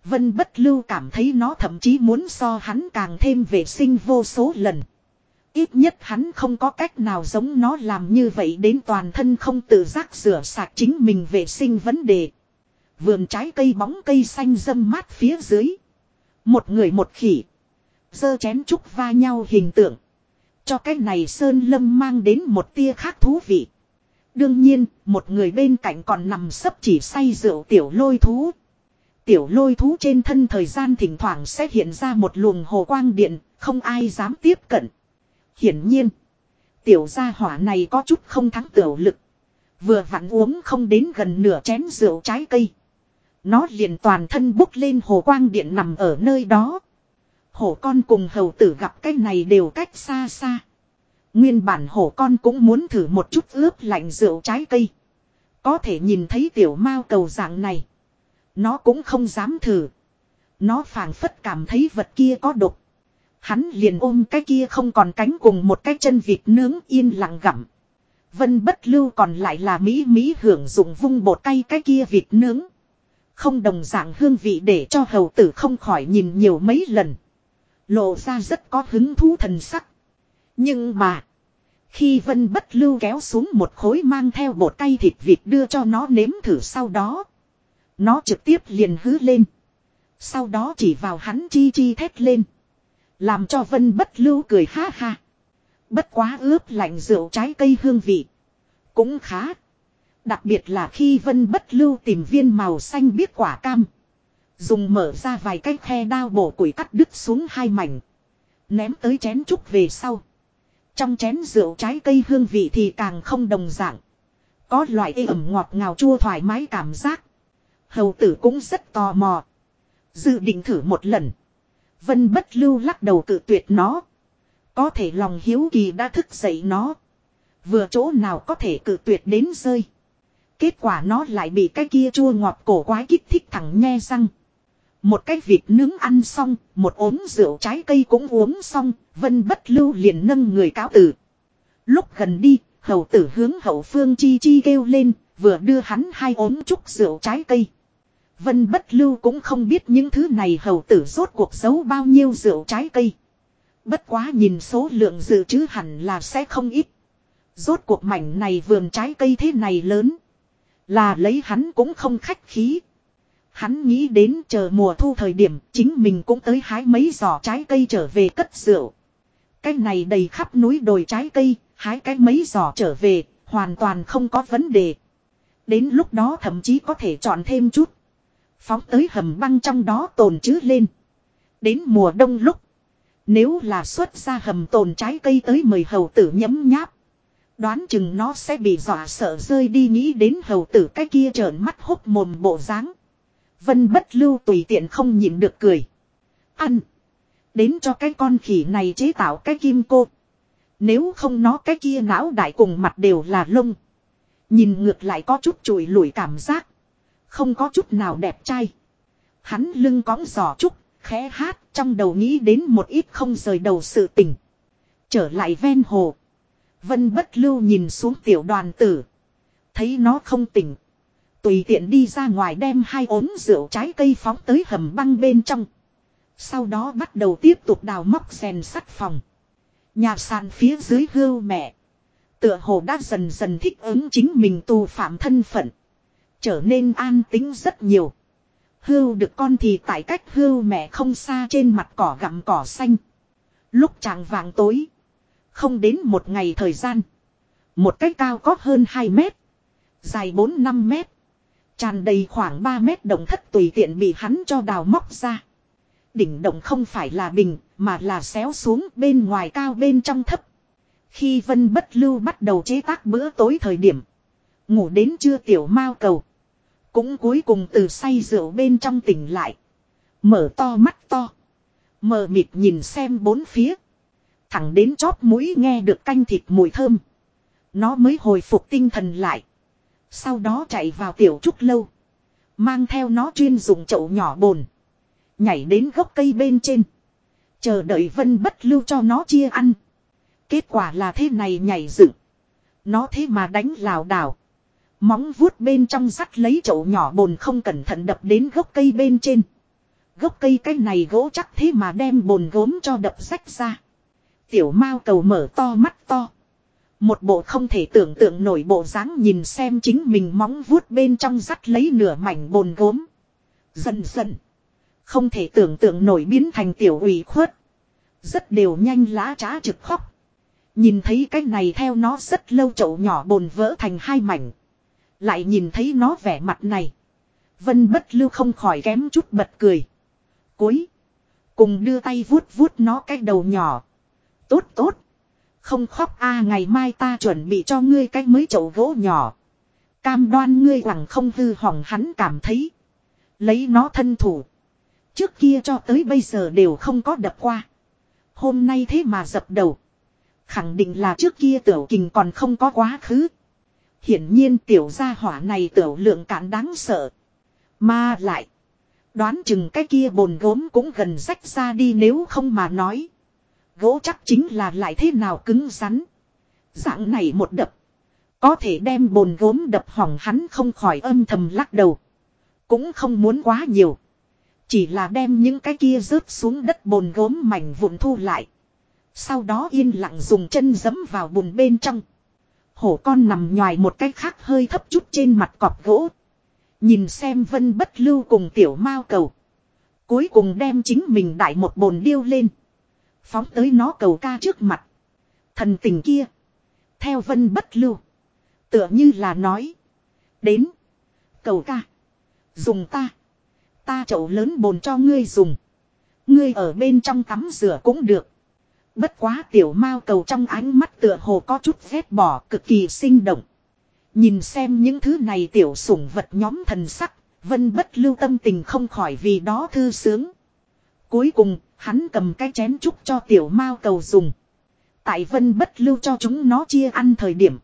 Vân bất lưu cảm thấy nó thậm chí muốn so hắn càng thêm vệ sinh vô số lần. Ít nhất hắn không có cách nào giống nó làm như vậy đến toàn thân không tự giác rửa sạch chính mình vệ sinh vấn đề. Vườn trái cây bóng cây xanh dâm mát phía dưới. Một người một khỉ. Dơ chén chúc va nhau hình tượng. Cho cái này Sơn Lâm mang đến một tia khác thú vị. Đương nhiên, một người bên cạnh còn nằm sấp chỉ say rượu tiểu lôi thú. Tiểu lôi thú trên thân thời gian thỉnh thoảng sẽ hiện ra một luồng hồ quang điện, không ai dám tiếp cận. Hiển nhiên, tiểu gia hỏa này có chút không thắng tiểu lực. Vừa vặn uống không đến gần nửa chén rượu trái cây. Nó liền toàn thân bốc lên hồ quang điện nằm ở nơi đó. Hổ con cùng hầu tử gặp cái này đều cách xa xa. Nguyên bản hổ con cũng muốn thử một chút ướp lạnh rượu trái cây. Có thể nhìn thấy tiểu mao cầu dạng này. Nó cũng không dám thử. Nó phảng phất cảm thấy vật kia có độc. Hắn liền ôm cái kia không còn cánh cùng một cái chân vịt nướng yên lặng gặm. Vân bất lưu còn lại là mỹ mỹ hưởng dụng vung bột cay cái kia vịt nướng. Không đồng dạng hương vị để cho hầu tử không khỏi nhìn nhiều mấy lần. Lộ ra rất có hứng thú thần sắc. Nhưng mà. Khi vân bất lưu kéo xuống một khối mang theo bột cay thịt vịt đưa cho nó nếm thử sau đó. Nó trực tiếp liền hứ lên. Sau đó chỉ vào hắn chi chi thét lên. Làm cho vân bất lưu cười ha ha. Bất quá ướp lạnh rượu trái cây hương vị. Cũng khá. Đặc biệt là khi vân bất lưu tìm viên màu xanh biết quả cam. Dùng mở ra vài cái khe đao bổ củi cắt đứt xuống hai mảnh. Ném tới chén trúc về sau. Trong chén rượu trái cây hương vị thì càng không đồng dạng. Có loại ê ẩm ngọt ngào chua thoải mái cảm giác. Hầu tử cũng rất tò mò. Dự định thử một lần. Vân bất lưu lắc đầu cự tuyệt nó. Có thể lòng hiếu kỳ đã thức dậy nó. Vừa chỗ nào có thể cự tuyệt đến rơi. Kết quả nó lại bị cái kia chua ngọt cổ quái kích thích thẳng nhe răng. Một cái vịt nướng ăn xong, một ốm rượu trái cây cũng uống xong, vân bất lưu liền nâng người cáo tử. Lúc gần đi, hầu tử hướng hậu phương chi chi kêu lên, vừa đưa hắn hai ốm chúc rượu trái cây. Vân bất lưu cũng không biết những thứ này hầu tử rốt cuộc giấu bao nhiêu rượu trái cây. Bất quá nhìn số lượng dự trữ hẳn là sẽ không ít. Rốt cuộc mảnh này vườn trái cây thế này lớn. Là lấy hắn cũng không khách khí. Hắn nghĩ đến chờ mùa thu thời điểm chính mình cũng tới hái mấy giỏ trái cây trở về cất rượu. Cái này đầy khắp núi đồi trái cây, hái cái mấy giỏ trở về, hoàn toàn không có vấn đề. Đến lúc đó thậm chí có thể chọn thêm chút. Phóng tới hầm băng trong đó tồn chứ lên. Đến mùa đông lúc. Nếu là xuất ra hầm tồn trái cây tới mời hầu tử nhấm nháp. Đoán chừng nó sẽ bị dọa sợ rơi đi nghĩ đến hầu tử cái kia trợn mắt hốc mồm bộ dáng Vân bất lưu tùy tiện không nhịn được cười. Ăn. Đến cho cái con khỉ này chế tạo cái kim cô. Nếu không nó cái kia não đại cùng mặt đều là lông. Nhìn ngược lại có chút chùi lủi cảm giác. Không có chút nào đẹp trai. Hắn lưng cõng giỏ trúc, khẽ hát trong đầu nghĩ đến một ít không rời đầu sự tình. Trở lại ven hồ. Vân bất lưu nhìn xuống tiểu đoàn tử. Thấy nó không tỉnh. Tùy tiện đi ra ngoài đem hai ốm rượu trái cây phóng tới hầm băng bên trong. Sau đó bắt đầu tiếp tục đào móc rèn sắt phòng. Nhà sàn phía dưới hưu mẹ. Tựa hồ đã dần dần thích ứng chính mình tù phạm thân phận. Trở nên an tính rất nhiều. Hưu được con thì tại cách hưu mẹ không xa trên mặt cỏ gặm cỏ xanh. Lúc chàng vàng tối. Không đến một ngày thời gian. Một cái cao có hơn 2 mét. Dài 4-5 mét. Tràn đầy khoảng 3 mét đồng thất tùy tiện bị hắn cho đào móc ra. Đỉnh động không phải là bình, mà là xéo xuống bên ngoài cao bên trong thấp. Khi Vân Bất Lưu bắt đầu chế tác bữa tối thời điểm. Ngủ đến chưa tiểu mao cầu. Cũng cuối cùng từ say rượu bên trong tỉnh lại. Mở to mắt to. Mờ mịt nhìn xem bốn phía. Thẳng đến chóp mũi nghe được canh thịt mùi thơm. Nó mới hồi phục tinh thần lại. Sau đó chạy vào tiểu trúc lâu. Mang theo nó chuyên dùng chậu nhỏ bồn. Nhảy đến gốc cây bên trên. Chờ đợi vân bất lưu cho nó chia ăn. Kết quả là thế này nhảy dựng. Nó thế mà đánh lào đảo. Móng vuốt bên trong sắt lấy chậu nhỏ bồn không cẩn thận đập đến gốc cây bên trên. Gốc cây cái này gỗ chắc thế mà đem bồn gốm cho đập rách ra. Tiểu mao cầu mở to mắt to. Một bộ không thể tưởng tượng nổi bộ dáng nhìn xem chính mình móng vuốt bên trong sắt lấy nửa mảnh bồn gốm. Dần dần. Không thể tưởng tượng nổi biến thành tiểu ủy khuất. Rất đều nhanh lá trá trực khóc. Nhìn thấy cái này theo nó rất lâu chậu nhỏ bồn vỡ thành hai mảnh. Lại nhìn thấy nó vẻ mặt này. Vân bất lưu không khỏi kém chút bật cười. Cuối. Cùng đưa tay vuốt vuốt nó cái đầu nhỏ. Tốt tốt. Không khóc a, ngày mai ta chuẩn bị cho ngươi cái mới chậu gỗ nhỏ. Cam đoan ngươi rằng không hư hỏng hắn cảm thấy. Lấy nó thân thủ. Trước kia cho tới bây giờ đều không có đập qua. Hôm nay thế mà dập đầu. Khẳng định là trước kia tiểu kình còn không có quá khứ. Hiển nhiên tiểu gia hỏa này tiểu lượng cạn đáng sợ. Mà lại. Đoán chừng cái kia bồn gốm cũng gần rách ra đi nếu không mà nói. Gỗ chắc chính là lại thế nào cứng rắn. Dạng này một đập. Có thể đem bồn gốm đập hỏng hắn không khỏi âm thầm lắc đầu. Cũng không muốn quá nhiều. Chỉ là đem những cái kia rớt xuống đất bồn gốm mảnh vụn thu lại. Sau đó yên lặng dùng chân dẫm vào bùn bên trong. Hổ con nằm nhòi một cái khác hơi thấp chút trên mặt cọp gỗ. Nhìn xem vân bất lưu cùng tiểu mao cầu. Cuối cùng đem chính mình đại một bồn điêu lên. Phóng tới nó cầu ca trước mặt. Thần tình kia. Theo vân bất lưu. Tựa như là nói. Đến. Cầu ca. Dùng ta. Ta chậu lớn bồn cho ngươi dùng. Ngươi ở bên trong tắm rửa cũng được. Bất quá tiểu mao cầu trong ánh mắt tựa hồ có chút ghét bỏ cực kỳ sinh động. Nhìn xem những thứ này tiểu sủng vật nhóm thần sắc, vân bất lưu tâm tình không khỏi vì đó thư sướng. Cuối cùng, hắn cầm cái chén chúc cho tiểu mao cầu dùng. Tại vân bất lưu cho chúng nó chia ăn thời điểm.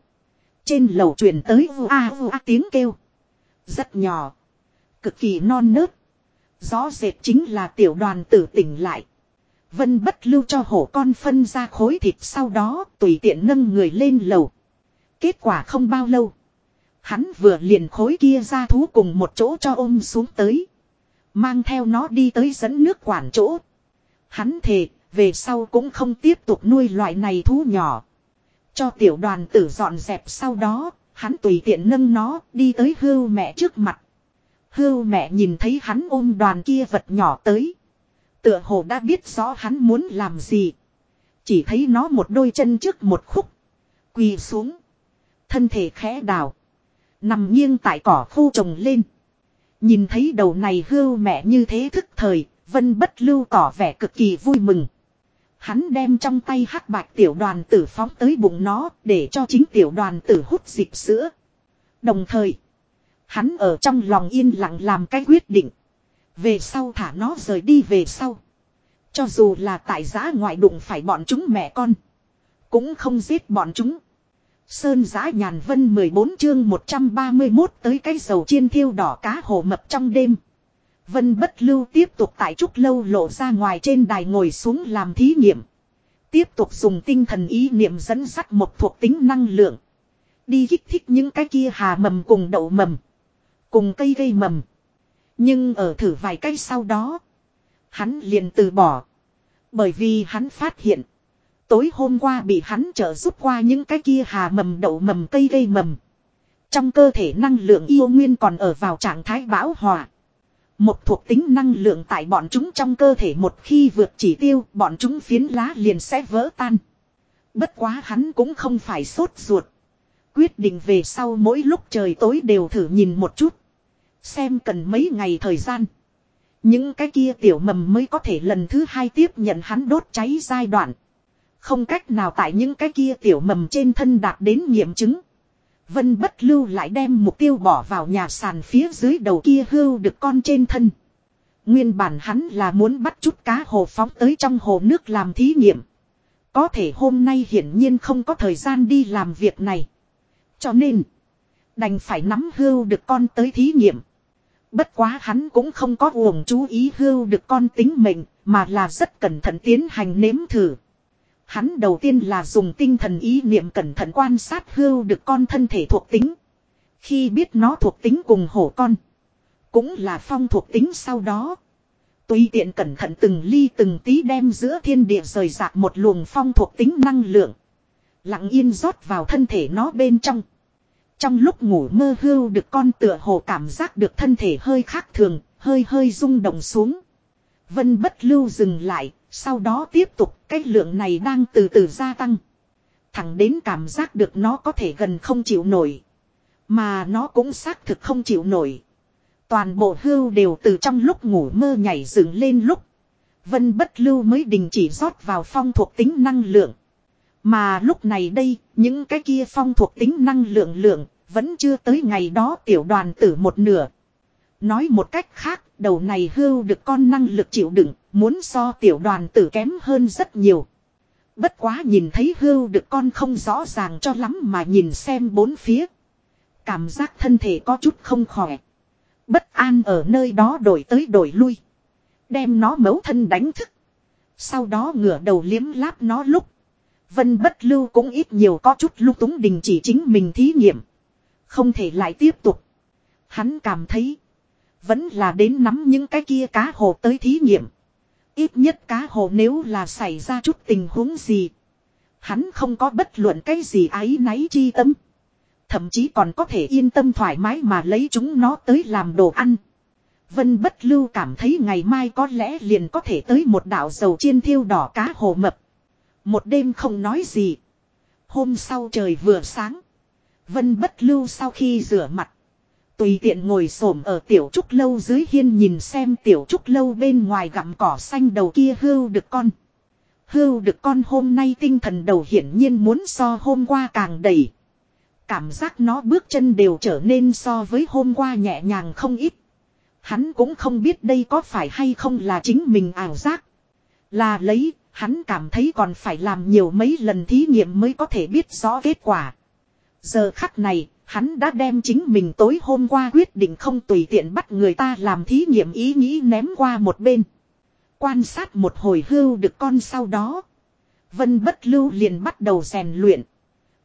Trên lầu truyền tới u a u a tiếng kêu. Rất nhỏ. Cực kỳ non nớt. Rõ rệt chính là tiểu đoàn tử tỉnh lại. Vân bất lưu cho hổ con phân ra khối thịt sau đó tùy tiện nâng người lên lầu. Kết quả không bao lâu. Hắn vừa liền khối kia ra thú cùng một chỗ cho ôm xuống tới. Mang theo nó đi tới dẫn nước quản chỗ. Hắn thề, về sau cũng không tiếp tục nuôi loại này thú nhỏ. Cho tiểu đoàn tử dọn dẹp sau đó, hắn tùy tiện nâng nó đi tới hưu mẹ trước mặt. Hưu mẹ nhìn thấy hắn ôm đoàn kia vật nhỏ tới. Tựa hồ đã biết rõ hắn muốn làm gì. Chỉ thấy nó một đôi chân trước một khúc. Quỳ xuống. Thân thể khẽ đào. Nằm nghiêng tại cỏ khô trồng lên. Nhìn thấy đầu này hưu mẹ như thế thức thời, vân bất lưu tỏ vẻ cực kỳ vui mừng. Hắn đem trong tay hắc bạch tiểu đoàn tử phóng tới bụng nó để cho chính tiểu đoàn tử hút dịp sữa. Đồng thời, hắn ở trong lòng yên lặng làm cái quyết định. Về sau thả nó rời đi về sau. Cho dù là tại giã ngoại đụng phải bọn chúng mẹ con. Cũng không giết bọn chúng. Sơn giã nhàn vân 14 chương 131 tới cái dầu chiên thiêu đỏ cá hồ mập trong đêm. Vân bất lưu tiếp tục tại trúc lâu lộ ra ngoài trên đài ngồi xuống làm thí nghiệm. Tiếp tục dùng tinh thần ý niệm dẫn dắt một thuộc tính năng lượng. Đi kích thích những cái kia hà mầm cùng đậu mầm. Cùng cây gây mầm. Nhưng ở thử vài cây sau đó. Hắn liền từ bỏ. Bởi vì hắn phát hiện. Tối hôm qua bị hắn trợ giúp qua những cái kia hà mầm đậu mầm cây gây mầm. Trong cơ thể năng lượng yêu nguyên còn ở vào trạng thái bão hòa. Một thuộc tính năng lượng tại bọn chúng trong cơ thể một khi vượt chỉ tiêu, bọn chúng phiến lá liền sẽ vỡ tan. Bất quá hắn cũng không phải sốt ruột. Quyết định về sau mỗi lúc trời tối đều thử nhìn một chút. Xem cần mấy ngày thời gian. Những cái kia tiểu mầm mới có thể lần thứ hai tiếp nhận hắn đốt cháy giai đoạn. Không cách nào tại những cái kia tiểu mầm trên thân đạt đến nghiệm chứng. Vân bất lưu lại đem mục tiêu bỏ vào nhà sàn phía dưới đầu kia hưu được con trên thân. Nguyên bản hắn là muốn bắt chút cá hồ phóng tới trong hồ nước làm thí nghiệm. Có thể hôm nay hiển nhiên không có thời gian đi làm việc này. Cho nên, đành phải nắm hưu được con tới thí nghiệm. Bất quá hắn cũng không có uổng chú ý hưu được con tính mệnh, mà là rất cẩn thận tiến hành nếm thử. Hắn đầu tiên là dùng tinh thần ý niệm cẩn thận quan sát hưu được con thân thể thuộc tính. Khi biết nó thuộc tính cùng hổ con. Cũng là phong thuộc tính sau đó. Tùy tiện cẩn thận từng ly từng tí đem giữa thiên địa rời rạc một luồng phong thuộc tính năng lượng. Lặng yên rót vào thân thể nó bên trong. Trong lúc ngủ mơ hưu được con tựa hồ cảm giác được thân thể hơi khác thường, hơi hơi rung động xuống. Vân bất lưu dừng lại, sau đó tiếp tục cái lượng này đang từ từ gia tăng. Thẳng đến cảm giác được nó có thể gần không chịu nổi. Mà nó cũng xác thực không chịu nổi. Toàn bộ hưu đều từ trong lúc ngủ mơ nhảy dựng lên lúc. Vân bất lưu mới đình chỉ rót vào phong thuộc tính năng lượng. Mà lúc này đây, những cái kia phong thuộc tính năng lượng lượng, vẫn chưa tới ngày đó tiểu đoàn tử một nửa. Nói một cách khác, đầu này hưu được con năng lực chịu đựng, muốn so tiểu đoàn tử kém hơn rất nhiều. Bất quá nhìn thấy hưu được con không rõ ràng cho lắm mà nhìn xem bốn phía. Cảm giác thân thể có chút không khỏe. Bất an ở nơi đó đổi tới đổi lui. Đem nó mấu thân đánh thức. Sau đó ngửa đầu liếm láp nó lúc. Vân bất lưu cũng ít nhiều có chút lúc túng đình chỉ chính mình thí nghiệm. Không thể lại tiếp tục. Hắn cảm thấy. Vẫn là đến nắm những cái kia cá hồ tới thí nghiệm. Ít nhất cá hồ nếu là xảy ra chút tình huống gì. Hắn không có bất luận cái gì ái náy chi tâm. Thậm chí còn có thể yên tâm thoải mái mà lấy chúng nó tới làm đồ ăn. Vân bất lưu cảm thấy ngày mai có lẽ liền có thể tới một đảo dầu chiên thiêu đỏ cá hồ mập. Một đêm không nói gì. Hôm sau trời vừa sáng. Vân bất lưu sau khi rửa mặt. Tùy tiện ngồi xổm ở tiểu trúc lâu dưới hiên nhìn xem tiểu trúc lâu bên ngoài gặm cỏ xanh đầu kia hưu được con. Hưu được con hôm nay tinh thần đầu hiển nhiên muốn so hôm qua càng đầy. Cảm giác nó bước chân đều trở nên so với hôm qua nhẹ nhàng không ít. Hắn cũng không biết đây có phải hay không là chính mình ảo giác. Là lấy, hắn cảm thấy còn phải làm nhiều mấy lần thí nghiệm mới có thể biết rõ kết quả. Giờ khắc này, hắn đã đem chính mình tối hôm qua quyết định không tùy tiện bắt người ta làm thí nghiệm ý nghĩ ném qua một bên. Quan sát một hồi hưu được con sau đó. Vân bất lưu liền bắt đầu rèn luyện.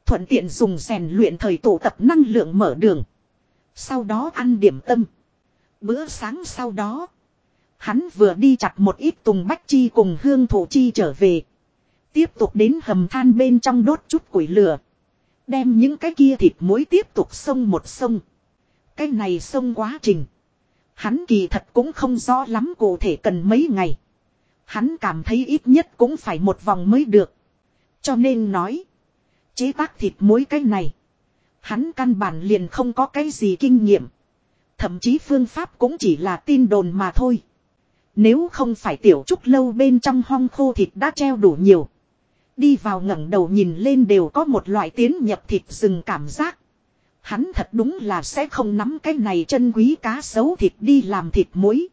Thuận tiện dùng rèn luyện thời tụ tập năng lượng mở đường. Sau đó ăn điểm tâm. Bữa sáng sau đó. Hắn vừa đi chặt một ít tùng bách chi cùng hương thổ chi trở về. Tiếp tục đến hầm than bên trong đốt chút củi lửa. Đem những cái kia thịt muối tiếp tục xông một sông. Cái này xông quá trình. Hắn kỳ thật cũng không rõ lắm cụ thể cần mấy ngày. Hắn cảm thấy ít nhất cũng phải một vòng mới được. Cho nên nói. Chế tác thịt muối cái này. Hắn căn bản liền không có cái gì kinh nghiệm. Thậm chí phương pháp cũng chỉ là tin đồn mà thôi. Nếu không phải tiểu trúc lâu bên trong hong khô thịt đã treo đủ nhiều. Đi vào ngẩng đầu nhìn lên đều có một loại tiến nhập thịt rừng cảm giác. Hắn thật đúng là sẽ không nắm cái này chân quý cá sấu thịt đi làm thịt muối.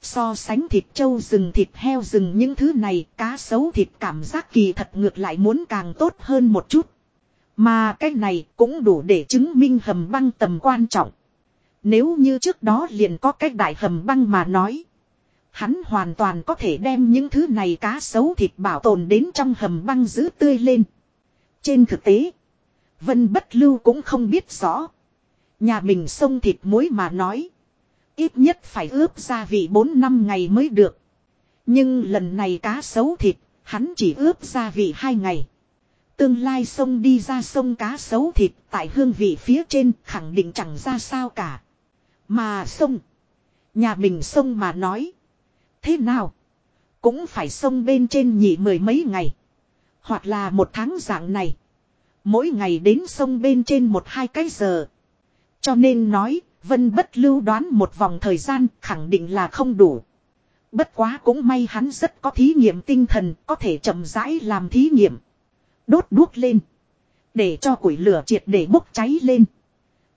So sánh thịt trâu rừng thịt heo rừng những thứ này, cá sấu thịt cảm giác kỳ thật ngược lại muốn càng tốt hơn một chút. Mà cái này cũng đủ để chứng minh hầm băng tầm quan trọng. Nếu như trước đó liền có cái đại hầm băng mà nói. Hắn hoàn toàn có thể đem những thứ này cá sấu thịt bảo tồn đến trong hầm băng giữ tươi lên. Trên thực tế, Vân Bất Lưu cũng không biết rõ. Nhà mình sông thịt muối mà nói. Ít nhất phải ướp gia vị 4 năm ngày mới được. Nhưng lần này cá sấu thịt, hắn chỉ ướp gia vị 2 ngày. Tương lai sông đi ra sông cá sấu thịt tại hương vị phía trên khẳng định chẳng ra sao cả. Mà sông, nhà mình sông mà nói. Thế nào? Cũng phải sông bên trên nhị mười mấy ngày. Hoặc là một tháng dạng này. Mỗi ngày đến sông bên trên một hai cái giờ. Cho nên nói, Vân bất lưu đoán một vòng thời gian khẳng định là không đủ. Bất quá cũng may hắn rất có thí nghiệm tinh thần, có thể chậm rãi làm thí nghiệm. Đốt đuốc lên. Để cho củi lửa triệt để bốc cháy lên.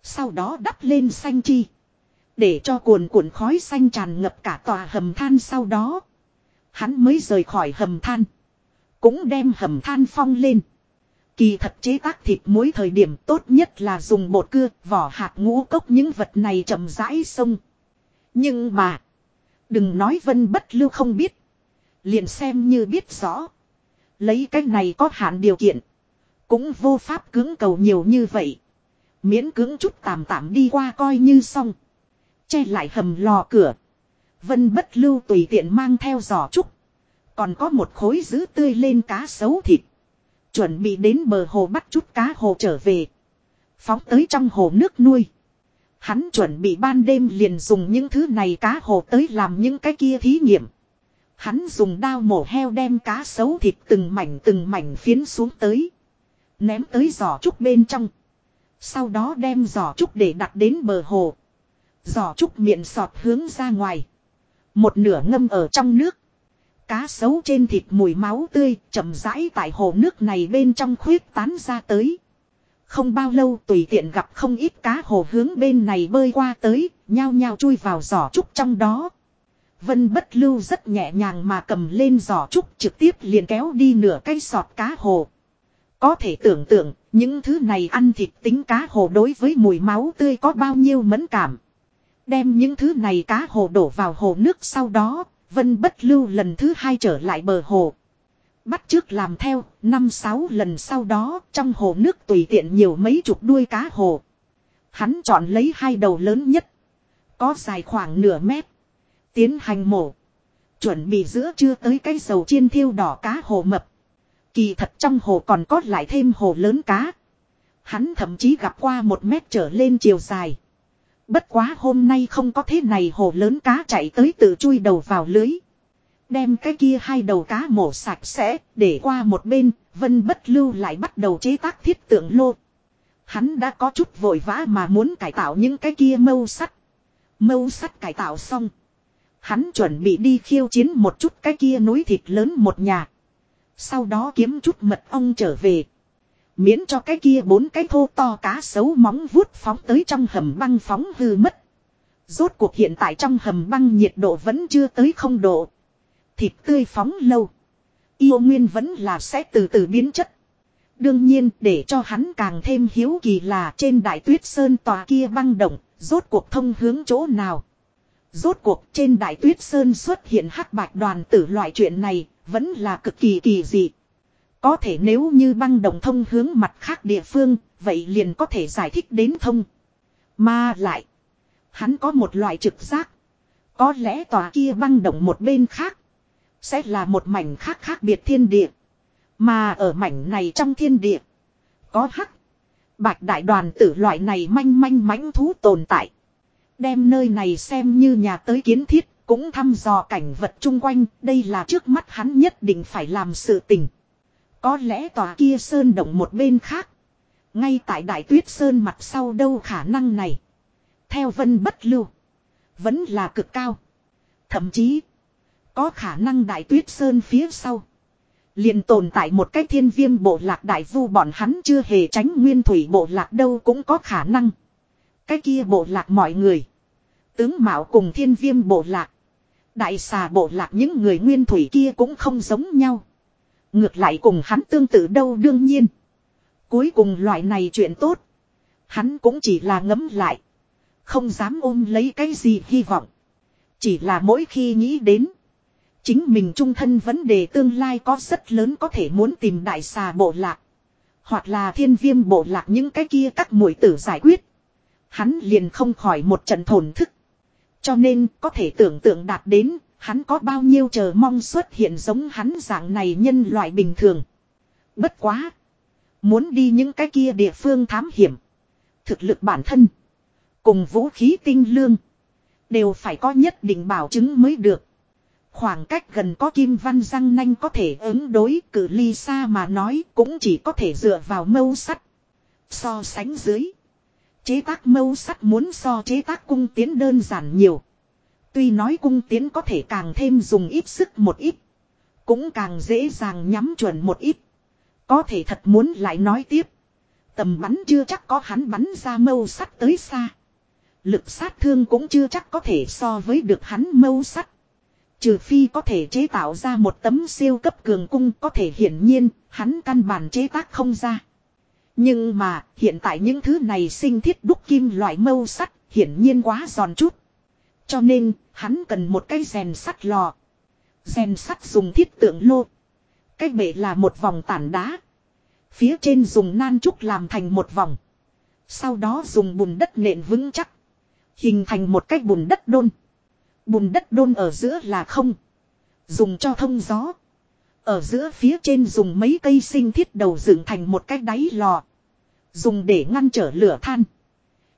Sau đó đắp lên xanh chi. Để cho cuồn cuộn khói xanh tràn ngập cả tòa hầm than sau đó. Hắn mới rời khỏi hầm than. Cũng đem hầm than phong lên. Kỳ thật chế tác thịt muối thời điểm tốt nhất là dùng bột cưa, vỏ hạt ngũ cốc những vật này chậm rãi sông. Nhưng mà, đừng nói vân bất lưu không biết. Liền xem như biết rõ. Lấy cái này có hạn điều kiện. Cũng vô pháp cứng cầu nhiều như vậy. Miễn cứng chút tạm tạm đi qua coi như xong. Che lại hầm lò cửa. Vân bất lưu tùy tiện mang theo giỏ trúc. Còn có một khối giữ tươi lên cá sấu thịt. Chuẩn bị đến bờ hồ bắt chút cá hồ trở về. Phóng tới trong hồ nước nuôi. Hắn chuẩn bị ban đêm liền dùng những thứ này cá hồ tới làm những cái kia thí nghiệm. Hắn dùng đao mổ heo đem cá sấu thịt từng mảnh từng mảnh phiến xuống tới. Ném tới giỏ trúc bên trong. Sau đó đem giỏ trúc để đặt đến bờ hồ. Giỏ trúc miệng sọt hướng ra ngoài. Một nửa ngâm ở trong nước. Cá sấu trên thịt mùi máu tươi chậm rãi tại hồ nước này bên trong khuyết tán ra tới. Không bao lâu tùy tiện gặp không ít cá hồ hướng bên này bơi qua tới, nhao nhao chui vào giỏ trúc trong đó. Vân bất lưu rất nhẹ nhàng mà cầm lên giỏ trúc trực tiếp liền kéo đi nửa cây sọt cá hồ. Có thể tưởng tượng, những thứ này ăn thịt tính cá hồ đối với mùi máu tươi có bao nhiêu mẫn cảm. Đem những thứ này cá hồ đổ vào hồ nước sau đó, Vân bất lưu lần thứ hai trở lại bờ hồ. Bắt trước làm theo, năm sáu lần sau đó, trong hồ nước tùy tiện nhiều mấy chục đuôi cá hồ. Hắn chọn lấy hai đầu lớn nhất. Có dài khoảng nửa mét. Tiến hành mổ. Chuẩn bị giữa chưa tới cái dầu chiên thiêu đỏ cá hồ mập. Kỳ thật trong hồ còn có lại thêm hồ lớn cá. Hắn thậm chí gặp qua một mét trở lên chiều dài. Bất quá hôm nay không có thế này hồ lớn cá chạy tới tự chui đầu vào lưới. Đem cái kia hai đầu cá mổ sạch sẽ, để qua một bên, vân bất lưu lại bắt đầu chế tác thiết tượng lô. Hắn đã có chút vội vã mà muốn cải tạo những cái kia mâu sắt. Mâu sắt cải tạo xong. Hắn chuẩn bị đi khiêu chiến một chút cái kia núi thịt lớn một nhà. Sau đó kiếm chút mật ong trở về. Miễn cho cái kia bốn cái thô to cá sấu móng vuốt phóng tới trong hầm băng phóng hư mất. Rốt cuộc hiện tại trong hầm băng nhiệt độ vẫn chưa tới không độ. Thịt tươi phóng lâu. Yêu nguyên vẫn là sẽ từ từ biến chất. Đương nhiên để cho hắn càng thêm hiếu kỳ là trên đại tuyết sơn tòa kia băng động, rốt cuộc thông hướng chỗ nào. Rốt cuộc trên đại tuyết sơn xuất hiện hắc bạch đoàn tử loại chuyện này, vẫn là cực kỳ kỳ dị. Có thể nếu như băng đồng thông hướng mặt khác địa phương, vậy liền có thể giải thích đến thông. Mà lại, hắn có một loại trực giác. Có lẽ tòa kia băng động một bên khác, sẽ là một mảnh khác khác biệt thiên địa. Mà ở mảnh này trong thiên địa, có hắc, bạch đại đoàn tử loại này manh manh mãnh thú tồn tại. Đem nơi này xem như nhà tới kiến thiết, cũng thăm dò cảnh vật chung quanh, đây là trước mắt hắn nhất định phải làm sự tình. Có lẽ tòa kia sơn động một bên khác. Ngay tại đại tuyết sơn mặt sau đâu khả năng này. Theo vân bất lưu. Vẫn là cực cao. Thậm chí. Có khả năng đại tuyết sơn phía sau. liền tồn tại một cái thiên viêm bộ lạc đại vu bọn hắn chưa hề tránh nguyên thủy bộ lạc đâu cũng có khả năng. Cái kia bộ lạc mọi người. Tướng Mạo cùng thiên viêm bộ lạc. Đại xà bộ lạc những người nguyên thủy kia cũng không giống nhau. Ngược lại cùng hắn tương tự đâu đương nhiên. Cuối cùng loại này chuyện tốt. Hắn cũng chỉ là ngấm lại. Không dám ôm lấy cái gì hy vọng. Chỉ là mỗi khi nghĩ đến. Chính mình trung thân vấn đề tương lai có rất lớn có thể muốn tìm đại xà bộ lạc. Hoặc là thiên viêm bộ lạc những cái kia các mũi tử giải quyết. Hắn liền không khỏi một trận thổn thức. Cho nên có thể tưởng tượng đạt đến Hắn có bao nhiêu chờ mong xuất hiện giống hắn dạng này nhân loại bình thường. Bất quá. Muốn đi những cái kia địa phương thám hiểm. Thực lực bản thân. Cùng vũ khí tinh lương. Đều phải có nhất định bảo chứng mới được. Khoảng cách gần có kim văn răng nanh có thể ứng đối cử ly xa mà nói cũng chỉ có thể dựa vào mâu sắt. So sánh dưới. Chế tác mâu sắt muốn so chế tác cung tiến đơn giản nhiều. Tuy nói cung tiến có thể càng thêm dùng ít sức một ít. Cũng càng dễ dàng nhắm chuẩn một ít. Có thể thật muốn lại nói tiếp. Tầm bắn chưa chắc có hắn bắn ra mâu sắt tới xa. Lực sát thương cũng chưa chắc có thể so với được hắn mâu sắt. Trừ phi có thể chế tạo ra một tấm siêu cấp cường cung có thể hiển nhiên, hắn căn bản chế tác không ra. Nhưng mà, hiện tại những thứ này sinh thiết đúc kim loại mâu sắt, hiển nhiên quá giòn chút. Cho nên, hắn cần một cái rèn sắt lò. Rèn sắt dùng thiết tượng lô. Cái bể là một vòng tản đá. Phía trên dùng nan trúc làm thành một vòng. Sau đó dùng bùn đất nện vững chắc. Hình thành một cái bùn đất đôn. Bùn đất đôn ở giữa là không. Dùng cho thông gió. Ở giữa phía trên dùng mấy cây sinh thiết đầu dựng thành một cái đáy lò. Dùng để ngăn trở lửa than.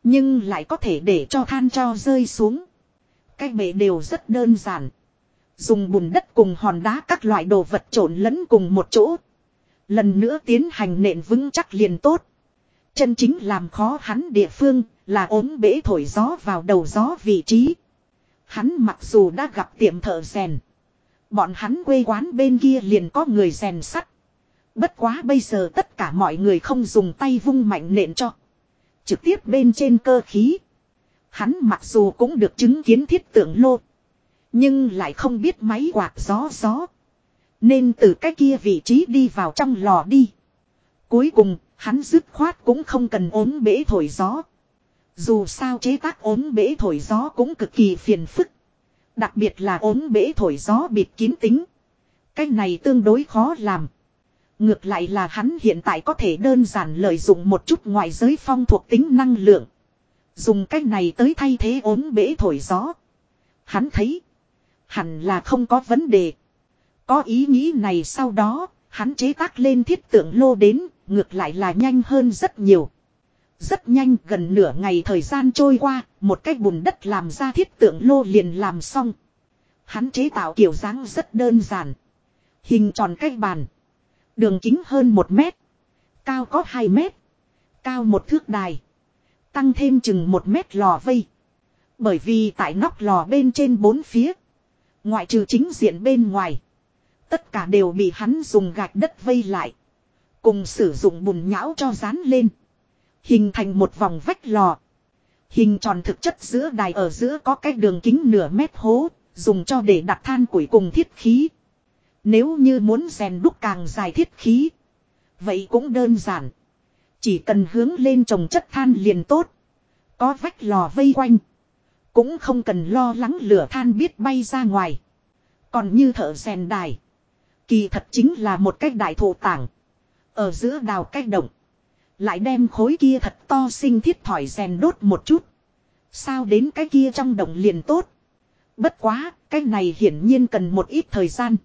Nhưng lại có thể để cho than cho rơi xuống. Cái bể đều rất đơn giản. Dùng bùn đất cùng hòn đá các loại đồ vật trộn lẫn cùng một chỗ. Lần nữa tiến hành nện vững chắc liền tốt. Chân chính làm khó hắn địa phương là ốm bể thổi gió vào đầu gió vị trí. Hắn mặc dù đã gặp tiệm thợ rèn. Bọn hắn quê quán bên kia liền có người rèn sắt. Bất quá bây giờ tất cả mọi người không dùng tay vung mạnh nện cho. Trực tiếp bên trên cơ khí. Hắn mặc dù cũng được chứng kiến thiết tượng lô. Nhưng lại không biết máy quạt gió gió. Nên từ cái kia vị trí đi vào trong lò đi. Cuối cùng, hắn dứt khoát cũng không cần ốm bể thổi gió. Dù sao chế tác ốm bể thổi gió cũng cực kỳ phiền phức. Đặc biệt là ốm bể thổi gió bịt kín tính. Cái này tương đối khó làm. Ngược lại là hắn hiện tại có thể đơn giản lợi dụng một chút ngoại giới phong thuộc tính năng lượng. Dùng cách này tới thay thế ốm bể thổi gió. Hắn thấy. Hẳn là không có vấn đề. Có ý nghĩ này sau đó, hắn chế tác lên thiết tượng lô đến, ngược lại là nhanh hơn rất nhiều. Rất nhanh gần nửa ngày thời gian trôi qua, một cái bùn đất làm ra thiết tượng lô liền làm xong. Hắn chế tạo kiểu dáng rất đơn giản. Hình tròn cách bàn. Đường kính hơn một mét. Cao có 2 mét. Cao một thước đài. Tăng thêm chừng một mét lò vây. Bởi vì tại nóc lò bên trên bốn phía. Ngoại trừ chính diện bên ngoài. Tất cả đều bị hắn dùng gạch đất vây lại. Cùng sử dụng bùn nhão cho dán lên. Hình thành một vòng vách lò. Hình tròn thực chất giữa đài ở giữa có cái đường kính nửa mét hố. Dùng cho để đặt than củi cùng thiết khí. Nếu như muốn rèn đúc càng dài thiết khí. Vậy cũng đơn giản. Chỉ cần hướng lên trồng chất than liền tốt. Có vách lò vây quanh. Cũng không cần lo lắng lửa than biết bay ra ngoài. Còn như thợ rèn đài. Kỳ thật chính là một cách đại thổ tảng. Ở giữa đào cách động. Lại đem khối kia thật to sinh thiết thỏi rèn đốt một chút. Sao đến cái kia trong động liền tốt. Bất quá, cái này hiển nhiên cần một ít thời gian.